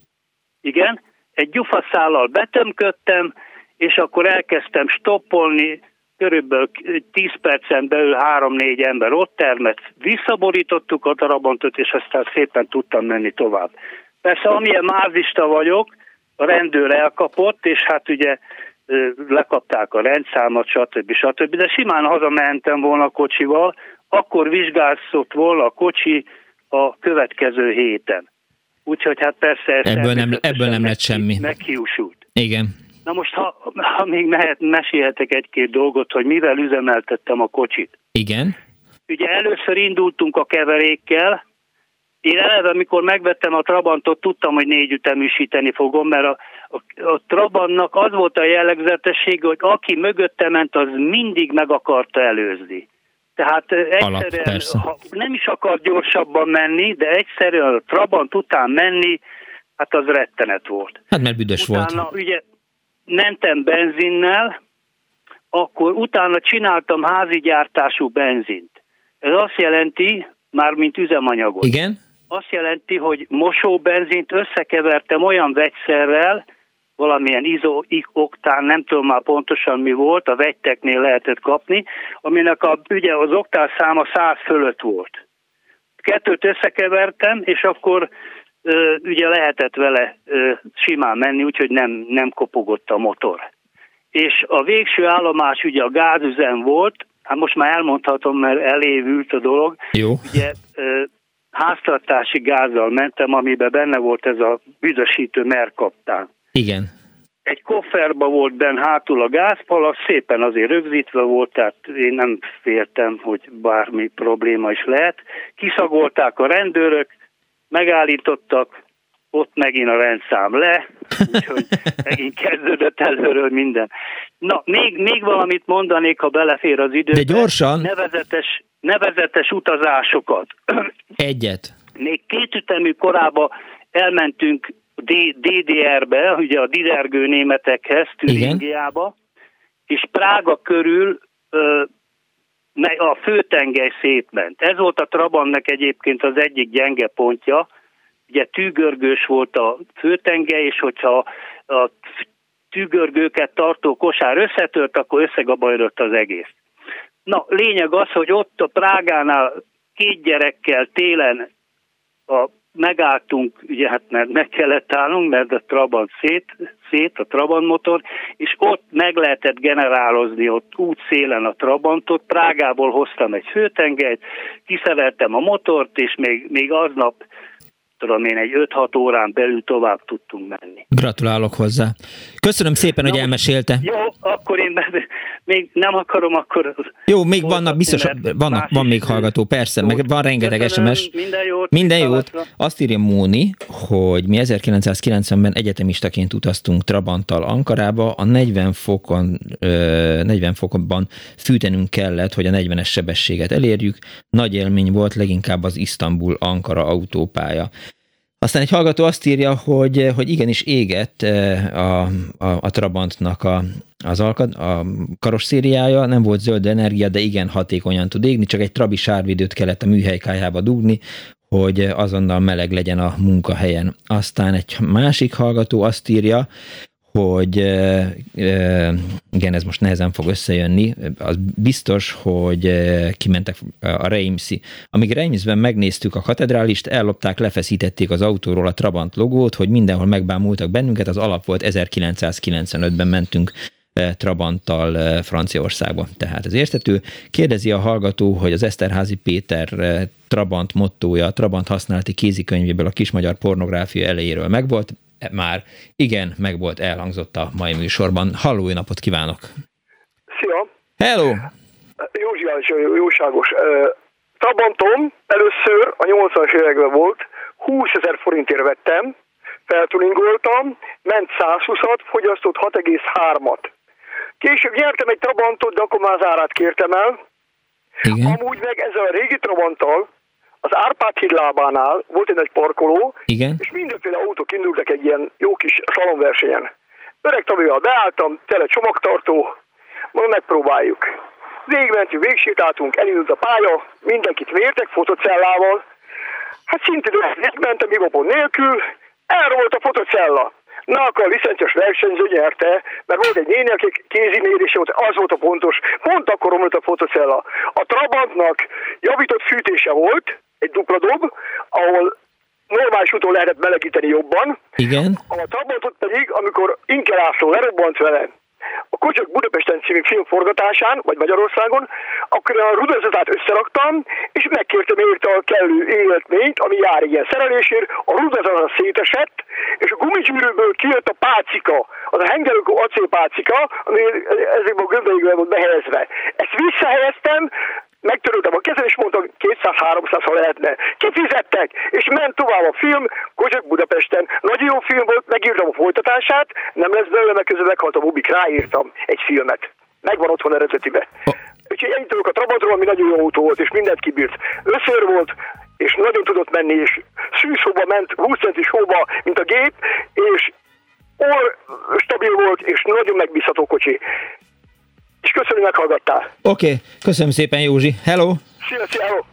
Igen, egy gyufaszállal betömködtem, és akkor elkezdtem stoppolni, körülbelül 10 percen belül 3-4 ember ott termett, visszaborítottuk a darabontot, és aztán szépen tudtam menni tovább. Persze, amilyen mázista vagyok, a rendőr elkapott, és hát ugye lekapták a rendszámot, stb. stb. De simán hazamentem volna a kocsival, akkor vizsgálszott volna a kocsi, a következő héten. Úgyhogy hát persze... Ez ebből nem, ebből nem lett semmi. Meghiúsult. Igen. Na most, ha, ha még mehet, mesélhetek egy-két dolgot, hogy mivel üzemeltettem a kocsit. Igen. Ugye először indultunk a keverékkel, én eleve, amikor megvettem a Trabantot, tudtam, hogy négy üteműsíteni fogom, mert a, a, a Trabantnak az volt a jellegzetessége, hogy aki mögötte ment, az mindig meg akarta előzni. Tehát egyszerűen, Alap, ha nem is akar gyorsabban menni, de egyszerűen Trabant után menni, hát az rettenet volt. Hát mert büdös utána, volt. ugye mentem benzinnel, akkor utána csináltam házi gyártású benzint. Ez azt jelenti, már mint üzemanyagot. Igen? Azt jelenti, hogy mosóbenzint összekevertem olyan vegyszerrel, valamilyen izó, oktán, nem tudom már pontosan mi volt, a vegyteknél lehetett kapni, aminek a, ugye az oktán száma 100 fölött volt. Kettőt összekevertem, és akkor ö, ugye lehetett vele ö, simán menni, úgyhogy nem, nem kopogott a motor. És a végső állomás ugye a gázüzem volt, hát most már elmondhatom, mert elévült a dolog. Jó. Ugye ö, háztartási gázzal mentem, amiben benne volt ez a büdösítő merkaptán. Igen. Egy kofferba volt benne hátul a gázpalasz, szépen azért rögzítve volt, tehát én nem féltem, hogy bármi probléma is lehet. Kiszagolták a rendőrök, megállítottak, ott megint a rendszám le, úgyhogy megint kezdődött előről minden. Na, még, még valamit mondanék, ha belefér az idő. De gyorsan. Nevezetes, nevezetes utazásokat. Egyet. Még két ütemű korába elmentünk DDR-be, ugye a didergő németekhez, Türingiába, és Prága körül ö, a főtengely szétment. Ez volt a Trabantnek egyébként az egyik gyenge pontja, ugye tűgörgős volt a főtengely, és hogyha a tűgörgőket tartó kosár összetört, akkor összegabajodott az egész. Na, lényeg az, hogy ott a Prágánál két gyerekkel télen a, megálltunk, ugye hát mert meg kellett állnunk, mert a Trabant szét, szét, a Trabant motor, és ott meg lehetett generálozni ott út szélen a Trabantot, Prágából hoztam egy főtengelyt, kiszereltem a motort, és még, még aznap tudom én, egy 5-6 órán belül tovább tudtunk menni. Gratulálok hozzá. Köszönöm szépen, hogy elmesélte. Jó, akkor én még nem akarom, akkor... Jó, még vannak, biztos, vannak, van még hallgató, persze, meg van rengeteg Köszönöm, SMS. Minden jót. Minden jót. Azt írja Móni, hogy mi 1990-ben egyetemistaként utaztunk Trabanttal Ankarába, a 40 fokon, 40 fokban fűtenünk kellett, hogy a 40-es sebességet elérjük. Nagy élmény volt leginkább az Isztambul-Ankara autópálya. Aztán egy hallgató azt írja, hogy, hogy igenis égett a, a, a Trabantnak a, az alkad, a karosszériája, nem volt zöld energia, de igen hatékonyan tud égni, csak egy trabi sárvidőt kellett a műhelykájába dugni, hogy azonnal meleg legyen a munkahelyen. Aztán egy másik hallgató azt írja, hogy igen, ez most nehezen fog összejönni, az biztos, hogy kimentek a Reimszi. Amíg Reimsben megnéztük a katedrálist, ellopták, lefeszítették az autóról a Trabant logót, hogy mindenhol megbámultak bennünket, az alap volt 1995-ben mentünk Trabanttal Franciaországba. Tehát ez értető. Kérdezi a hallgató, hogy az Eszterházi Péter Trabant mottója, Trabant használati kézikönyvéből a kismagyar pornográfia elejéről megvolt, már igen, meg volt, elhangzott a mai műsorban. Halló, napot kívánok! Szia! Hello! Józsiás, jóságos. Trabantom először a 80-as években volt, 20 ezer forintért vettem, feltuningoltam, ment 120-at, fogyasztott 6,3-at. Később nyertem egy Trabantot, de akkor már az árát kértem el. Igen. Amúgy meg ezzel a régi Trabanttal az Árpád híd lábánál volt egy nagy parkoló, Igen. és mindenféle autók indultak egy ilyen jó kis salonversenyen. Öreg tavival beálltam, tele csomagtartó, mondom, megpróbáljuk. Végigmentünk, végsétáltunk, elindult a pálya, mindenkit vértek fotocellával. Hát szintén mentem igapon nélkül, elrolt a fotocella. Na, akkor a licenciós versenyző nyerte, mert volt egy néni, aki kézi mérése volt, az volt a pontos, pont akkor romlott a fotocella. A Trabantnak javított fűtése volt, egy dupla dob, ahol normális úton lehetett melegíteni jobban. Igen. A Trabantot pedig, amikor Inkerászló lerobbant vele, a Kocsak Budapesten című film forgatásán, vagy Magyarországon, akkor a rudazatát összeraktam, és megkértem érte a kellő életményt, ami jár ilyen szerelésért, a rudazat szétesett, és a gumigyűrűből kijött a pácika, az a hengerőkó acélpácika, ami ezekben a gömbölyükben volt behelyezve. Ezt visszahelyeztem, megtöröltem a kezem, és mondtam, 200-300, ha lehetne. Kifizettek, és ment tovább a film, Kozsök Budapesten. Nagyon jó film volt, megírtam a folytatását, nem lesz belőle, mert közben meghalt a Bubik, ráírtam egy filmet. Megvan otthon eredetibe. Úgyhogy ennyit tudok a Trabantról, ami nagyon jó autó volt, és mindent kibírt. Összör volt, és nagyon tudott menni, és szűzhóba ment, 20 centis hóba, mint a gép, és or stabil volt, és nagyon megbízható kocsi. És köszönöm, meghallgattál. Oké, okay. köszönöm szépen Józsi. Hello! Szia, szia, hello!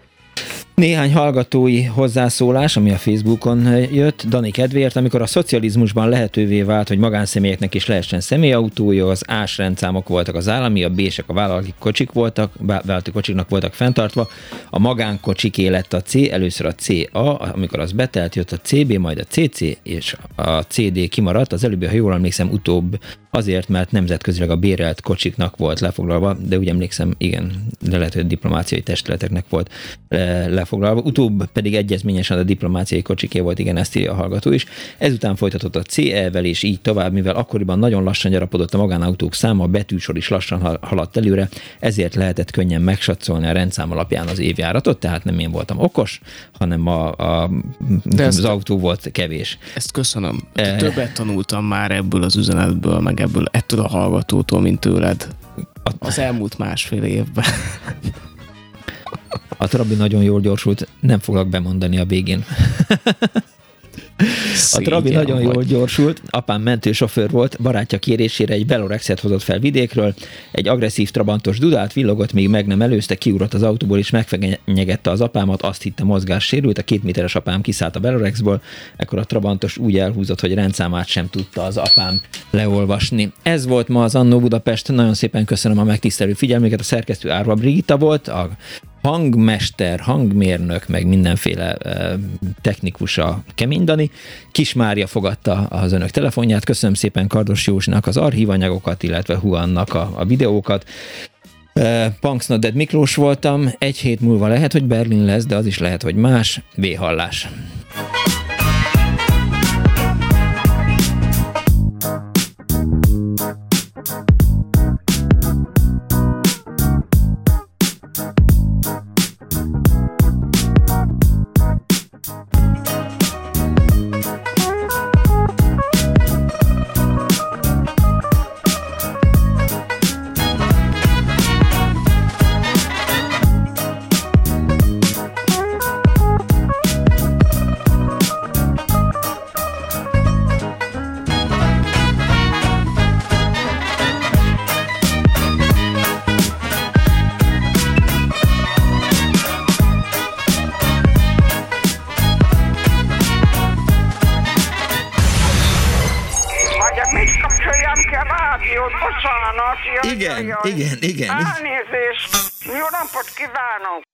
Néhány hallgatói hozzászólás, ami a Facebookon jött, Dani kedvéért, amikor a szocializmusban lehetővé vált, hogy magánszemélyeknek is lehessen személyautója, az A-s rendszámok voltak az állami, a B-sek a vállalati kocsik voltak, vállalati kocsiknak voltak fenntartva, a magánkocsik lett a C, először a CA, amikor az betelt, jött a CB, majd a CC, és a CD kimaradt, az előbbi, ha jól emlékszem, utóbb azért, mert nemzetközileg a bérelt kocsiknak volt lefoglalva, de úgy emlékszem, igen, de lehet, hogy diplomáciai testületeknek volt eh, lefoglalva. Utóbb pedig egyezményesen a diplomáciai kocsiké volt, igen, ezt írja a hallgató is. Ezután folytatott a CE-vel, és így tovább, mivel akkoriban nagyon lassan gyarapodott a magánautók száma, a betűsor is lassan haladt előre, ezért lehetett könnyen megsatszolni a rendszám alapján az évjáratot, tehát nem én voltam okos, hanem a, a, az autó volt kevés. Ezt köszönöm. E... Többet tanultam már ebből az üzenetből, meg ebből, ettől a hallgatótól, mint tőled az elmúlt másfél évben. A Trabi nagyon jól gyorsult, nem foglak bemondani a végén. A Trabi nagyon jól gyorsult, apám mentősofőr volt, barátja kérésére egy Velorexet hozott fel vidékről, egy agresszív trabantos dudát villogott, még meg nem előzte, kiugrott az autóból és megfenyegette az apámat, azt hitte mozgás sérült, a két méteres apám kiszállt a Velorexból, ekkor a trabantos úgy elhúzott, hogy rendszámát sem tudta az apám leolvasni. Ez volt ma az Annó Budapest, nagyon szépen köszönöm a megtisztelő figyelmüket, a szerkesztő Árva Brigitta volt, a hangmester, hangmérnök, meg mindenféle technikus a Kemény Dani. Kis Mária fogadta az önök telefonját. Köszönöm szépen Kardos Józsnak az archívanyagokat, illetve Huannak a, a videókat. Dead Miklós voltam. Egy hét múlva lehet, hogy Berlin lesz, de az is lehet, hogy más. V-hallás. Igen, igen. Elnézést! Jó napot kívánok!